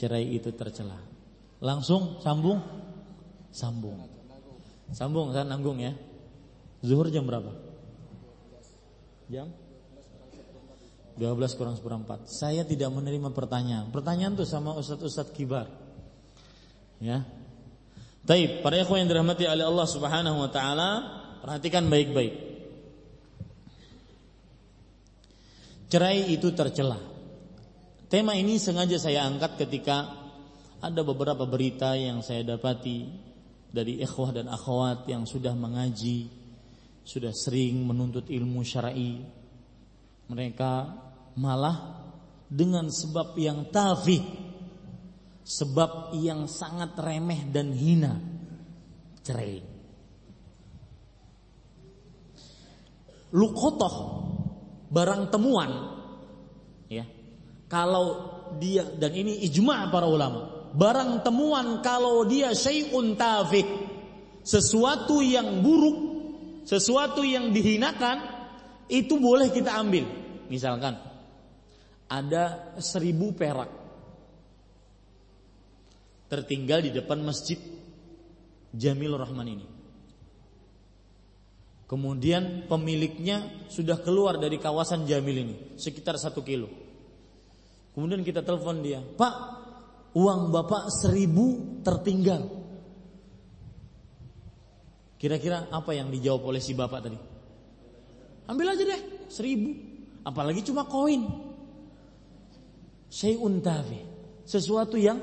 cerai itu tercela. Langsung sambung? Sambung. Sambung, saya nanggung ya. Zuhur jam berapa? Jam? 12 kurang seperempat. Saya tidak menerima pertanyaan. Pertanyaan tuh sama ustadz-ustadz kibar. Ya, Taib, para ikhwan yang dirahmati oleh Allah Subhanahu wa taala, perhatikan baik-baik. Cerai itu tercela. Tema ini sengaja saya angkat ketika ada beberapa berita yang saya dapati dari ikhwah dan akhwat yang sudah mengaji, sudah sering menuntut ilmu syar'i. Mereka malah dengan sebab yang tafih sebab yang sangat remeh dan hina cerai. Lukotoh barang temuan ya. Kalau dia dan ini ijma' para ulama, barang temuan kalau dia syai'un tafik, sesuatu yang buruk, sesuatu yang dihinakan, itu boleh kita ambil. Misalkan ada seribu perak tertinggal di depan masjid Jamil Rahman ini. Kemudian pemiliknya sudah keluar dari kawasan Jamil ini sekitar satu kilo. Kemudian kita telepon dia, Pak, uang bapak seribu tertinggal. Kira-kira apa yang dijawab oleh si bapak tadi? Ambil aja deh, seribu. Apalagi cuma koin. Syai'un tafi. Sesuatu yang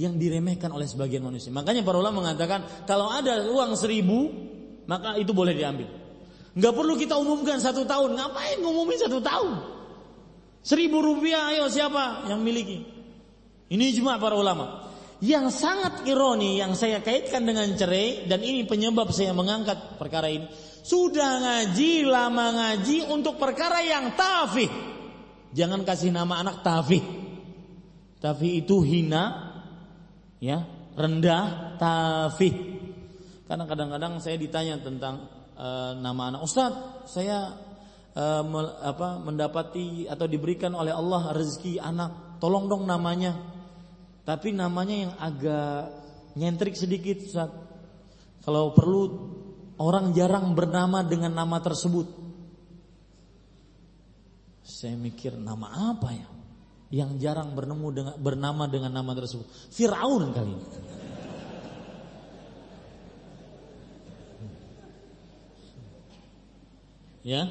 yang diremehkan oleh sebagian manusia. Makanya para ulama mengatakan kalau ada uang seribu maka itu boleh diambil. Nggak perlu kita umumkan satu tahun. Ngapain ngumumin satu tahun? Seribu rupiah, ayo siapa yang miliki? Ini cuma para ulama. Yang sangat ironi yang saya kaitkan dengan cerai dan ini penyebab saya mengangkat perkara ini. Sudah ngaji, lama ngaji untuk perkara yang tafih. Jangan kasih nama anak tafih. Tafih itu hina, ya rendah tafih karena kadang-kadang saya ditanya tentang e, nama anak Ustadz saya e, me, apa mendapati atau diberikan oleh Allah rezeki anak tolong dong namanya tapi namanya yang agak nyentrik sedikit Ustadz kalau perlu orang jarang bernama dengan nama tersebut saya mikir nama apa ya yang jarang bertemu dengan bernama dengan nama tersebut. Firaun kali ini. Ya.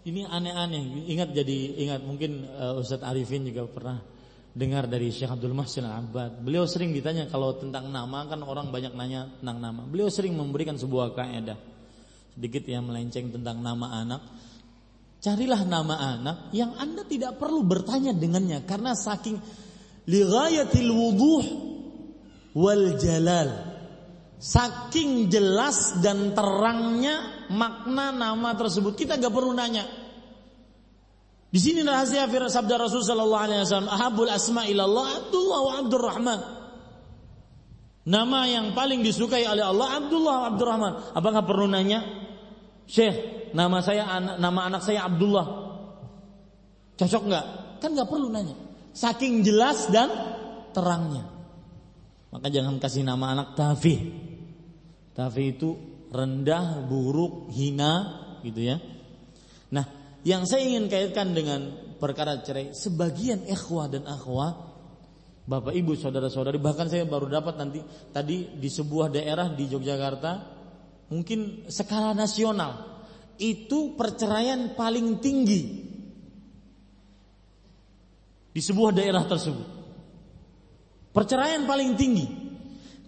Ini aneh-aneh. Ingat jadi ingat mungkin uh, Ustadz Arifin juga pernah dengar dari Syekh Abdul Mahsin Al-Abbad. Beliau sering ditanya kalau tentang nama kan orang banyak nanya tentang nama. Beliau sering memberikan sebuah kaidah sedikit yang melenceng tentang nama anak. Carilah nama anak yang Anda tidak perlu bertanya dengannya karena saking lighayatil wuduh wal jalal. Saking jelas dan terangnya makna nama tersebut kita gak perlu nanya. Di sini rahasia sabda Rasul sallallahu alaihi wasallam, "Ahabul asma ilallah Abdullah wa Abdurrahman." Nama yang paling disukai oleh Allah Abdullah wa Abdurrahman. Apakah perlu nanya? Syekh, nama saya nama anak saya Abdullah. Cocok nggak? Kan nggak perlu nanya. Saking jelas dan terangnya. Maka jangan kasih nama anak Tafi. Tafi itu rendah, buruk, hina, gitu ya. Nah, yang saya ingin kaitkan dengan perkara cerai, sebagian ikhwah dan akhwah Bapak Ibu saudara-saudari bahkan saya baru dapat nanti tadi di sebuah daerah di Yogyakarta mungkin skala nasional itu perceraian paling tinggi di sebuah daerah tersebut. Perceraian paling tinggi.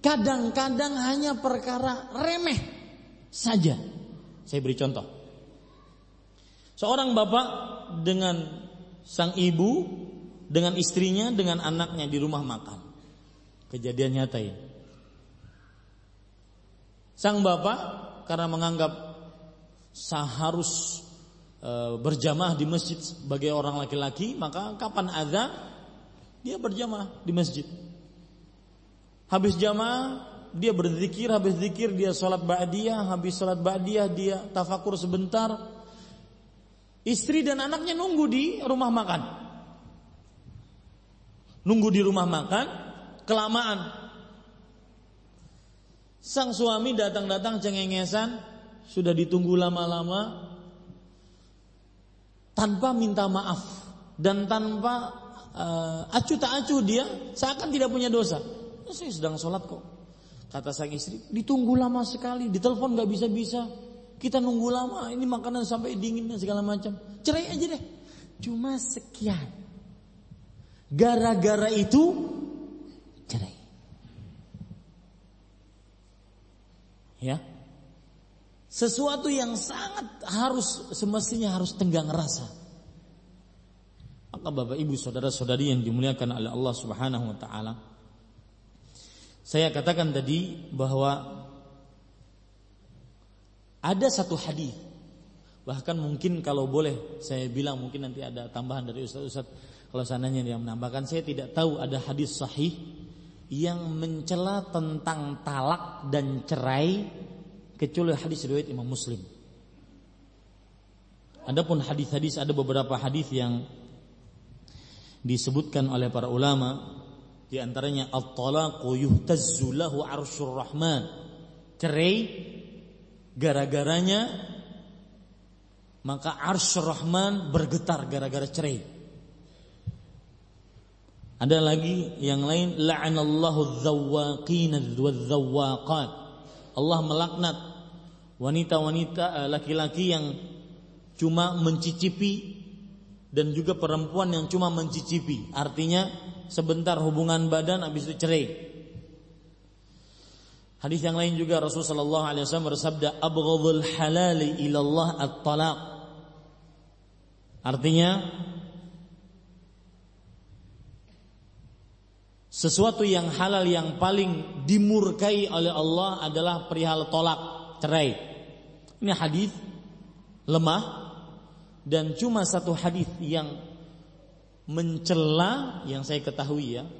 Kadang-kadang hanya perkara remeh. saja. Saya beri contoh. Seorang bapak dengan sang ibu, dengan istrinya, dengan anaknya di rumah makan. Kejadian nyata ini. Sang bapak karena menganggap seharus e, berjamaah di masjid sebagai orang laki-laki, maka kapan azan dia berjamaah di masjid. Habis jamaah dia berzikir, habis zikir dia sholat ba'diyah, habis sholat ba'diyah dia tafakur sebentar. Istri dan anaknya nunggu di rumah makan. Nunggu di rumah makan, kelamaan. Sang suami datang-datang cengengesan, sudah ditunggu lama-lama, tanpa minta maaf dan tanpa uh, acuh tak acuh dia seakan tidak punya dosa. Saya sedang sholat kok. Kata sang istri, ditunggu lama sekali, ditelepon nggak bisa-bisa. Kita nunggu lama, ini makanan sampai dingin dan segala macam. Cerai aja deh. Cuma sekian. Gara-gara itu cerai. Ya. Sesuatu yang sangat harus semestinya harus tenggang rasa. Maka Bapak Ibu saudara-saudari yang dimuliakan oleh Allah Subhanahu wa taala, saya katakan tadi bahwa ada satu hadis bahkan mungkin kalau boleh saya bilang mungkin nanti ada tambahan dari ustaz-ustaz kalau sananya yang menambahkan saya tidak tahu ada hadis sahih yang mencela tentang talak dan cerai kecuali hadis riwayat Imam Muslim. Adapun hadis-hadis ada beberapa hadis yang disebutkan oleh para ulama di antaranya at-talaqu yuhtazzu lahu arsyur rahman. Cerai gara-garanya maka arsyur rahman bergetar gara-gara cerai. Ada lagi yang lain la'anallahu dzawwaqina wadz-dzawwaqat. Allah melaknat wanita-wanita eh, laki-laki yang cuma mencicipi dan juga perempuan yang cuma mencicipi. Artinya sebentar hubungan badan habis itu cerai. Hadis yang lain juga Rasulullah sallallahu alaihi wasallam bersabda abghadul halali ilallah at-talaq. Artinya sesuatu yang halal yang paling dimurkai oleh Allah adalah perihal tolak, cerai. Ini hadis lemah dan cuma satu hadis yang mencela yang saya ketahui ya.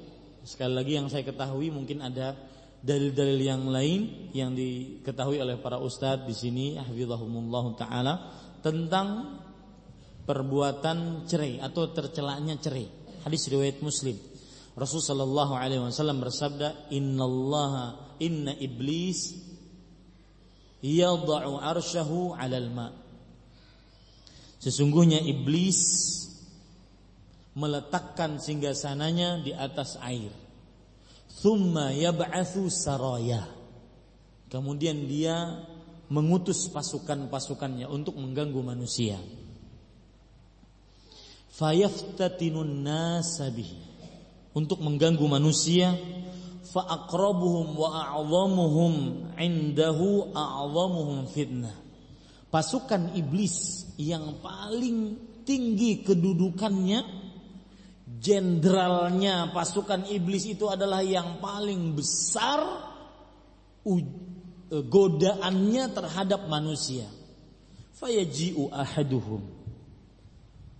Sekali lagi yang saya ketahui mungkin ada dalil-dalil yang lain yang diketahui oleh para ustadz di sini hafizahumullah taala tentang perbuatan cerai atau tercelanya cerai. Hadis riwayat Muslim. Rasul sallallahu alaihi wasallam bersabda, "Innallaha inna iblis yad'u arsyahu 'alal ma." Sesungguhnya iblis meletakkan singgasananya di atas air. Thumma yab'athu saraya. Kemudian dia mengutus pasukan-pasukannya untuk mengganggu manusia. Fayaftatinun nasabihi untuk mengganggu manusia fa aqrabuhum wa a'zamuhum indahu a'zamuhum fitnah. Pasukan iblis yang paling tinggi kedudukannya jenderalnya pasukan iblis itu adalah yang paling besar e, godaannya terhadap manusia. Fayaji'u ahaduhum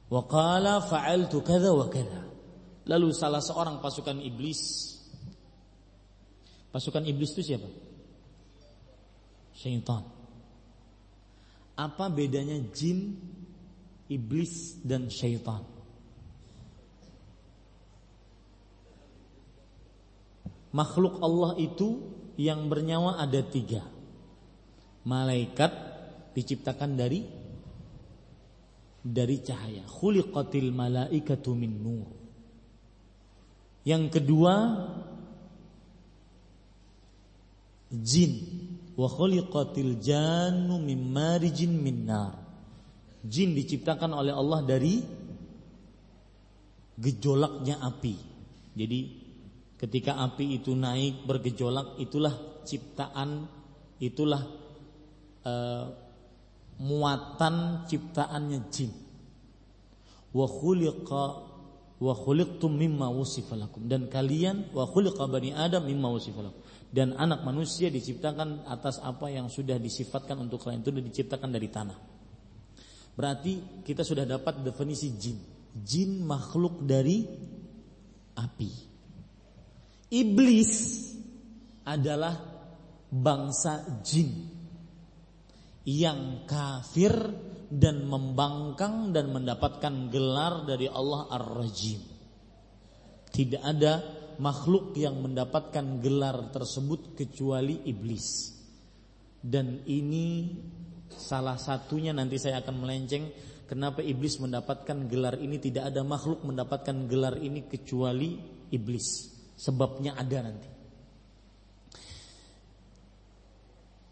wa qala fa'altu kadza wa kadza. Lalu salah seorang pasukan iblis Pasukan iblis itu siapa? Syaitan. Apa bedanya jin, iblis dan syaitan? Makhluk Allah itu yang bernyawa ada tiga. Malaikat diciptakan dari dari cahaya. Khuliqatil malaikatu min nur. Yang kedua jin wa khuliqatil jannu min marijin min nar. Jin diciptakan oleh Allah dari gejolaknya api. Jadi Ketika api itu naik bergejolak itulah ciptaan itulah uh, muatan ciptaannya jin. Wa khuliqa wa khuliqtum mimma wusifalakum dan kalian wa khuliqa bani adam mimma wusifalakum dan anak manusia diciptakan atas apa yang sudah disifatkan untuk kalian itu diciptakan dari tanah. Berarti kita sudah dapat definisi jin. Jin makhluk dari api. Iblis adalah bangsa jin yang kafir dan membangkang dan mendapatkan gelar dari Allah Ar-Rajim. Tidak ada makhluk yang mendapatkan gelar tersebut kecuali iblis. Dan ini salah satunya nanti saya akan melenceng kenapa iblis mendapatkan gelar ini tidak ada makhluk mendapatkan gelar ini kecuali iblis. Sebabnya ada nanti.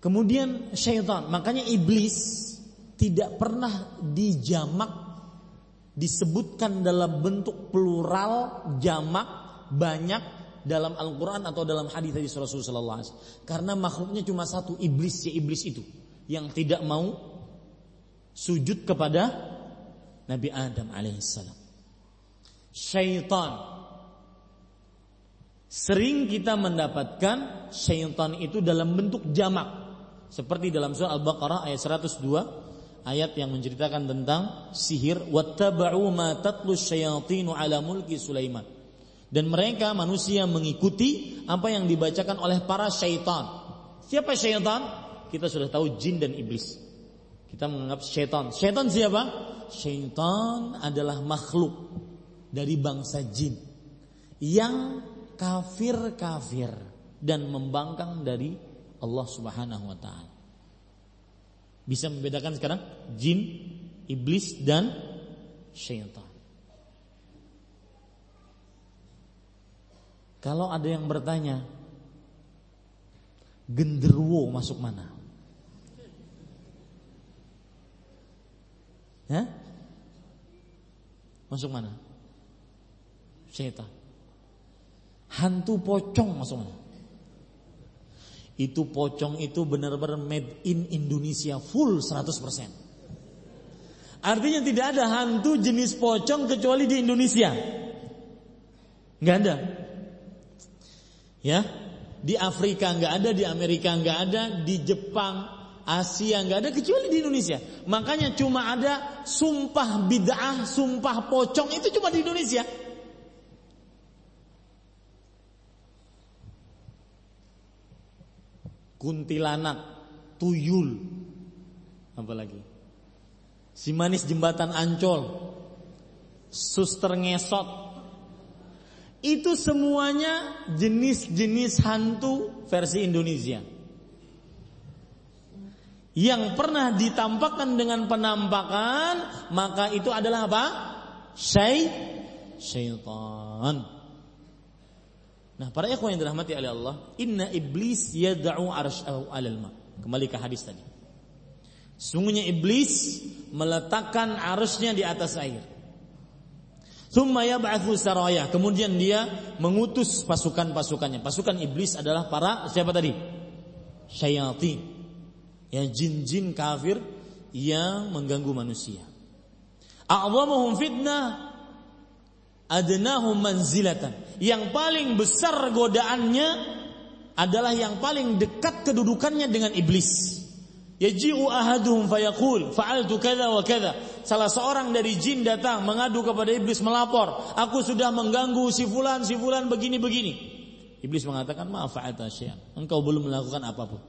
Kemudian syaitan, makanya iblis tidak pernah dijamak disebutkan dalam bentuk plural jamak banyak dalam Al-Qur'an atau dalam hadis dari Rasulullah wasallam. Karena makhluknya cuma satu, iblis ya iblis itu yang tidak mau sujud kepada Nabi Adam alaihissalam. Syaitan Sering kita mendapatkan syaitan itu dalam bentuk jamak seperti dalam surah Al-Baqarah ayat 102 ayat yang menceritakan tentang sihir. Dan mereka manusia mengikuti apa yang dibacakan oleh para syaitan. Siapa syaitan? Kita sudah tahu jin dan iblis. Kita menganggap syaitan. Syaitan siapa? Syaitan adalah makhluk dari bangsa jin yang kafir-kafir dan membangkang dari Allah Subhanahu wa taala. Bisa membedakan sekarang jin, iblis dan syaitan. Kalau ada yang bertanya, genderuwo masuk mana? Ya? Masuk mana? Syaitan. Hantu pocong mana? Itu pocong itu benar-benar made in Indonesia full 100%. Artinya tidak ada hantu jenis pocong kecuali di Indonesia. Nggak ada. Ya, di Afrika nggak ada, di Amerika nggak ada, di Jepang, Asia nggak ada kecuali di Indonesia. Makanya cuma ada sumpah bid'ah, sumpah pocong itu cuma di Indonesia. Kuntilanak, tuyul, apalagi si manis jembatan Ancol, suster ngesot, itu semuanya jenis-jenis hantu versi Indonesia. Yang pernah ditampakkan dengan penampakan, maka itu adalah apa? Syai syaitan. Nah, para ikhwan yang dirahmati oleh Allah, inna iblis yad'u arsyahu 'alal ma. Kembali ke hadis tadi. Sungguhnya iblis meletakkan arusnya di atas air. Thumma yab'athu saraya. Kemudian dia mengutus pasukan-pasukannya. Pasukan iblis adalah para siapa tadi? Syayatin. Ya jin-jin kafir yang mengganggu manusia. A'zamuhum fitnah adnahum manzilatan. Yang paling besar godaannya adalah yang paling dekat kedudukannya dengan iblis. Yaji'u ahaduhum fayaqul fa'altu kadza wa kadza. Salah seorang dari jin datang mengadu kepada iblis melapor, aku sudah mengganggu si fulan si fulan begini-begini. Iblis mengatakan, "Maaf fa'alta syai'an." Engkau belum melakukan apa pun.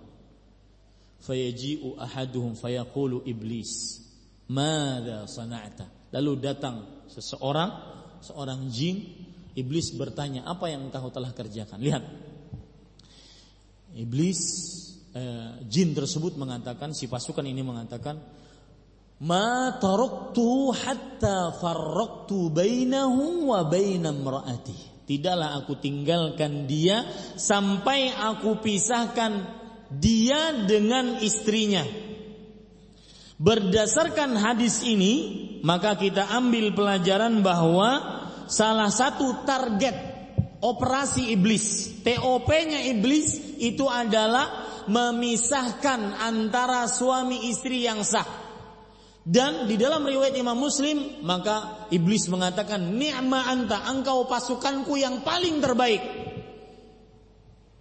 Fayaji'u ahaduhum fayaqulu iblis, "Madza sana'ta?" Lalu datang seseorang seorang jin, iblis bertanya, "Apa yang engkau telah kerjakan?" Lihat. Iblis eh, jin tersebut mengatakan, si pasukan ini mengatakan, "Ma taraktu hatta farraqtu bainahu wa baina imraati." Tidaklah aku tinggalkan dia sampai aku pisahkan dia dengan istrinya. Berdasarkan hadis ini, maka kita ambil pelajaran bahwa salah satu target operasi iblis, TOP-nya iblis itu adalah memisahkan antara suami istri yang sah. Dan di dalam riwayat Imam Muslim maka iblis mengatakan ni'ma anta engkau pasukanku yang paling terbaik.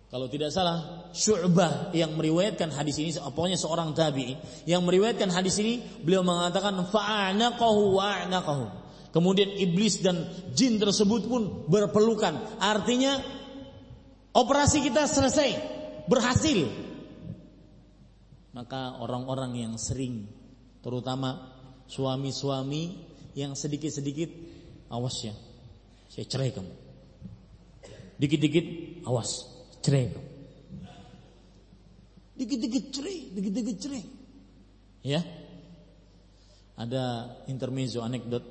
Kalau tidak salah Syu'bah yang meriwayatkan hadis ini pokoknya seorang tabi'i yang meriwayatkan hadis ini beliau mengatakan fa'anaqahu wa'anaqahu. Kemudian iblis dan jin tersebut pun berpelukan. Artinya operasi kita selesai, berhasil. Maka orang-orang yang sering terutama suami-suami yang sedikit-sedikit awas ya saya cerai kamu dikit-dikit awas cerai kamu dikit-dikit cerai dikit-dikit cerai. Ya. Ada intermezzo anekdot.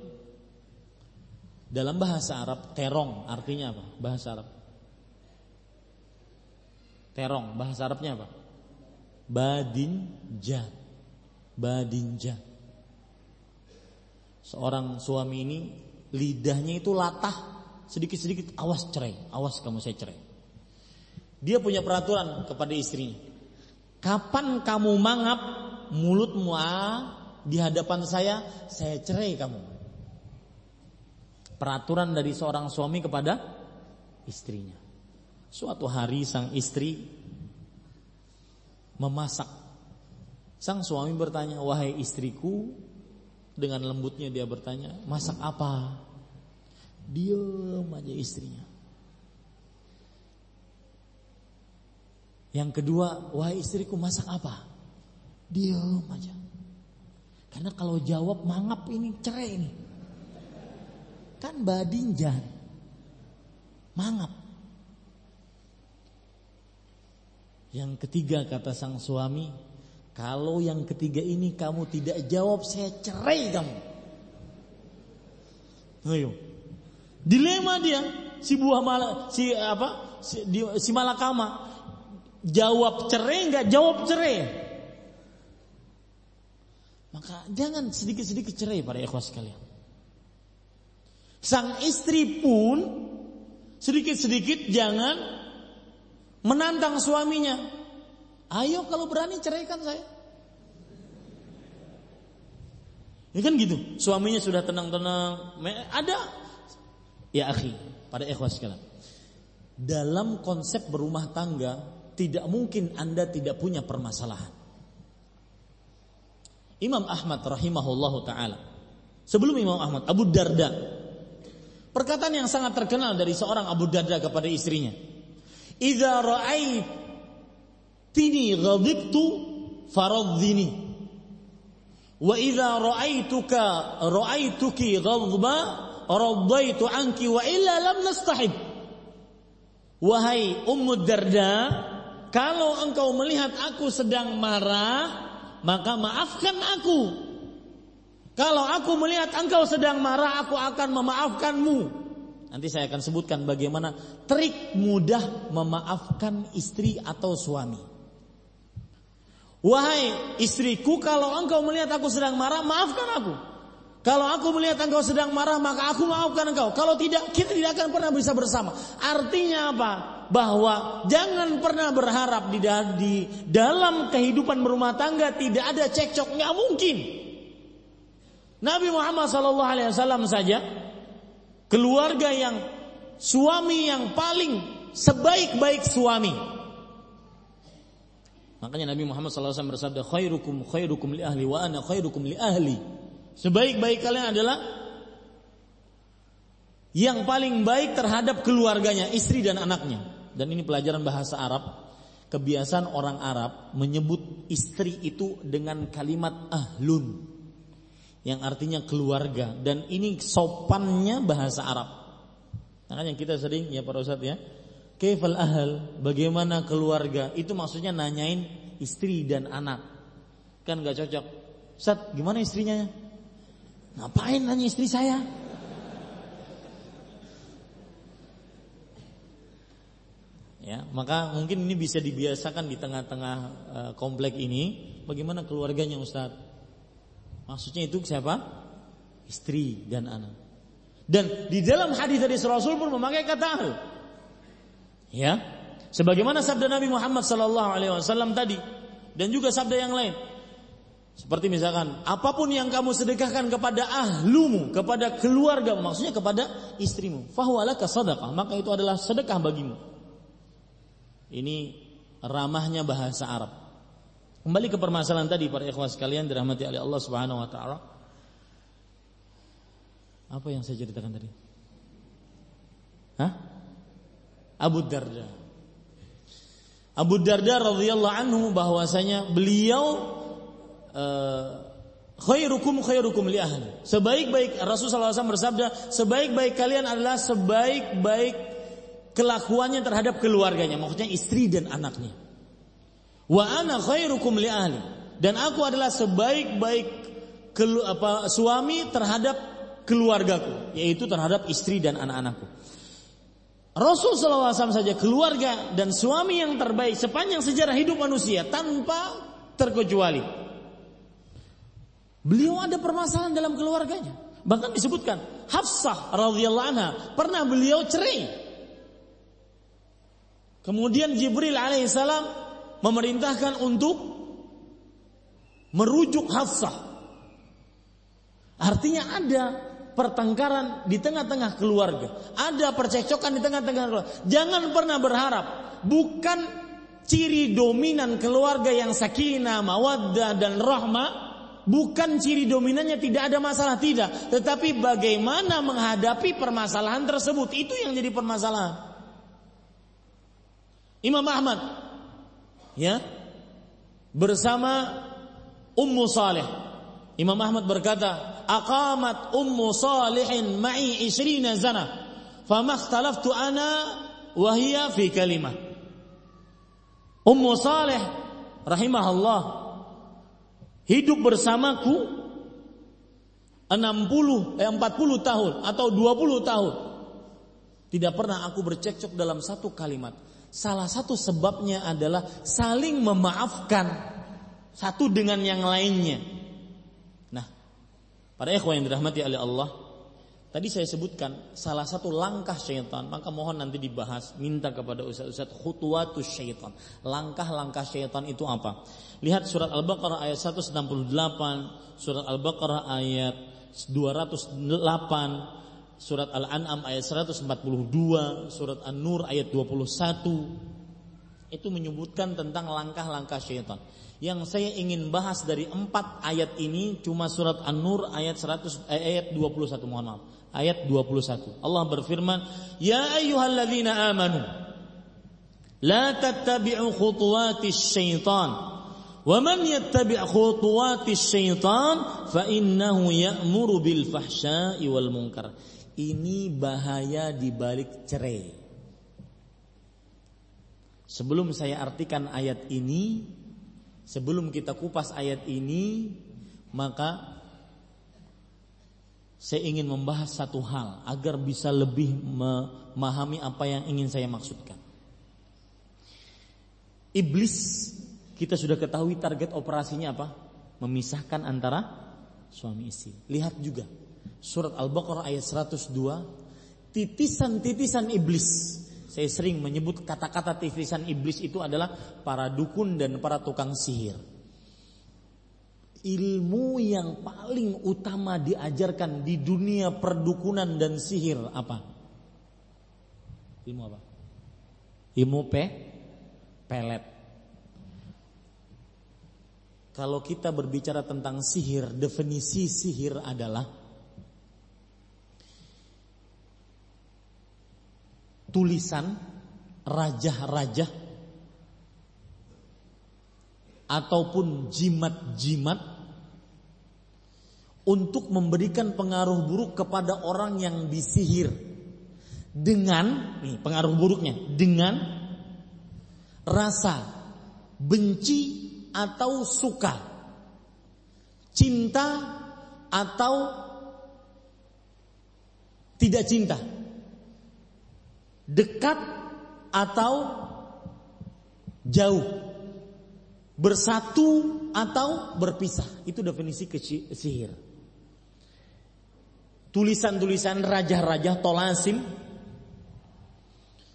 Dalam bahasa Arab terong artinya apa? Bahasa Arab. Terong bahasa Arabnya apa? Badinja Badinja. Seorang suami ini lidahnya itu latah. Sedikit-sedikit awas cerai, awas kamu saya cerai. Dia punya peraturan kepada istrinya. Kapan kamu mangap mulutmu di hadapan saya, saya cerai kamu. Peraturan dari seorang suami kepada istrinya. Suatu hari sang istri memasak Sang suami bertanya, "Wahai istriku," dengan lembutnya dia bertanya, "Masak apa?" Diam aja istrinya. Yang kedua, "Wahai istriku, masak apa?" Diam aja. Karena kalau jawab mangap ini cerai ini. Kan badinjan. Mangap. Yang ketiga kata sang suami, kalau yang ketiga ini kamu tidak jawab, saya cerai kamu. Ayo. Dilema dia, si buah mala, si apa? Si, si malakama jawab cerai nggak jawab cerai. Maka jangan sedikit-sedikit cerai para ikhwas sekalian. Sang istri pun sedikit-sedikit jangan menantang suaminya. Ayo kalau berani ceraikan saya. Ya kan gitu. Suaminya sudah tenang-tenang. Ada. Ya akhi, pada ikhwas sekalian. Dalam konsep berumah tangga, tidak mungkin Anda tidak punya permasalahan. Imam Ahmad rahimahullahu taala. Sebelum Imam Ahmad, Abu Darda. Perkataan yang sangat terkenal dari seorang Abu Darda kepada istrinya. Idza ra'ait Tini ghadibtu faradzini. Wa idza ra'aituka ra'aituki ghadba radaitu anki wa illa lam nastahib. Wahai Ummu Darda, kalau engkau melihat aku sedang marah, maka maafkan aku. Kalau aku melihat engkau sedang marah, aku akan memaafkanmu. Nanti saya akan sebutkan bagaimana trik mudah memaafkan istri atau suami. Wahai istriku, kalau engkau melihat aku sedang marah, maafkan aku. Kalau aku melihat engkau sedang marah, maka aku maafkan engkau. Kalau tidak, kita tidak akan pernah bisa bersama. Artinya apa? Bahwa jangan pernah berharap di, dalam kehidupan berumah tangga tidak ada cekcok, nggak mungkin. Nabi Muhammad SAW saja keluarga yang suami yang paling sebaik-baik suami Makanya Nabi Muhammad SAW bersabda, khairukum khairukum li ahli wa ana khairukum li ahli. Sebaik-baik kalian adalah yang paling baik terhadap keluarganya, istri dan anaknya. Dan ini pelajaran bahasa Arab. Kebiasaan orang Arab menyebut istri itu dengan kalimat ahlun. Yang artinya keluarga. Dan ini sopannya bahasa Arab. Makanya kita sering ya para Ustaz ya Kaifal ahal, bagaimana keluarga? Itu maksudnya nanyain istri dan anak. Kan gak cocok. Ustaz, gimana istrinya? Ngapain nanya istri saya? Ya, maka mungkin ini bisa dibiasakan di tengah-tengah uh, komplek ini. Bagaimana keluarganya Ustaz? Maksudnya itu siapa? Istri dan anak. Dan di dalam hadis dari Rasul pun memakai kata ahal. Ya. Sebagaimana sabda Nabi Muhammad sallallahu alaihi wasallam tadi dan juga sabda yang lain. Seperti misalkan, apa pun yang kamu sedekahkan kepada ahlumu, kepada keluarga, maksudnya kepada istrimu, fahualaka sadaqah, maka itu adalah sedekah bagimu. Ini ramahnya bahasa Arab. Kembali ke permasalahan tadi para ikhwas sekalian dirahmati oleh Allah Subhanahu wa taala. Apa yang saya ceritakan tadi? Hah? Abu Darda. Abu Darda radhiyallahu anhu bahwasanya beliau uh, khairukum khairukum li ahli. Sebaik-baik Rasulullah SAW bersabda, sebaik-baik kalian adalah sebaik-baik kelakuannya terhadap keluarganya, maksudnya istri dan anaknya. Wa ana khairukum li ahli. Dan aku adalah sebaik-baik apa suami terhadap keluargaku, yaitu terhadap istri dan anak-anakku. Rasul SAW saja keluarga dan suami yang terbaik sepanjang sejarah hidup manusia tanpa terkecuali. Beliau ada permasalahan dalam keluarganya. Bahkan disebutkan Hafsah radhiyallahu anha pernah beliau cerai. Kemudian Jibril alaihissalam memerintahkan untuk merujuk Hafsah. Artinya ada pertengkaran di tengah-tengah keluarga, ada percekcokan di tengah-tengah keluarga. Jangan pernah berharap bukan ciri dominan keluarga yang sakinah, mawaddah dan rahmah bukan ciri dominannya tidak ada masalah tidak, tetapi bagaimana menghadapi permasalahan tersebut itu yang jadi permasalahan. Imam Ahmad ya bersama Ummu Saleh. Imam Ahmad berkata, aqamat ummu salihin ma'i 20 sana fama ikhtalaftu ana wa hiya fi kalimah ummu salih rahimahullah hidup bersamaku 60 eh 40 tahun atau 20 tahun. Tidak pernah aku bercekcok dalam satu kalimat. Salah satu sebabnya adalah saling memaafkan satu dengan yang lainnya. Para ikhwan yang dirahmati oleh Allah, tadi saya sebutkan salah satu langkah syaitan, maka mohon nanti dibahas, minta kepada ustaz-ustaz khutuwatus syaitan. Langkah-langkah syaitan itu apa? Lihat surat Al-Baqarah ayat 168, surat Al-Baqarah ayat 208, surat Al-An'am ayat 142, surat An-Nur ayat 21. Itu menyebutkan tentang langkah-langkah syaitan. Yang saya ingin bahas dari empat ayat ini cuma surat An-Nur ayat 100 eh, ayat 21 mohon maaf. Ayat 21. Allah berfirman, "Ya ayyuhalladzina amanu la tattabi'u khutuwatis syaitan." Wa man yattabi' khutuwatis syaitan fa innahu ya'muru bil fahsya'i wal munkar. Ini bahaya di balik cerai. Sebelum saya artikan ayat ini, Sebelum kita kupas ayat ini, maka saya ingin membahas satu hal agar bisa lebih memahami apa yang ingin saya maksudkan. Iblis kita sudah ketahui target operasinya apa? Memisahkan antara suami istri. Lihat juga surat Al-Baqarah ayat 102 titisan-titisan iblis saya sering menyebut kata-kata titisan iblis itu adalah para dukun dan para tukang sihir. Ilmu yang paling utama diajarkan di dunia perdukunan dan sihir apa? Ilmu apa? Ilmu pe pelet. Kalau kita berbicara tentang sihir, definisi sihir adalah tulisan raja-raja ataupun jimat-jimat untuk memberikan pengaruh buruk kepada orang yang disihir. Dengan nih pengaruh buruknya. Dengan rasa benci atau suka. Cinta atau tidak cinta. Dekat atau jauh, bersatu atau berpisah. Itu definisi sihir. Tulisan-tulisan raja-raja tolasim,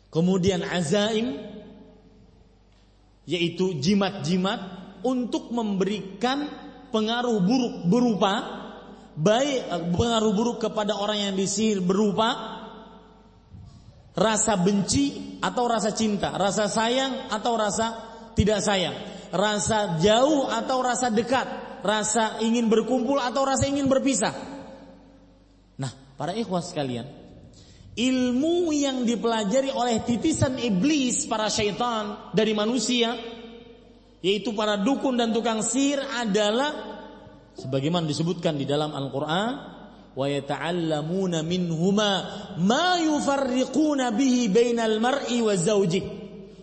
kemudian azaim, yaitu jimat-jimat untuk memberikan pengaruh buruk berupa baik pengaruh buruk kepada orang yang disihir berupa rasa benci atau rasa cinta, rasa sayang atau rasa tidak sayang, rasa jauh atau rasa dekat, rasa ingin berkumpul atau rasa ingin berpisah. Para ikhwas sekalian, ilmu yang dipelajari oleh titisan iblis para syaitan dari manusia yaitu para dukun dan tukang sihir adalah sebagaimana disebutkan di dalam Al-Qur'an wa yata'allamuna minhuma ma yufarriquna bihi bainal mar'i wa zawjihi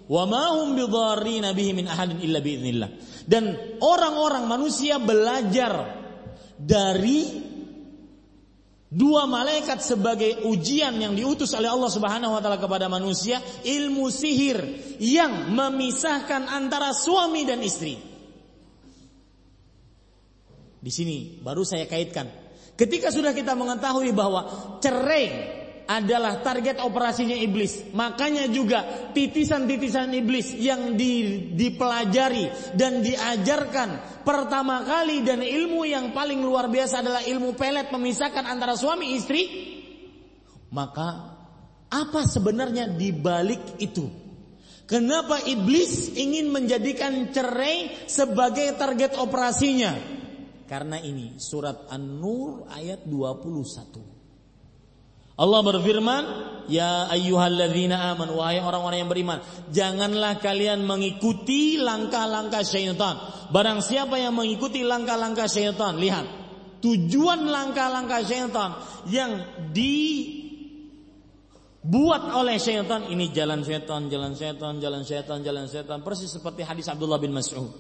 wa ma hum bidarrina bihi min ahadin illa biidznillah. Dan orang-orang manusia belajar dari dua malaikat sebagai ujian yang diutus oleh Allah Subhanahu wa taala kepada manusia, ilmu sihir yang memisahkan antara suami dan istri. Di sini baru saya kaitkan Ketika sudah kita mengetahui bahwa cerai adalah target operasinya iblis. Makanya juga titisan-titisan iblis yang di, dipelajari dan diajarkan pertama kali dan ilmu yang paling luar biasa adalah ilmu pelet memisahkan antara suami istri. Maka apa sebenarnya di balik itu? Kenapa iblis ingin menjadikan cerai sebagai target operasinya? Karena ini surat An-Nur ayat 21. Allah berfirman, "Ya ayyuhalladzina amanu wahai orang-orang yang beriman, janganlah kalian mengikuti langkah-langkah syaitan. Barang siapa yang mengikuti langkah-langkah syaitan, lihat, tujuan langkah-langkah syaitan yang dibuat oleh syaitan ini jalan syaitan, jalan syaitan, jalan syaitan, jalan syaitan, persis seperti hadis Abdullah bin Mas'ud.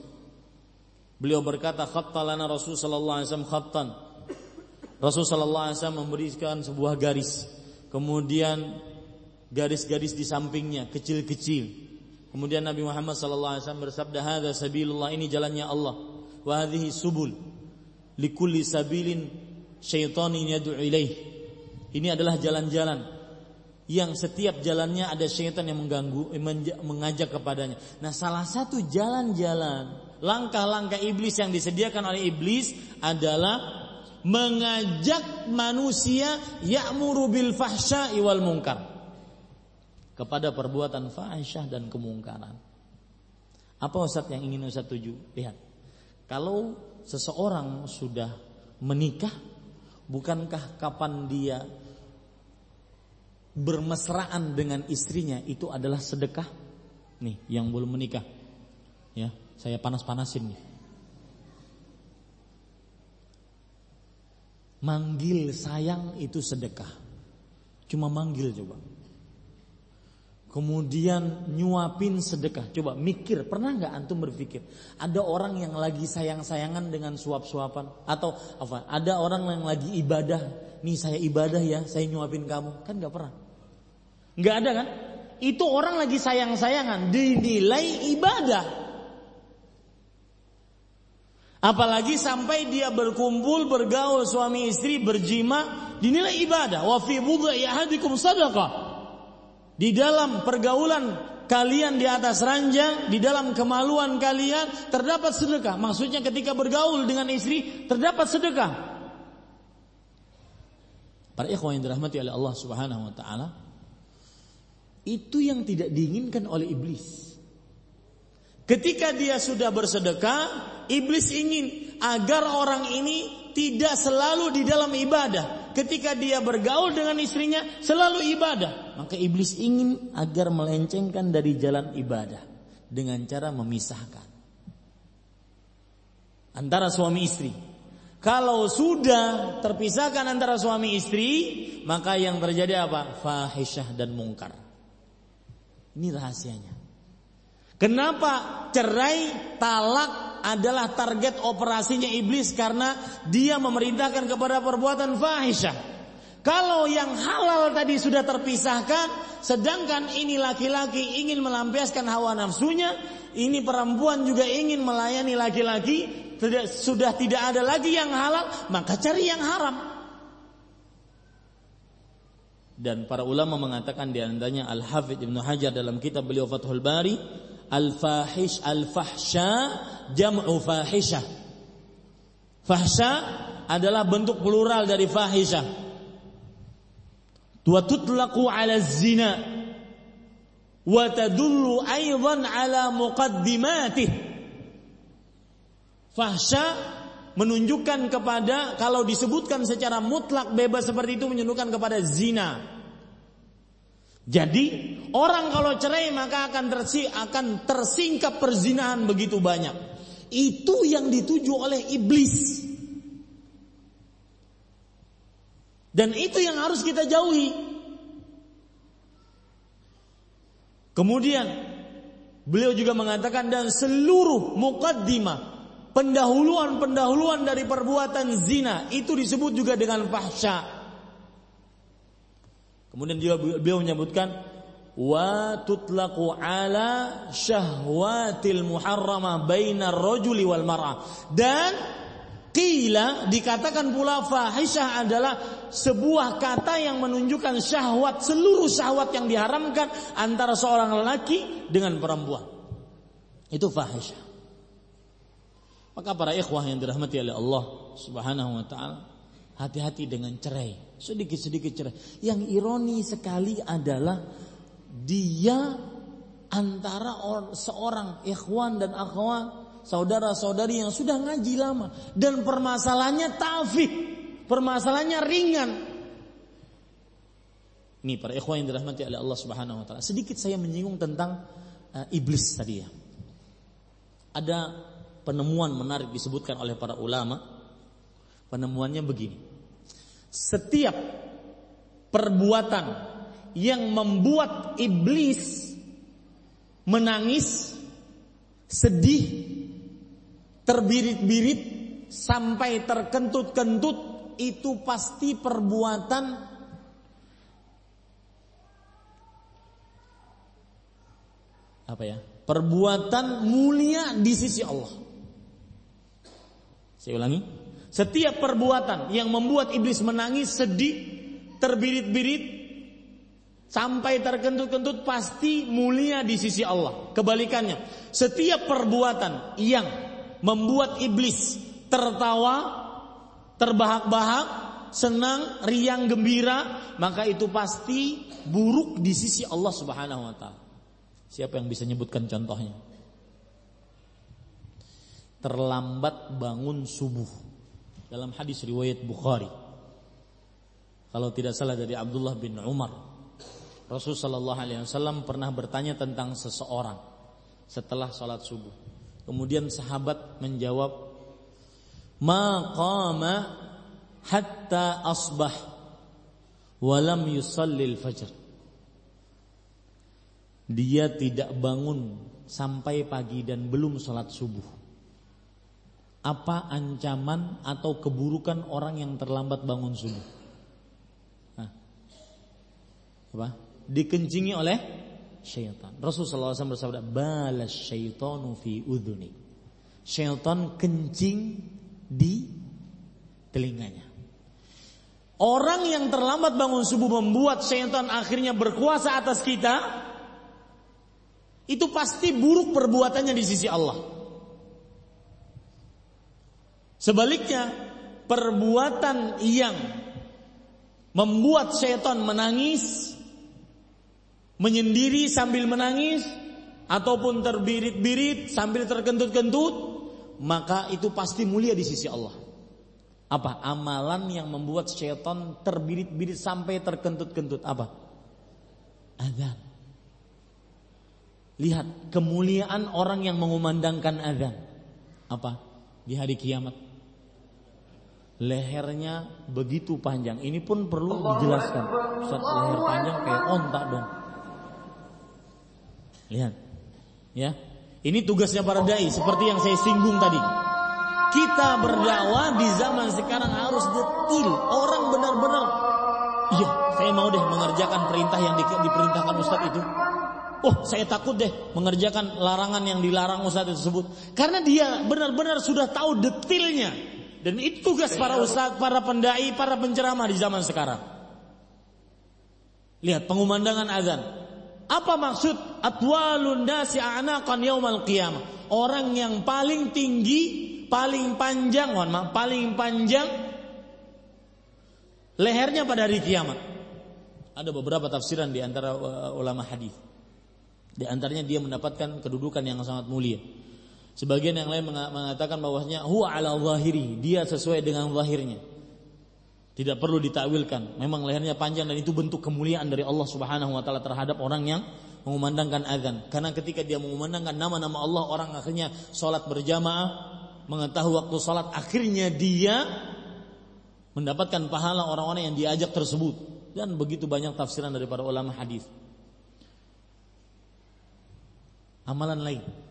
Beliau berkata khattalana Rasul sallallahu alaihi wasallam khattan. Rasul sallallahu alaihi wasallam memberikan sebuah garis. Kemudian garis-garis di sampingnya kecil-kecil. Kemudian Nabi Muhammad sallallahu alaihi wasallam bersabda, "Hadza sabilullah, ini jalannya Allah. Wa hadhihi subul. Likulli sabilin syaitanin yad'u ilaih." Ini adalah jalan-jalan yang setiap jalannya ada syaitan yang mengganggu, mengajak kepadanya. Nah, salah satu jalan-jalan langkah-langkah iblis yang disediakan oleh iblis adalah mengajak manusia ya'muru bil fahsya'i wal munkar kepada perbuatan fahsyah dan kemungkaran. Apa Ustaz yang ingin Ustaz tuju? Lihat. Kalau seseorang sudah menikah, bukankah kapan dia bermesraan dengan istrinya itu adalah sedekah? Nih, yang belum menikah. Ya, saya panas-panasin nih. Manggil sayang itu sedekah. Cuma manggil coba. Kemudian nyuapin sedekah. Coba mikir, pernah nggak antum berpikir ada orang yang lagi sayang-sayangan dengan suap-suapan atau apa? Ada orang yang lagi ibadah, nih saya ibadah ya, saya nyuapin kamu, kan nggak pernah. Nggak ada kan? Itu orang lagi sayang-sayangan dinilai ibadah. Apalagi sampai dia berkumpul, bergaul suami istri, berjima, dinilai ibadah. Wa fi ahadikum sadaqah. Di dalam pergaulan kalian di atas ranjang, di dalam kemaluan kalian terdapat sedekah. Maksudnya ketika bergaul dengan istri terdapat sedekah. Para ikhwan yang dirahmati oleh Allah Subhanahu wa taala, itu yang tidak diinginkan oleh iblis. Ketika dia sudah bersedekah, iblis ingin agar orang ini tidak selalu di dalam ibadah. Ketika dia bergaul dengan istrinya selalu ibadah, maka iblis ingin agar melencengkan dari jalan ibadah dengan cara memisahkan antara suami istri. Kalau sudah terpisahkan antara suami istri, maka yang terjadi apa? Fahisyah dan mungkar. Ini rahasianya. Kenapa cerai, talak adalah target operasinya iblis karena dia memerintahkan kepada perbuatan fahisyah. Kalau yang halal tadi sudah terpisahkan, sedangkan ini laki-laki ingin melampiaskan hawa nafsunya, ini perempuan juga ingin melayani laki-laki, sudah tidak ada lagi yang halal, maka cari yang haram. Dan para ulama mengatakan di antaranya Al-Hafidh Ibnu Hajar dalam kitab beliau Fathul Bari Al-fahish al-fahsya jam'u fahisha. Fahsya adalah bentuk plural dari fahisha. Wa tutlaqu 'ala zina wa tadullu aidan 'ala muqaddimatih. Fahsya menunjukkan kepada kalau disebutkan secara mutlak bebas seperti itu menunjukkan kepada zina. Jadi orang kalau cerai maka akan tersi akan tersingkap perzinahan begitu banyak. Itu yang dituju oleh iblis. Dan itu yang harus kita jauhi. Kemudian beliau juga mengatakan dan seluruh mukaddimah pendahuluan-pendahuluan dari perbuatan zina itu disebut juga dengan fahsya. Kemudian dia beliau menyebutkan wa tutlaqu ala syahwatil muharramah bainar rajuli wal mar'ah. Dan qila dikatakan pula fahisyah adalah sebuah kata yang menunjukkan syahwat seluruh syahwat yang diharamkan antara seorang lelaki dengan perempuan. Itu fahisyah. Maka para ikhwah yang dirahmati oleh Allah Subhanahu wa taala, hati-hati dengan cerai. Sedikit-sedikit cerai. Yang ironi sekali adalah dia antara seorang ikhwan dan akhwat, saudara-saudari yang sudah ngaji lama dan permasalahannya tafik, permasalahannya ringan. Ini para ikhwan yang dirahmati oleh Allah Subhanahu wa taala. Sedikit saya menyinggung tentang uh, iblis tadi ya. Ada penemuan menarik disebutkan oleh para ulama. Penemuannya begini. Setiap perbuatan yang membuat iblis menangis, sedih, terbirit-birit sampai terkentut-kentut itu pasti perbuatan apa ya? Perbuatan mulia di sisi Allah. Saya ulangi. Setiap perbuatan yang membuat iblis menangis, sedih, terbirit-birit, sampai terkentut-kentut pasti mulia di sisi Allah. Kebalikannya, setiap perbuatan yang membuat iblis tertawa, terbahak-bahak, senang, riang, gembira, maka itu pasti buruk di sisi Allah Subhanahu wa taala. Siapa yang bisa menyebutkan contohnya? terlambat bangun subuh. Dalam hadis riwayat Bukhari. Kalau tidak salah dari Abdullah bin Umar. Rasulullah Shallallahu Alaihi Wasallam pernah bertanya tentang seseorang setelah sholat subuh. Kemudian sahabat menjawab, "Ma qama hatta asbah walam yusallil fajr." Dia tidak bangun sampai pagi dan belum sholat subuh apa ancaman atau keburukan orang yang terlambat bangun subuh? Nah, apa? Dikencingi oleh syaitan. Rasulullah SAW bersabda, "Balas syaitanu fi udhuni." Syaitan kencing di telinganya. Orang yang terlambat bangun subuh membuat syaitan akhirnya berkuasa atas kita, itu pasti buruk perbuatannya di sisi Allah. Sebaliknya, perbuatan yang membuat setan menangis, menyendiri sambil menangis, ataupun terbirit-birit sambil terkentut-kentut, maka itu pasti mulia di sisi Allah. Apa? Amalan yang membuat setan terbirit-birit sampai terkentut-kentut. Apa? Azan. Lihat kemuliaan orang yang mengumandangkan azan. Apa? Di hari kiamat lehernya begitu panjang. Ini pun perlu dijelaskan. Ustaz, leher panjang kayak ontak dong. Lihat. Ya. Ini tugasnya para dai seperti yang saya singgung tadi. Kita berdakwah di zaman sekarang harus detil. Orang benar-benar Iya, saya mau deh mengerjakan perintah yang di, diperintahkan Ustaz itu. Oh, saya takut deh mengerjakan larangan yang dilarang Ustaz tersebut. Karena dia benar-benar sudah tahu detilnya dan itu tugas para ustadz, para pendai, para penceramah di zaman sekarang. Lihat pengumandangan azan. Apa maksud atwalun nasi a'naqan yaumal qiyamah? Orang yang paling tinggi, paling panjang, mohon maaf, paling panjang lehernya pada hari kiamat. Ada beberapa tafsiran di antara uh, ulama hadis. Di antaranya dia mendapatkan kedudukan yang sangat mulia. Sebagian yang lain mengatakan bahwasanya huwa ala zahiri, dia sesuai dengan zahirnya. Tidak perlu ditakwilkan. Memang lehernya panjang dan itu bentuk kemuliaan dari Allah Subhanahu wa taala terhadap orang yang mengumandangkan azan. Karena ketika dia mengumandangkan nama-nama Allah, orang akhirnya sholat berjamaah, mengetahui waktu sholat, akhirnya dia mendapatkan pahala orang-orang yang diajak tersebut. Dan begitu banyak tafsiran dari para ulama hadis. Amalan lain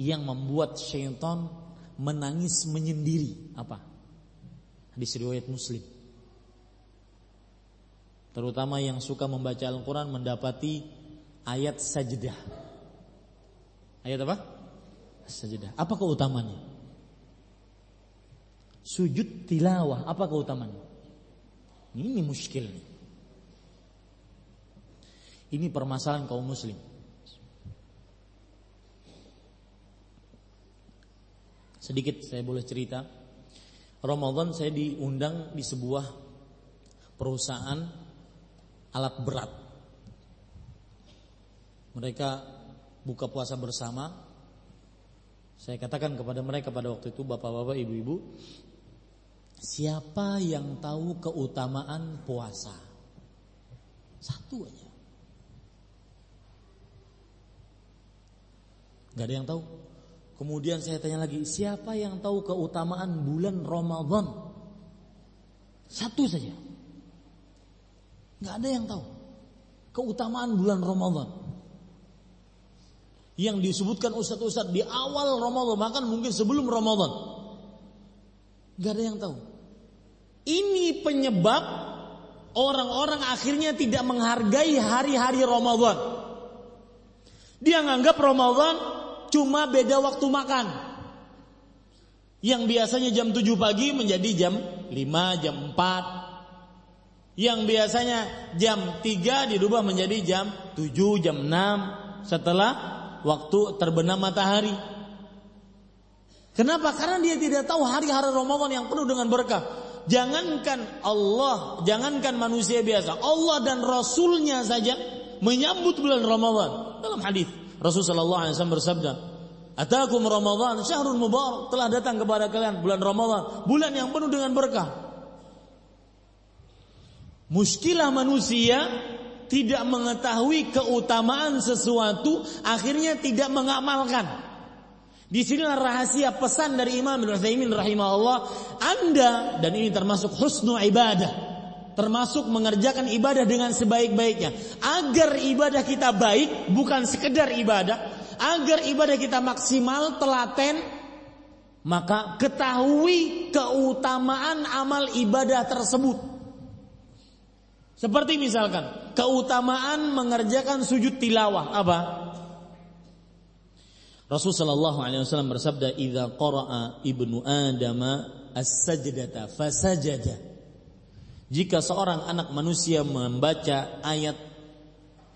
yang membuat syaitan menangis menyendiri apa? Hadis riwayat Muslim. Terutama yang suka membaca Al-Qur'an mendapati ayat sajdah. Ayat apa? Sajdah. Apa keutamanya? Sujud tilawah, apa keutamanya? Ini muskil Ini permasalahan kaum muslim. Sedikit saya boleh cerita. Ramadan saya diundang di sebuah perusahaan alat berat. Mereka buka puasa bersama. Saya katakan kepada mereka pada waktu itu bapak-bapak, ibu-ibu, siapa yang tahu keutamaan puasa? Satu aja. Gak ada yang tahu. Kemudian saya tanya lagi, siapa yang tahu keutamaan bulan Ramadan? Satu saja. Gak ada yang tahu. Keutamaan bulan Ramadan. Yang disebutkan ustadz-ustadz di awal Ramadan, bahkan mungkin sebelum Ramadan. Gak ada yang tahu. Ini penyebab orang-orang akhirnya tidak menghargai hari-hari Ramadan. Dia menganggap Ramadan cuma beda waktu makan. Yang biasanya jam 7 pagi menjadi jam 5, jam 4. Yang biasanya jam 3 dirubah menjadi jam 7, jam 6 setelah waktu terbenam matahari. Kenapa? Karena dia tidak tahu hari-hari Ramadan yang penuh dengan berkah. Jangankan Allah, jangankan manusia biasa, Allah dan Rasulnya saja menyambut bulan Ramadan dalam hadis. Rasulullah SAW bersabda, Atakum Ramadan syahrul mubarak telah datang kepada kalian bulan Ramadan, bulan yang penuh dengan berkah. Muskilah manusia tidak mengetahui keutamaan sesuatu, akhirnya tidak mengamalkan. Di sinilah rahasia pesan dari Imam Ibnu Utsaimin rahimahullah, Anda dan ini termasuk husnu ibadah termasuk mengerjakan ibadah dengan sebaik-baiknya. Agar ibadah kita baik bukan sekedar ibadah. Agar ibadah kita maksimal telaten maka ketahui keutamaan amal ibadah tersebut. Seperti misalkan keutamaan mengerjakan sujud tilawah. Apa? Rasulullah wasallam bersabda idza qara'a ibnu adama as-sajdata fasajada jika seorang anak manusia membaca ayat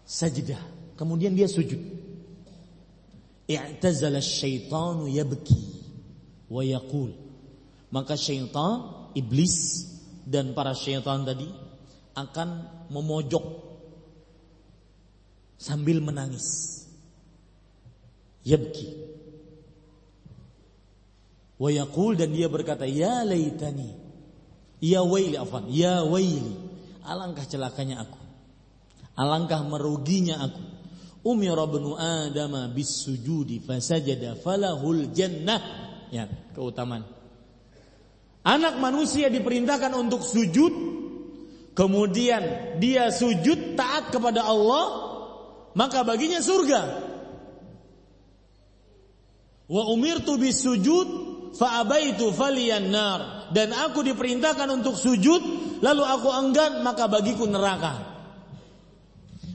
sajdah, kemudian dia sujud. I'tazala syaitanu yabki wa yaqul. Maka syaitan, iblis dan para syaitan tadi akan memojok sambil menangis. Yabki. Wa yaqul dan dia berkata, "Ya laitani Ya waili afan, ya waili. Alangkah celakanya aku. Alangkah meruginya aku. Umira ibnu Adam bis sujudi fasajada falahul jannah. Ya, keutamaan. Anak manusia diperintahkan untuk sujud, kemudian dia sujud taat kepada Allah, maka baginya surga. Wa umirtu bis sujud faabaitu faliyan nar dan aku diperintahkan untuk sujud lalu aku enggan maka bagiku neraka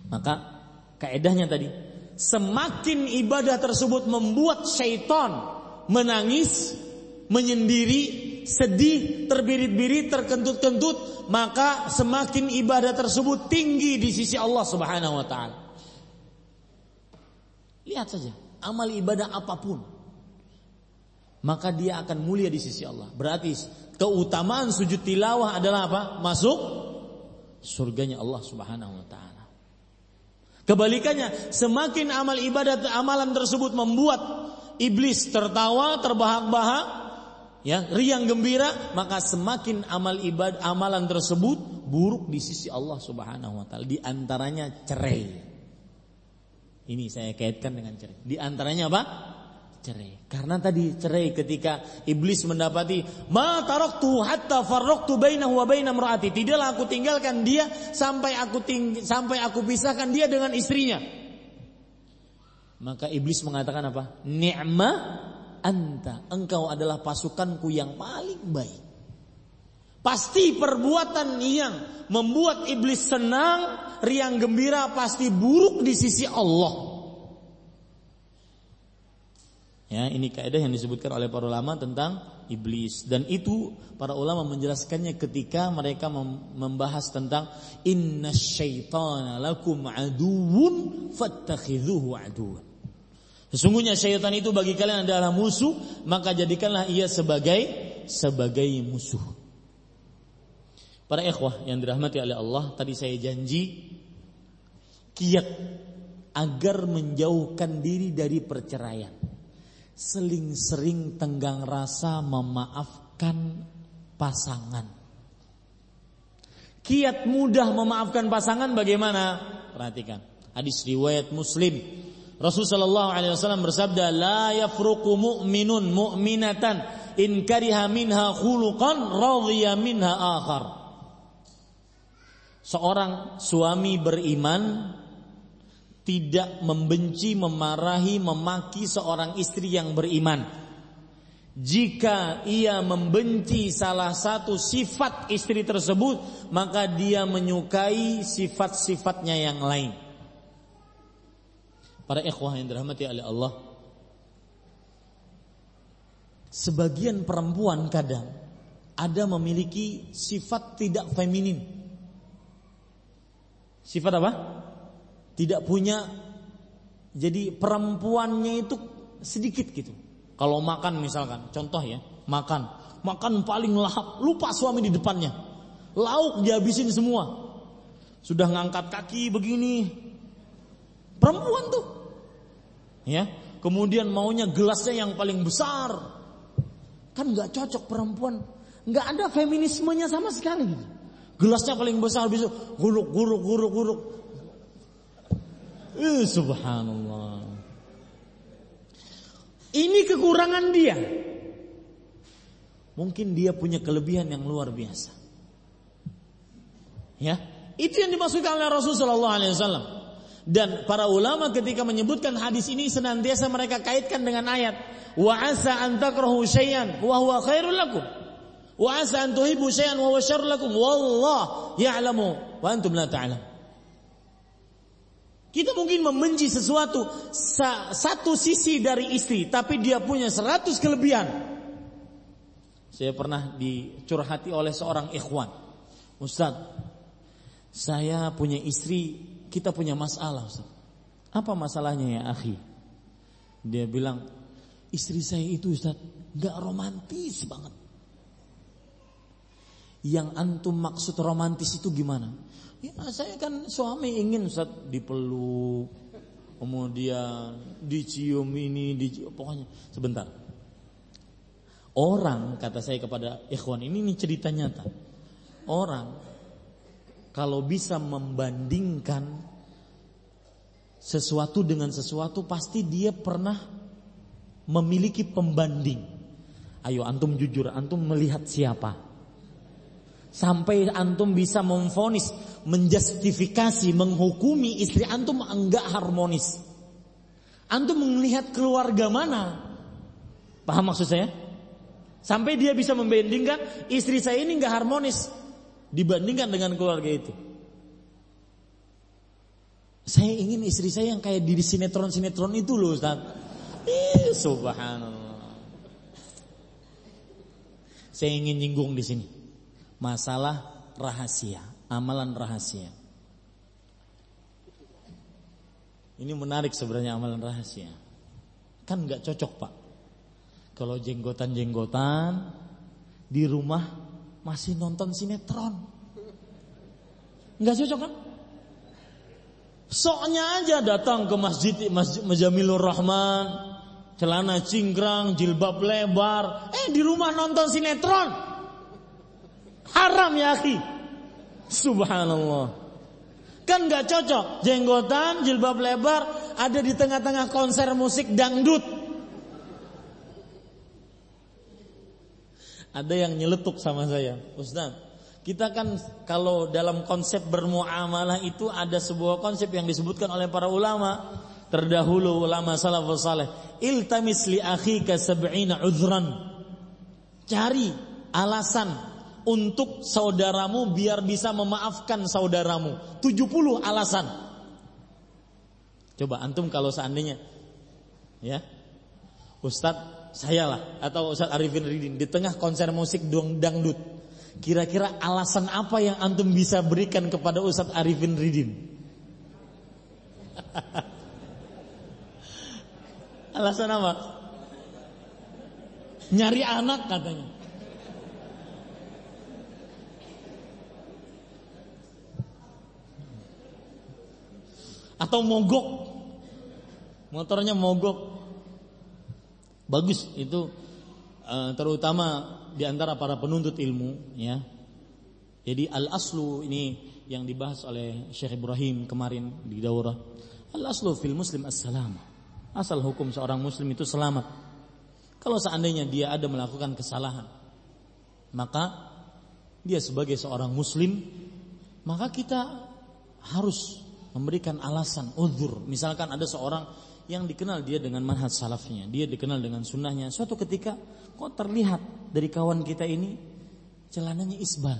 maka kaedahnya tadi semakin ibadah tersebut membuat syaitan menangis menyendiri sedih terbirit-birit terkentut-kentut maka semakin ibadah tersebut tinggi di sisi Allah Subhanahu wa taala Lihat saja, amal ibadah apa pun. Maka dia akan mulia di sisi Allah. Berarti keutamaan sujud tilawah adalah apa? Masuk surganya Allah Subhanahu wa taala. Kebalikannya, semakin amal ibadah amalan tersebut membuat iblis tertawa, terbahak-bahak, ya, riang gembira, maka semakin amal ibadah amalan tersebut buruk di sisi Allah Subhanahu wa taala. Di antaranya cerai. Ini saya kaitkan dengan cerai. Di antaranya apa? Cerai. Karena tadi cerai ketika iblis mendapati ma taraktu hatta farraqtu bainahu wa baina imraati. Tidaklah aku tinggalkan dia sampai aku ting sampai aku pisahkan dia dengan istrinya. Maka iblis mengatakan apa? Ni'ma anta. Engkau adalah pasukanku yang paling baik. Pasti perbuatan yang membuat iblis senang riang gembira pasti buruk di sisi Allah. Ya, ini kaidah yang disebutkan oleh para ulama tentang iblis dan itu para ulama menjelaskannya ketika mereka membahas tentang inna syaitana lakum aduun fattakhidhuhu aduan. Sesungguhnya syaitan itu bagi kalian adalah musuh, maka jadikanlah ia sebagai sebagai musuh. Para ikhwah yang dirahmati oleh Allah, tadi saya janji kiat agar menjauhkan diri dari perceraian. Seling-sering tenggang rasa memaafkan pasangan. Kiat mudah memaafkan pasangan bagaimana? Perhatikan. Hadis riwayat Muslim. Rasulullah sallallahu alaihi wasallam bersabda, "La yafruqu mu'minun mu'minatan in kariha minha khuluqan radhiya minha akhar." Seorang suami beriman tidak membenci, memarahi, memaki seorang istri yang beriman. Jika ia membenci salah satu sifat istri tersebut, maka dia menyukai sifat-sifatnya yang lain. Para ikhwah yang dirahmati oleh Allah, sebagian perempuan kadang ada memiliki sifat tidak feminin. Sifat apa? Tidak punya jadi perempuannya itu sedikit gitu. Kalau makan misalkan, contoh ya, makan, makan paling lahap, lupa suami di depannya. Lauk dihabisin semua. Sudah ngangkat kaki begini. Perempuan tuh. Ya, kemudian maunya gelasnya yang paling besar. Kan nggak cocok perempuan. nggak ada feminismenya sama sekali gitu. Gelasnya paling besar bisa guruk guruk guruk guruk. Eh, subhanallah. Ini kekurangan dia. Mungkin dia punya kelebihan yang luar biasa. Ya, itu yang dimaksudkan oleh Rasulullah SAW. Dan para ulama ketika menyebutkan hadis ini senantiasa mereka kaitkan dengan ayat wa asa an takrahu wa huwa khairul lakum Wa asa an tuhibbu syai'an wa huwa lakum wallah ya'lamu wa antum la ta'lam. Kita mungkin membenci sesuatu satu sisi dari istri tapi dia punya seratus kelebihan. Saya pernah dicurhati oleh seorang ikhwan. Ustaz, saya punya istri, kita punya masalah Ustaz. Apa masalahnya ya akhi? Dia bilang, istri saya itu Ustaz, gak romantis banget. Yang antum maksud romantis itu gimana? Ya, saya kan suami ingin Ustaz dipeluk, kemudian dicium ini, dicium, pokoknya sebentar. Orang kata saya kepada ikhwan ini ini cerita nyata. Orang kalau bisa membandingkan sesuatu dengan sesuatu pasti dia pernah memiliki pembanding. Ayo antum jujur, antum melihat siapa? Sampai antum bisa memfonis, menjustifikasi, menghukumi istri antum enggak harmonis. Antum melihat keluarga mana? Paham maksud saya? Sampai dia bisa membandingkan istri saya ini enggak harmonis dibandingkan dengan keluarga itu. Saya ingin istri saya yang kayak di sinetron-sinetron itu loh Ustaz. Eh, subhanallah. Saya ingin nyinggung di sini masalah rahasia, amalan rahasia. Ini menarik sebenarnya amalan rahasia. Kan nggak cocok pak. Kalau jenggotan-jenggotan di rumah masih nonton sinetron. Nggak cocok kan? Soknya aja datang ke masjid, masjid Majamilur Rahman, celana cingkrang, jilbab lebar, eh di rumah nonton sinetron. Haram ya akhi. Subhanallah. Kan nggak cocok. Jenggotan, jilbab lebar ada di tengah-tengah konser musik dangdut. Ada yang nyeletuk sama saya, Ustaz. Kita kan kalau dalam konsep bermuamalah itu ada sebuah konsep yang disebutkan oleh para ulama terdahulu ulama salafus saleh. Iltamis li akhika sab'ina udhran. Cari alasan untuk saudaramu biar bisa memaafkan saudaramu. 70 alasan. Coba antum kalau seandainya ya. Ustadz saya lah atau Ustadz Arifin Ridin di tengah konser musik dangdut. Kira-kira alasan apa yang antum bisa berikan kepada Ustadz Arifin Ridin? alasan apa? Nyari anak katanya. Atau mogok. Motornya mogok. Bagus itu uh, terutama di antara para penuntut ilmu ya. Jadi al aslu ini yang dibahas oleh Syekh Ibrahim kemarin di daurah. Al aslu fil muslim as-salam. Asal hukum seorang muslim itu selamat. Kalau seandainya dia ada melakukan kesalahan maka dia sebagai seorang muslim maka kita harus memberikan alasan uzur. Misalkan ada seorang yang dikenal dia dengan manhaj salafnya, dia dikenal dengan sunnahnya. Suatu ketika kok terlihat dari kawan kita ini celananya isbal.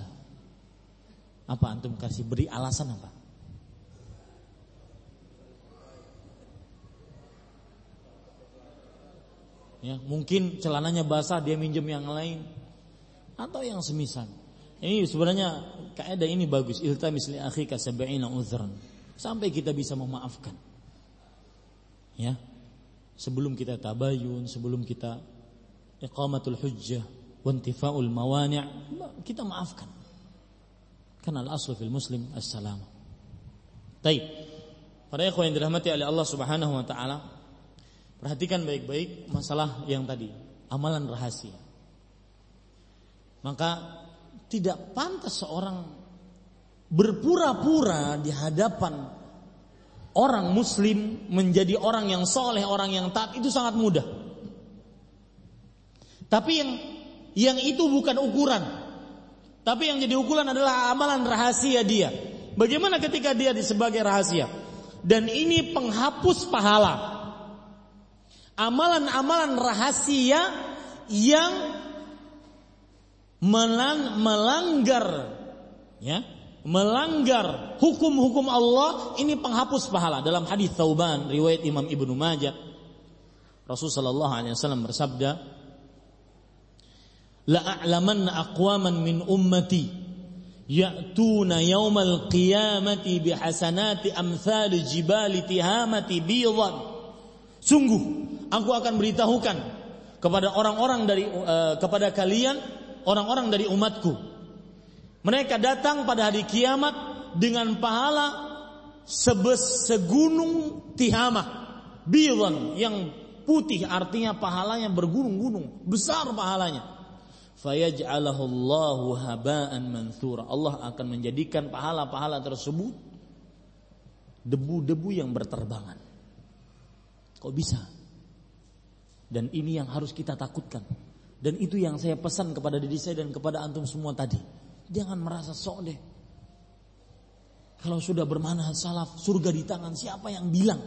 Apa antum kasih beri alasan apa? Ya, mungkin celananya basah dia minjem yang lain atau yang semisal. Ini sebenarnya kaidah ini bagus. Iltamis li akhika sab'ina uzran sampai kita bisa memaafkan. Ya. Sebelum kita tabayun, sebelum kita iqamatul hujjah wa intifaul mawani' kita maafkan. Karena al-aslu fil muslim as-salam. Baik. Para ikhwan yang dirahmati oleh Allah Subhanahu wa taala, perhatikan baik-baik masalah yang tadi, amalan rahasia. Maka tidak pantas seorang berpura-pura di hadapan orang muslim menjadi orang yang soleh, orang yang taat itu sangat mudah. Tapi yang yang itu bukan ukuran. Tapi yang jadi ukuran adalah amalan rahasia dia. Bagaimana ketika dia di sebagai rahasia? Dan ini penghapus pahala. Amalan-amalan rahasia yang melanggar ya melanggar hukum-hukum Allah ini penghapus pahala. Dalam hadis Tauban riwayat Imam Ibnu Majah Rasulullah sallallahu alaihi wasallam bersabda la a'lamanna aqwaman min ummati ya'tuna yaumal qiyamati bihasanati amsal jibali tihamati bidan sungguh aku akan beritahukan kepada orang-orang dari uh, kepada kalian orang-orang dari umatku mereka datang pada hari kiamat dengan pahala sebes segunung tihamah. Bilan yang putih artinya pahalanya bergunung-gunung, besar pahalanya. Fayaj'alahu Allahu haba'an manthura. Allah akan menjadikan pahala-pahala tersebut debu-debu yang berterbangan. Kok bisa? Dan ini yang harus kita takutkan. Dan itu yang saya pesan kepada diri saya dan kepada antum semua tadi. Jangan merasa sok deh. Kalau sudah bermanhaj salaf, surga di tangan siapa yang bilang?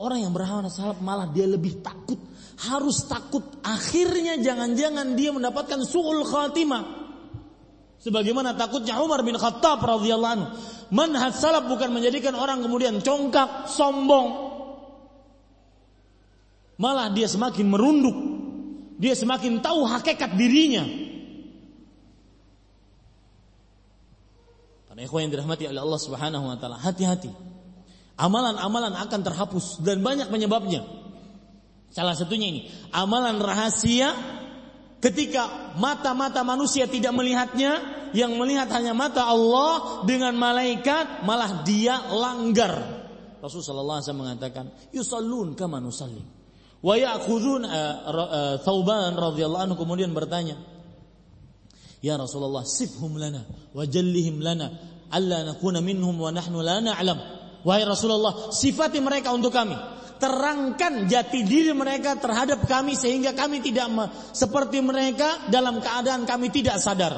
Orang yang bermanhaj salaf malah dia lebih takut, harus takut. Akhirnya jangan-jangan dia mendapatkan su'ul khatimah. Sebagaimana takutnya Umar bin Khattab radhiyallahu anhu. Manhaj salaf bukan menjadikan orang kemudian congkak, sombong. Malah dia semakin merunduk. Dia semakin tahu hakikat dirinya. Para ikhwan yang dirahmati oleh Allah Subhanahu wa taala, hati-hati. Amalan-amalan akan terhapus dan banyak penyebabnya. Salah satunya ini, amalan rahasia ketika mata-mata manusia tidak melihatnya, yang melihat hanya mata Allah dengan malaikat, malah dia langgar. Rasulullah SAW mengatakan, "Yusallun kama nusalli." Wa ya'khudun uh, uh, Thauban radhiyallahu anhu kemudian bertanya, "Ya Rasulullah, sifhum lana wa jallihim lana alla nakuna minhum wa nahnu la na'lam." Wahai Rasulullah, sifati mereka untuk kami terangkan jati diri mereka terhadap kami sehingga kami tidak seperti mereka dalam keadaan kami tidak sadar.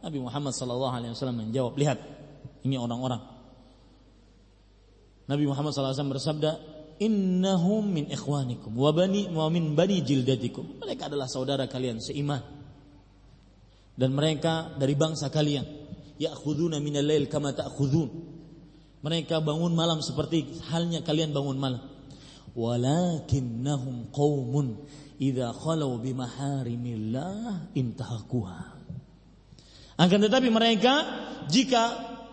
Nabi Muhammad sallallahu alaihi wasallam menjawab, lihat ini orang-orang. Nabi Muhammad SAW bersabda, Innahum min ikhwanikum wa bani wa min bani jildatikum. Mereka adalah saudara kalian seiman. Dan mereka dari bangsa kalian. Ya'khuduna minal lail kama ta'khudun. Mereka bangun malam seperti halnya kalian bangun malam walakinnahum qaumun idza khalau bimaharimillah intahakuha akan tetapi mereka jika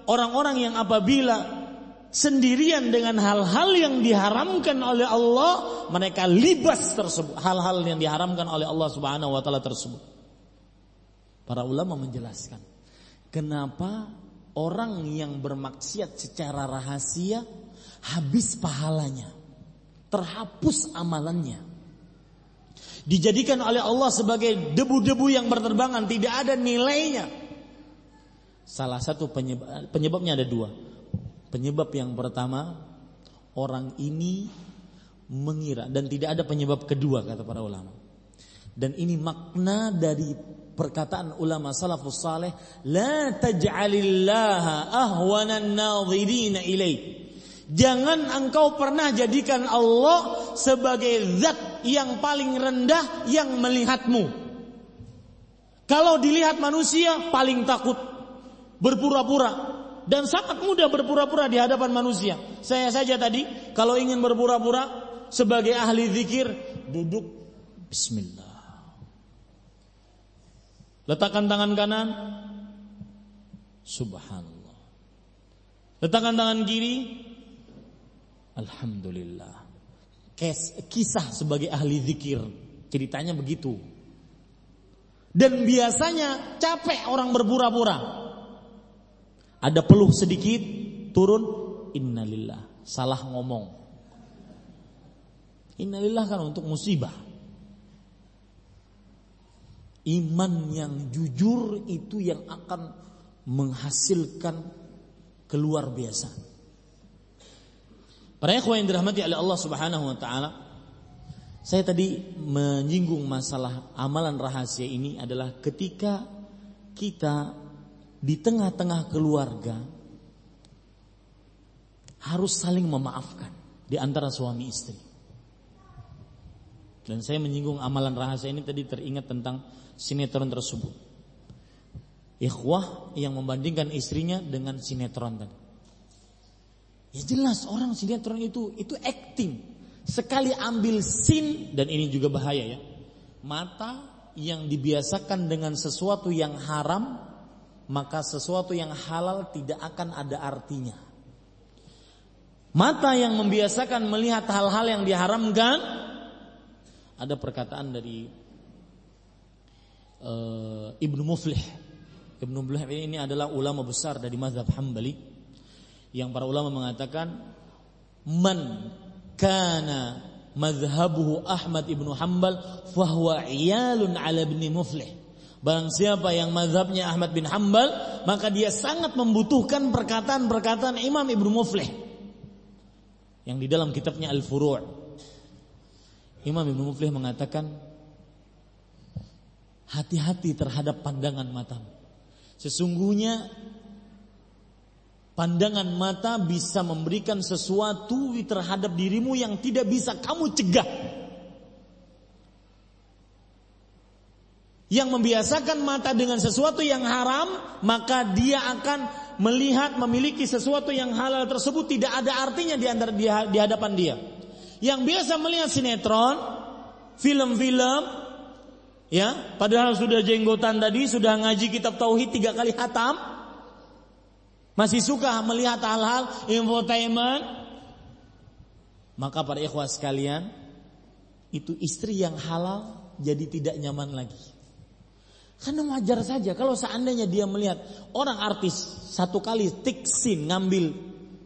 orang-orang yang apabila sendirian dengan hal-hal yang diharamkan oleh Allah mereka libas tersebut hal-hal yang diharamkan oleh Allah Subhanahu wa taala tersebut para ulama menjelaskan kenapa orang yang bermaksiat secara rahasia habis pahalanya terhapus amalannya. Dijadikan oleh Allah sebagai debu-debu yang berterbangan, tidak ada nilainya. Salah satu penyebab, penyebabnya ada dua. Penyebab yang pertama, orang ini mengira dan tidak ada penyebab kedua kata para ulama. Dan ini makna dari perkataan ulama salafus saleh, la taj'alillaha ahwanan nadhirina ilaih. Jangan engkau pernah jadikan Allah sebagai zat yang paling rendah yang melihatmu. Kalau dilihat manusia paling takut berpura-pura dan sangat mudah berpura-pura di hadapan manusia. Saya saja tadi kalau ingin berpura-pura sebagai ahli zikir duduk bismillah. Letakkan tangan kanan subhanallah. Letakkan tangan kiri Alhamdulillah. Kisah sebagai ahli zikir ceritanya begitu. Dan biasanya capek orang berpura-pura. Ada peluh sedikit turun innalillah, salah ngomong. Innalillah kan untuk musibah. Iman yang jujur itu yang akan menghasilkan keluar biasa. Para ikhwan yang dirahmati oleh Allah Subhanahu wa taala, saya tadi menyinggung masalah amalan rahasia ini adalah ketika kita di tengah-tengah keluarga harus saling memaafkan di antara suami istri. Dan saya menyinggung amalan rahasia ini tadi teringat tentang sinetron tersebut. Ikhwah yang membandingkan istrinya dengan sinetron tadi. Ya jelas orang sinetron itu itu acting. Sekali ambil sin dan ini juga bahaya ya. Mata yang dibiasakan dengan sesuatu yang haram, maka sesuatu yang halal tidak akan ada artinya. Mata yang membiasakan melihat hal-hal yang diharamkan, ada perkataan dari uh, Ibnu Muflih. Ibnu Muflih ini adalah ulama besar dari mazhab Hambali yang para ulama mengatakan man kana madhhabuhu Ahmad ibnu Hambal fahuwa iyalun ala ibni Muflih. Barang siapa yang mazhabnya Ahmad bin Hambal, maka dia sangat membutuhkan perkataan-perkataan Imam Ibnu Muflih. Yang di dalam kitabnya Al-Furu'. Imam Ibnu Muflih mengatakan, hati-hati terhadap pandangan matamu. Sesungguhnya Pandangan mata bisa memberikan sesuatu terhadap dirimu yang tidak bisa kamu cegah. Yang membiasakan mata dengan sesuatu yang haram, maka dia akan melihat memiliki sesuatu yang halal tersebut tidak ada artinya di di hadapan dia. Yang biasa melihat sinetron, film-film, ya, padahal sudah jenggotan tadi, sudah ngaji kitab tauhid tiga kali hatam, masih suka melihat hal-hal infotainment, Maka para ikhwah sekalian, itu istri yang halal jadi tidak nyaman lagi. Karena wajar saja kalau seandainya dia melihat orang artis satu kali tik scene ngambil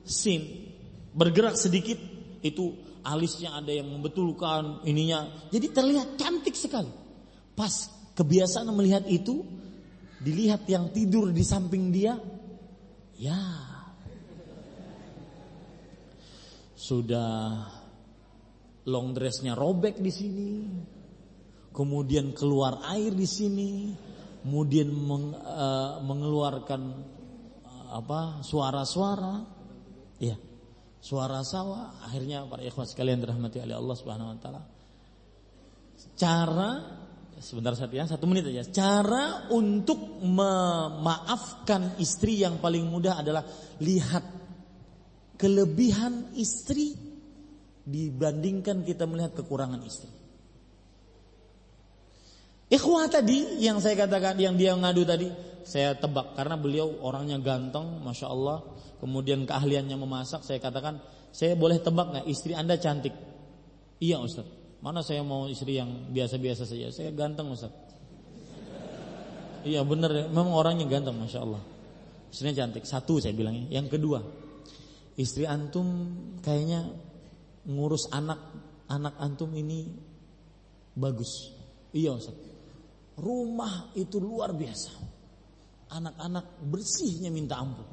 scene bergerak sedikit itu alisnya ada yang membetulkan ininya jadi terlihat cantik sekali. Pas kebiasaan melihat itu dilihat yang tidur di samping dia ya. Sudah long dressnya robek di sini kemudian keluar air di sini kemudian meng, uh, mengeluarkan uh, apa suara-suara. Ya suara sawah. Akhirnya para ikhwas sekalian dirahmati oleh Allah Subhanahu wa taala. Cara sebentar saja ya satu menit aja cara untuk memaafkan istri yang paling mudah adalah lihat kelebihan istri dibandingkan kita melihat kekurangan istri Ikhwah tadi yang saya katakan yang dia ngadu tadi saya tebak karena beliau orangnya ganteng, masya Allah. Kemudian keahliannya memasak, saya katakan saya boleh tebak nggak istri anda cantik? Iya Ustaz. Mana saya mau istri yang biasa-biasa saja? Saya ganteng Ustaz. Iya benar, memang orangnya ganteng, masya Allah. Istrinya cantik. Satu saya bilangnya. Yang kedua, istri antum kayaknya ngurus anak anak antum ini bagus. Iya Ustaz. Rumah itu luar biasa. Anak-anak bersihnya minta ampun.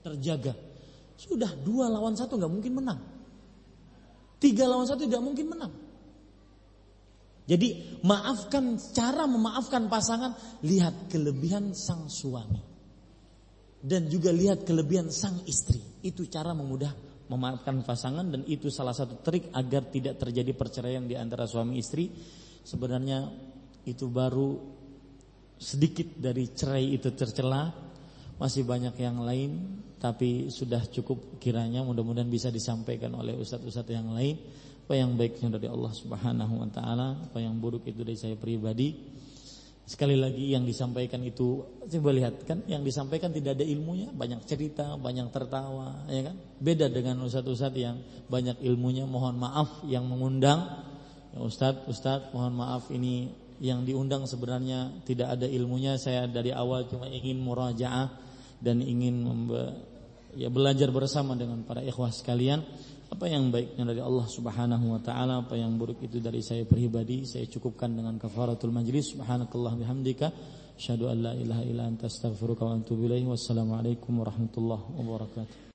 Terjaga. Sudah dua lawan satu nggak mungkin menang. Tiga lawan satu tidak mungkin menang. Jadi maafkan cara memaafkan pasangan lihat kelebihan sang suami dan juga lihat kelebihan sang istri. Itu cara memudah memaafkan pasangan dan itu salah satu trik agar tidak terjadi perceraian di antara suami istri. Sebenarnya itu baru sedikit dari cerai itu tercela masih banyak yang lain tapi sudah cukup kiranya mudah-mudahan bisa disampaikan oleh ustadz-ustadz yang lain apa yang baiknya dari Allah Subhanahu wa taala? Apa yang buruk itu dari saya pribadi? Sekali lagi yang disampaikan itu coba lihat kan? Yang disampaikan tidak ada ilmunya. Banyak cerita banyak tertawa ya kan? Beda dengan ustadz-ustadz yang banyak ilmunya. Mohon maaf yang mengundang. Ya ustadz ustadz mohon maaf ini yang diundang sebenarnya tidak ada ilmunya. Saya dari awal cuma ingin murajaah dan ingin ya belajar bersama dengan para ikhwah sekalian. Apa yang baiknya dari Allah Subhanahu wa taala, apa yang buruk itu dari saya pribadi, saya cukupkan dengan kafaratul majlis. Subhanakallah bihamdika, asyhadu an la ilaha illa anta astaghfiruka wa. Wassalamualaikum warahmatullahi wabarakatuh.